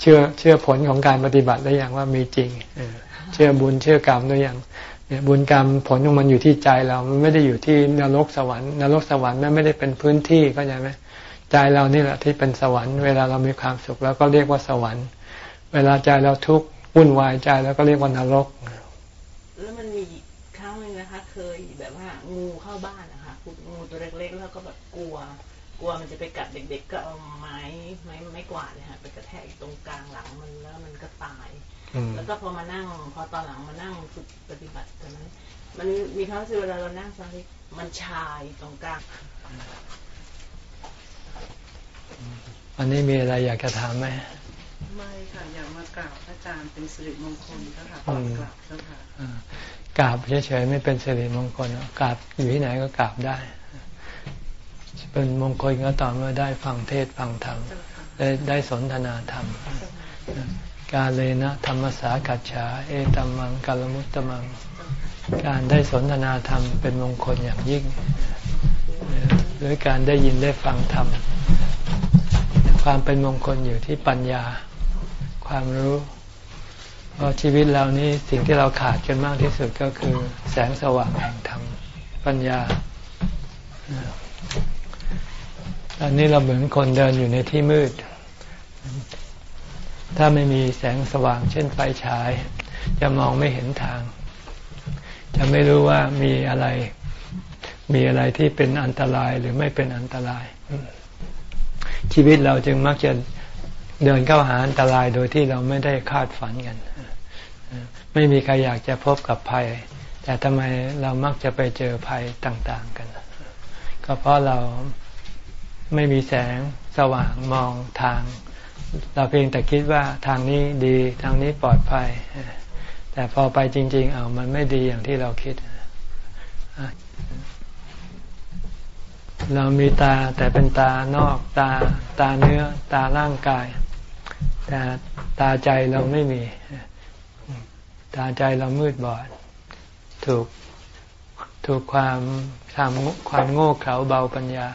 เชื่อเชื่อผลของการปฏิบัติได้อย่างว่ามีจริงเชื่อบุญเชื่อกรรมได้อย่างเนี่ยบุญกรรมผลของมันอยู่ที่ใจเรา มันไม่ได้อยู่ที่นรกสวรรค์นรกสวรรค์มันไม่ได้เป็นพื้นที่ก็ใช่ไหมใจเรานี่แหละที่เป็นสวรรค์เวลาเรามีความสุขแล้วก็เรียกว่าสวรรค์ เวเวลาใจเราทุกข์วุ่นวายใจแล้วก็เรียกว่านรก แล้วมันมีครั้งหนึ่งนะคะ เคย ก็แบบกลัว กลัวมันจะไปกัดเด็ก ๆ ก็เอาไม้ไม้ไม้กวาดเนี่ยค่ะไปกระแทกตรงกลางหลังมันแล้วมันก็ตายแล้วก็พอมานั่ง พอตอนหลังมานั่งฝึกปฏิบัติตอนนั้นมันมีครั้งที่เวลาเรานั่งสมาธิมันชายตรงกลางอันนี้มีอะไรอยากจะถามไหมไม่ค่ะอยากมากราบอาจารย์เป็นสิริมงคลเจ้าค่ะก่อนกราบเจ้าค่ะกราบเฉยๆไม่เป็นสิริมงคลกราบอยู่ที่ไหนก็กราบได้ เป็นมงคลก็ต่อเมื่อได้ฟังเทศฟังธรรมได้ได้สนทนาธรรม กาเลนะธรรมสากัจฉาเอตัมมังกาลมุตตมัง การได้สนทนาธรรมเป็นมงคลอย่างยิ่งหรือการได้ยินได้ฟังธรรม ความเป็นมงคลอยู่ที่ปัญญา ความรู้ เพราะชีวิตเรานี้สิ่งที่เราขาดกันมากที่สุดก็คือ แสงสว่างแห่งธรรม ปัญญา ตอนนี้เราเหมือนคนเดินอยู่ในที่มืด ถ้าไม่มีแสงสว่าง เช่นไฟฉาย จะมองไม่เห็นทาง จะไม่รู้ว่ามีอะไร มีอะไรที่เป็นอันตรายหรือไม่เป็นอันตราย ชีวิตเราจึงมักจะเดินเข้าหาอันตรายโดยที่เราไม่ได้คาดฝันกัน ไม่มีใครอยากจะพบกับภัย แต่ทำไมเรามักจะไปเจอภัยต่าง ๆ กัน ก็เพราะเรา ไม่มีแสงสว่างมองทาง เราเพียงแต่คิดว่าทางนี้ดีทางนี้ปลอดภัย แต่พอไปจริง ๆ เอามันไม่ดีอย่างที่เราคิด เรามีตาแต่เป็นตานอกตาตาเนื้อตาร่างกาย แต่ตาใจเราไม่มี ตาใจเรามืดบอด ถูกถูกความทำความโง่เขลาเบาปัญญา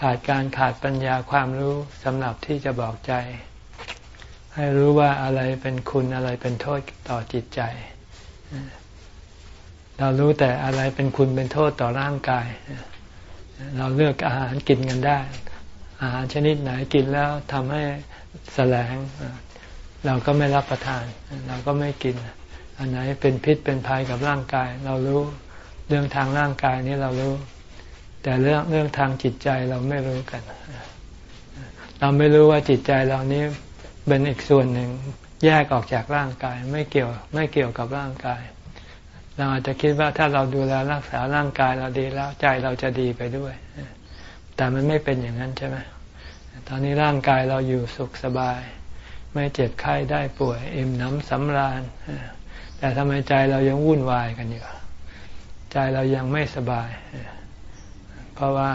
ขาดการขาดปัญญาความรู้สำหรับที่จะบอกใจ ให้รู้ว่าอะไรเป็นคุณอะไรเป็นโทษต่อจิตใจ เรารู้แต่อะไรเป็นคุณเป็นโทษต่อร่างกาย เราเลือกอาหารกินกันได้ อาหารชนิดไหนกินแล้วทำให้แสลง เราก็ไม่รับประทาน เราก็ไม่กิน อันไหนเป็นพิษเป็นภัยกับร่างกาย เรารู้เรื่องทางร่างกายนี้เรารู้ แต่เรื่องเรื่องทางจิตใจเราไม่รู้กัน เราไม่รู้ว่าจิตใจเรานี้เป็นอีกส่วนหนึ่งแยกออกจากร่างกาย ไม่เกี่ยวไม่เกี่ยวกับร่างกาย เราอาจจะคิดว่าถ้าเราดูแลรักษาร่างกายเราดีแล้วใจเราจะดีไปด้วย แต่มันไม่เป็นอย่างนั้นใช่ไหมตอนนี้ร่างกายเราอยู่สุขสบาย ไม่เจ็บไข้ได้ป่วย อิ่มน้ำสำราญ แต่ทำไมใจเรายังวุ่นวายกันอยู่ ใจเรายังไม่สบาย เพราะว่า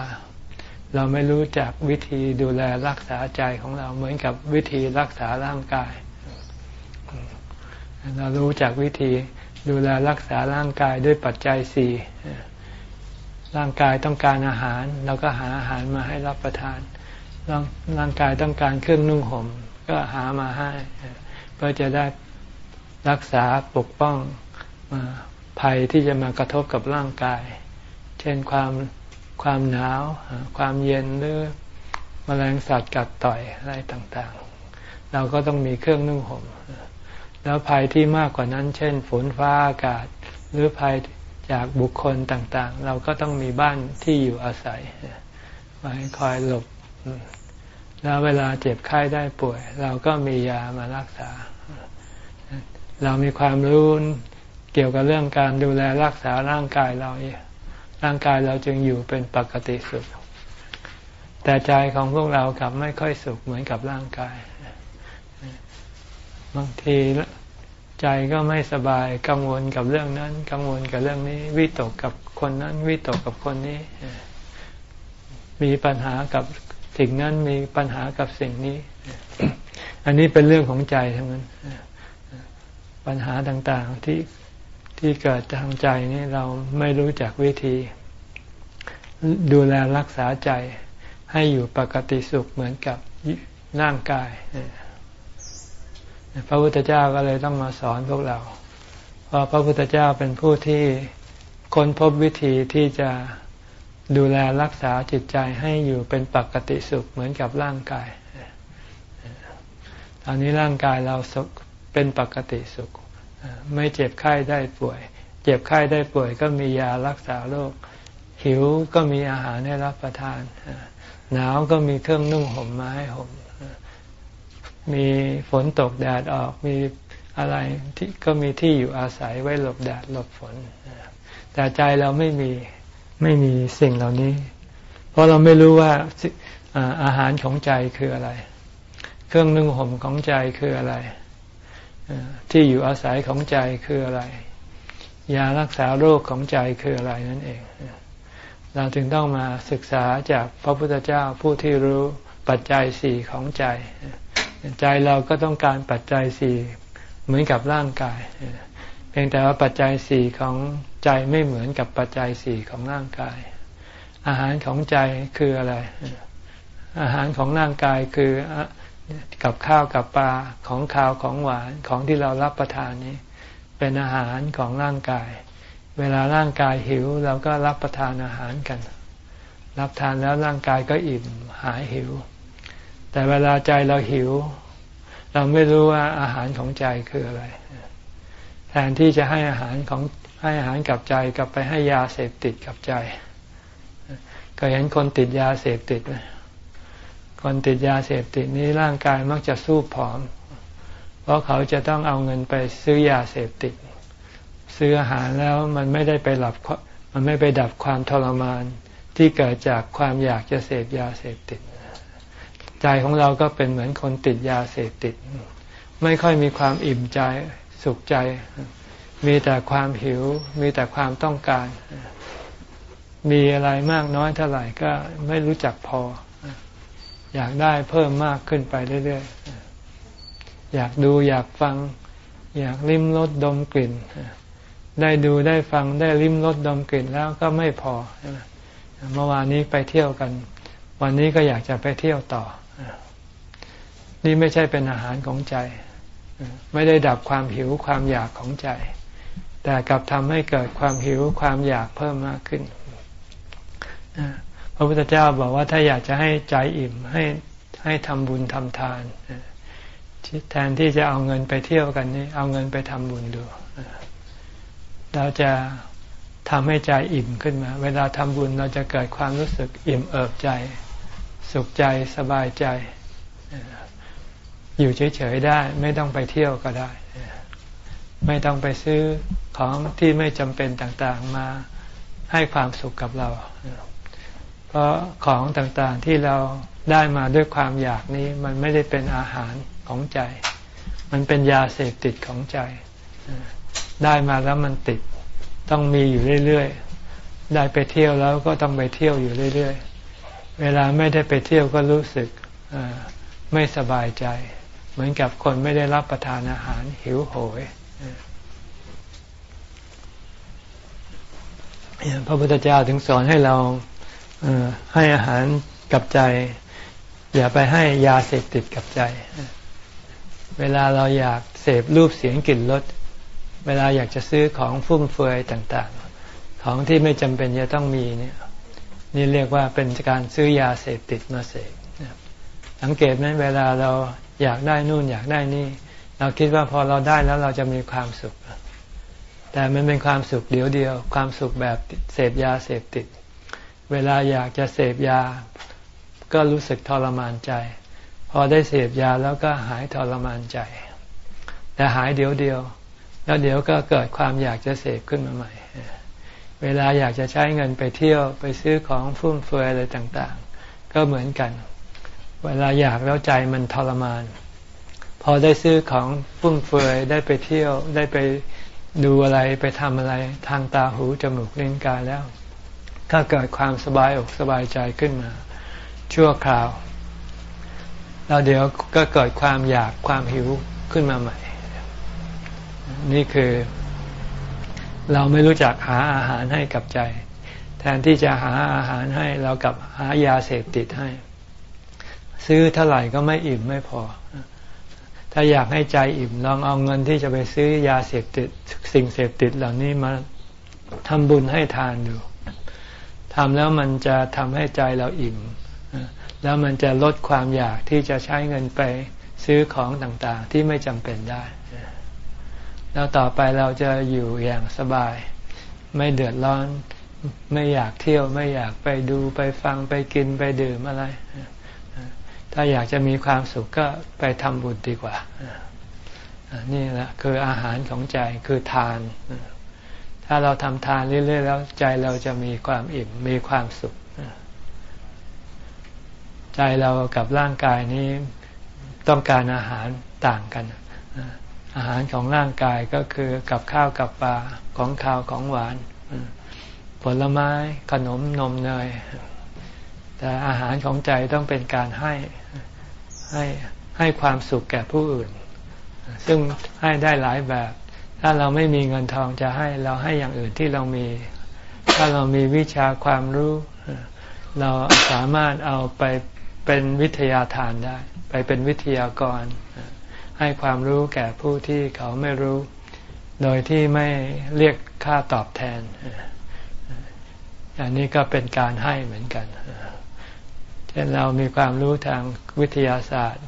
เราไม่รู้จักวิธีดูแลรักษาใจของเราเหมือนกับวิธีรักษาร่างกาย เรารู้จักวิธีดูแลรักษาร่างกายด้วยปัจจัยสี่ร่างกายต้องการอาหาร เราก็หาอาหารมาให้รับประทาน ร่างร่างกายต้องการเครื่องนุ่งห่ม ก็หามาให้ เพื่อจะได้รักษาปกป้องภัยที่จะมากระทบกับร่างกาย เช่นความ ความหนาว ความเย็นหรือมแมลงสัตว์กัดต่อยอะไรต่างๆ เราก็ต้องมีเครื่องนุ่งห่มแล้วภัยที่มากกว่านั้น เช่น ฝนฟ้าอากาศ หรือภัยจากบุคคลต่างๆ เราก็ต้องมีบ้านที่อยู่อาศัยไว้คอยหลบ แล้วเวลาเจ็บไข้ได้ป่วย เราก็มียามารักษา เรามีความรู้เกี่ยวกับเรื่องการดูแลรักษาร่างกายเรา ร่างกายเราจึงอยู่เป็นปกติสุข แต่ใจของพวกเรากลับไม่ค่อยสุขเหมือนกับร่างกาย บางทีใจก็ไม่สบายกังวลกับเรื่องนั้น กังวลกับเรื่องนี้ วิตกกับคนนั้นวิตกกับคนนี้ มีปัญหากับสิ่งนั้นมีปัญหากับสิ่งนี้ อันนี้เป็นเรื่องของใจทั้งนั้นปัญหาต่างๆที่ ที่เกิดทางใจนี่เราไม่รู้จักวิธี ดูแลรักษาใจให้อยู่ปกติสุขเหมือนกับร่างกาย พระพุทธเจ้าก็เลยต้องมาสอนพวกเรา เพราะพระพุทธเจ้าเป็นผู้ที่ค้นพบวิธีที่จะดูแลรักษาจิตใจให้อยู่เป็นปกติสุขเหมือนกับร่างกาย ตอนนี้ร่างกายเราเป็นปกติสุข ไม่เจ็บไข้ได้ป่วย เจ็บไข้ได้ป่วยก็มียารักษาโรค หิวก็มีอาหารให้รับประทาน หนาวก็มีเครื่องนุ่งห่มมาให้ห่ม มีฝนตกแดดออก มีอะไรที่ก็มีที่อยู่อาศัยไว้หลบแดดหลบฝน แต่ใจเราไม่มีไม่มีสิ่งเหล่านี้ เพราะเราไม่รู้ว่าอาหารของใจคืออะไร เครื่องนึ่งห่มของใจคืออะไร ที่อยู่อาศัยของใจคืออะไร ยารักษาโรคของใจคืออะไรนั่นเอง เราจึงต้องมาศึกษาจากพระพุทธเจ้าผู้ที่รู้ปัจจัยสี่ของใจ ใจเราก็ต้องการปัจจัยสี่เหมือนกับร่างกายเพียงแต่ว่าปัจจัยสี่ของใจไม่เหมือนกับปัจจัยสี่ของร่างกาย อาหารของใจคืออะไร อาหารของร่างกายคือ กับข้าวกับปลาของข้าวของหวานของที่เรารับประทานนี้ เป็นอาหารของร่างกาย เวลาร่างกายหิวเราก็รับประทานอาหารกัน รับทานแล้วร่างกายก็อิ่มหายหิว แต่เวลาใจเราหิว เราไม่รู้ว่าอาหารของใจคืออะไร แทนที่จะให้อาหารของให้อาหารกับใจกับไปให้ยาเสพติดกับใจ ก็เห็นคนติดยาเสพติดไหม คนติดยาเสพติดนี้ร่างกายมักจะสู้ผอม เพราะเขาจะต้องเอาเงินไปซื้อยาเสพติด ซื้ออาหารแล้วมันไม่ได้ไปหลับมันไม่ไปดับความทรมานที่เกิดจากความอยากจะเสพยาเสพติด ใจของเราก็เป็นเหมือนคนติดยาเสพติด ไม่ค่อยมีความอิ่มใจสุขใจ มีแต่ความหิว มีแต่ความต้องการ มีอะไรมากน้อยเท่าไหร่ก็ไม่รู้จักพอ อยากได้เพิ่มมากขึ้นไปเรื่อยๆ อยากดูอยากฟัง อยากลิ้มรสดมกลิ่น ได้ดูได้ฟังได้ลิ้มรสดมกลิ่นแล้วก็ไม่พอเมื่อวานนี้ไปเที่ยวกัน วันนี้ก็อยากจะไปเที่ยวต่อ นี่ไม่ใช่เป็นอาหารของใจ ไม่ได้ดับความหิวความอยากของใจ แต่กลับทำให้เกิดความหิวความอยากเพิ่มมากขึ้น พระพุทธเจ้าบอกว่าถ้าอยากจะให้ใจอิ่มให้ให้ทำบุญทำทานแทนที่จะเอาเงินไปเที่ยวกันนี่เอาเงินไปทำบุญดูเราจะทำให้ใจอิ่มขึ้นมา เวลาทำบุญเราจะเกิดความรู้สึกอิ่มเอิบใจ สุขใจสบายใจ อยู่เฉยๆได้ ไม่ต้องไปเที่ยวก็ได้ ไม่ต้องไปซื้อของที่ไม่จำเป็นต่างๆมาให้ความสุขกับเรา เพราะของต่างๆที่เราได้มาด้วยความอยากนี้ มันไม่ได้เป็นอาหารของใจ มันเป็นยาเสพติดของใจ ได้มาแล้วมันติด ต้องมีอยู่เรื่อยๆ ได้ไปเที่ยวแล้วก็ต้องไปเที่ยวอยู่เรื่อยๆ เวลาไม่ได้ไปเที่ยวก็รู้สึกไม่สบายใจ เหมือนกับคนไม่ได้รับประทานอาหารหิวโหยพระพุทธเจ้าถึงสอนให้เรา ให้อาหารกับใจ อย่าไปให้ยาเสพติดกับใจ เวลาเราอยากเสพรูปเสียงกลิ่นรสเวลาอยากจะซื้อของฟุ่มเฟือยต่าง ๆ ของที่ไม่จำเป็นจะต้องมีเนี่ยนี่เรียกว่าเป็นการซื้อยาเสพติดมาเสพสังเกตไหมเวลาเราอยากได้นู่นอยากได้นี่ เราคิดว่าพอเราได้แล้วเราจะมีความสุข แต่มันเป็นความสุขเดียวเดียว ความสุขแบบเสพยาเสพติด เวลาอยากจะเสพยา ก็รู้สึกทรมานใจ พอได้เสพยาแล้วก็หายทรมานใจ แต่หายเดี๋ยวเดียว แล้วเดี๋ยวก็เกิดความอยากจะเสพขึ้นมาใหม่ เวลาอยากจะใช้เงินไปเที่ยวไปซื้อของฟุ่มเฟือยอะไรต่างๆ ก็เหมือนกัน เวลาอยากแล้วใจมันทรมาน พอได้ซื้อของฟุ่มเฟือยได้ไปเที่ยวได้ไปดูอะไรไปทำอะไรทางตาหูจมูกลิ้นกายแล้ว ถ้าเกิดความสบายอกสบายใจขึ้นมา ชั่วคราว แล้วเดี๋ยวก็เกิดความอยากความหิวขึ้นมาใหม่ นี่คือ เราไม่รู้จักหาอาหารให้กับใจ แทนที่จะหาอาหารให้เรากับหายาเสพติดให้ ซื้อเท่าไหร่ก็ไม่อิ่มไม่พอ ถ้าอยากให้ใจอิ่มลองเอาเงินที่จะไปซื้อยาเสพติด สิ่งเสพติดเหล่านี้มาทำบุญให้ทานดู ทำแล้วมันจะทำให้ใจเราอิ่ม แล้วมันจะลดความอยากที่จะใช้เงินไปซื้อของต่างๆ ที่ไม่จำเป็นได้ แล้วต่อไปเราจะอยู่อย่างสบาย ไม่เดือดร้อน ไม่อยากเที่ยวไม่อยากไปดูไปฟังไปกินไปดื่มอะไร ถ้าอยากจะมีความสุขก็ไปทำบุญดีกว่า นี่แหละคืออาหารของใจคือทาน ถ้าเราทำทานเรื่อยๆแล้วใจเราจะมีความอิ่มมีความสุข ใจเรากับร่างกายนี้ต้องการอาหารต่างกัน อาหารของร่างกายก็คือกับข้าวกับปลาของข้าวของหวาน ผลไม้ขนมนมเนย แต่อาหารของใจต้องเป็นการให้ให้ให้ความสุขแก่ผู้อื่น ซึ่งให้ได้หลายแบบ ถ้าเราไม่มีเงินทองจะให้เราให้อย่างอื่นที่เรามี ถ้าเรามีวิชาความรู้ เราสามารถเอาไปเป็นวิทยาทานได้ ไปเป็นวิทยากร ให้ความรู้แก่ผู้ที่เขาไม่รู้ โดยที่ไม่เรียกค่าตอบแทน อันนี้ก็เป็นการให้เหมือนกันเช่นเรามีความรู้ทางวิทยาศาสตร์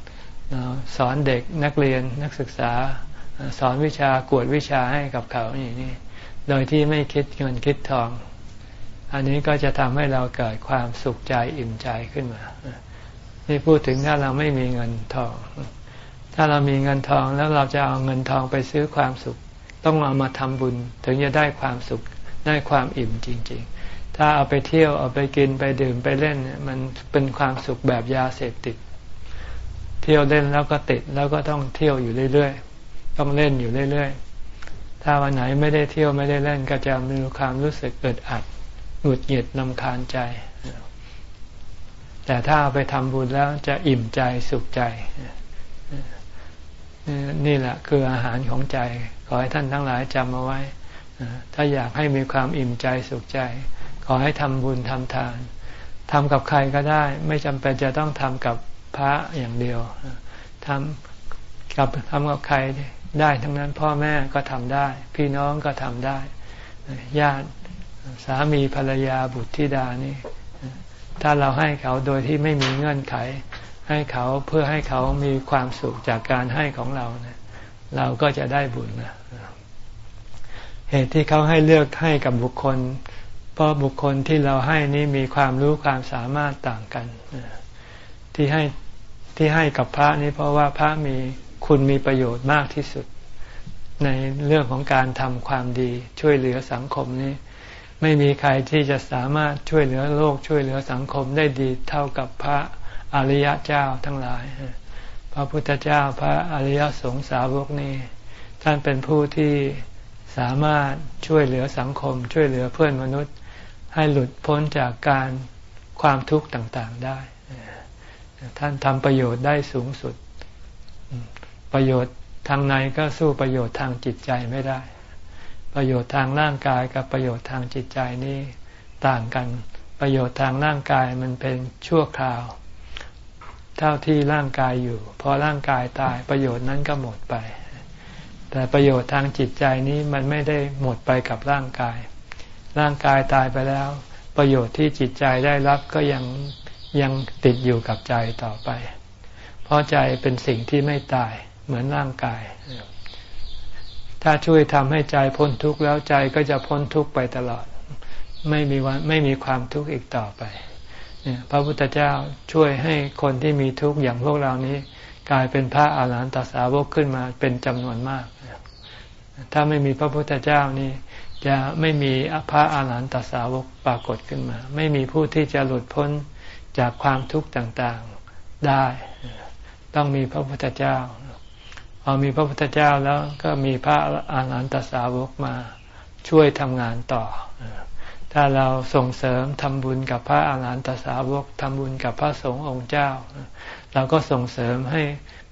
สอนเด็กนักเรียนนักศึกษา สอนวิชากวดวิชาให้กับเขาอย่างนี้โดยที่ไม่คิดเงินคิดทอง อันนี้ก็จะทำให้เราเกิดความสุขใจอิ่มใจขึ้นมานี่พูดถึงถ้าเราไม่มีเงินทอง ถ้าเรามีเงินทองแล้วเราจะเอาเงินทองไปซื้อความสุข ต้องเอามาทำบุญ ถึงจะได้ความสุขได้ความอิ่มจริง ๆ ถ้าเอาไปเที่ยวเอาไปกินไปดื่มไปเล่น มันเป็นความสุขแบบยาเสพติด เที่ยวเล่นแล้วก็ติดแล้วก็ต้องเที่ยวอยู่เรื่อยๆ ต้องเล่นอยู่เรื่อยๆ ถ้าวันไหนไม่ได้เที่ยวไม่ได้เล่นก็จะมีความรู้สึกอึดอัดหงุดหงิดลำคาญใจ แต่ถ้าเอาไปทำบุญแล้วจะอิ่มใจสุขใจ นี่แหละคืออาหารของใจ ขอให้ท่านทั้งหลายจำเอาไว้ ถ้าอยากให้มีความอิ่มใจสุขใจ ขอให้ทำบุญทำทานทำกับใครก็ได้ ไม่จำเป็นจะต้องทำกับพระอย่างเดียวทำกับทำกับใคร ได้ทั้งนั้นพ่อแม่ก็ทำได้ พี่น้องก็ทำได้ ญาติสามีภรรยาบุตรธิดานี่ ถ้าเราให้เขาโดยที่ไม่มีเงื่อนไข ให้เขาเพื่อให้เขามีความสุขจากการให้ของเราเนะเราก็จะได้บุญนะเหตุที่เขาให้เลือกให้กับบุคคล เพราะบุคคลที่เราให้นี้มีความรู้ความสามารถต่างกันที่ให้ที่ให้กับพระนี้เพราะว่าพระมี คุณมีประโยชน์มากที่สุด ในเรื่องของการทำความดีช่วยเหลือสังคมนี้ ไม่มีใครที่จะสามารถช่วยเหลือโลกช่วยเหลือสังคมได้ดีเท่ากับพระอริยเจ้าทั้งหลาย พระพุทธเจ้าพระอริยสงสาวกนี้ ท่านเป็นผู้ที่สามารถช่วยเหลือสังคม ช่วยเหลือเพื่อนมนุษย์ ให้หลุดพ้นจากการความทุกข์ต่างๆได้ ท่านทำประโยชน์ได้สูงสุด ประโยชน์ทางในก็สู้ประโยชน์ทางจิตใจไม่ได้ ประโยชน์ทางร่างกายกับประโยชน์ทางจิตใจนี่ต่างกัน ประโยชน์ทางร่างกายมันเป็นชั่วคราว เท่าที่ร่างกายอยู่ พอร่างกายตายประโยชน์นั้นก็หมดไป แต่ประโยชน์ทางจิตใจนี้มันไม่ได้หมดไปกับร่างกาย ร่างกายตายไปแล้ว ประโยชน์ที่จิตใจได้รับก็ยังยังติดอยู่กับใจต่อไป เพราะใจเป็นสิ่งที่ไม่ตาย เหมือนร่างกาย ถ้าช่วยทำให้ใจพ้นทุกข์แล้วใจก็จะพ้นทุกข์ไปตลอด ไม่มีวันไม่มีความทุกข์อีกต่อไปเนี่ยพระพุทธเจ้าช่วยให้คนที่มีทุกข์อย่างพวกเรานี้ กลายเป็นพระอาหารหันตสาวกขึ้นมาเป็นจำนวนมาก ถ้าไม่มีพระพุทธเจ้านี่จะไม่มีพระอาหารหันตสาวกปรากฏขึ้นมา ไม่มีผู้ที่จะหลุดพ้นจากความทุกข์ต่างๆได้ ต้องมีพระพุทธเจ้า อมีพระพุทธเจ้าแล้วก็มีพระอาหารหันตสาวกมาช่วยทำงานต่อ ถ้าเราส่งเสริมทำบุญกับพระอาหารหันตสาวกทำบุญกับพระสงฆ์องค์เจ้า เราก็ส่งเสริมให้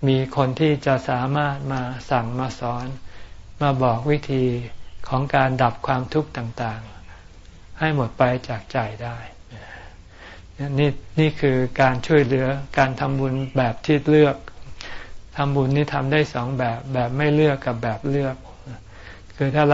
มีคนที่จะสามารถมาสั่งมาสอน มาบอกวิธีของการดับความทุกข์ต่างๆ ให้หมดไปจากใจได้นี่นี่คือการช่วยเหลือการทำบุญแบบที่เลือก ทำบุญนี่ทำได้สองแบบแบบไม่เลือกกับแบบเลือก คือถ้าเรา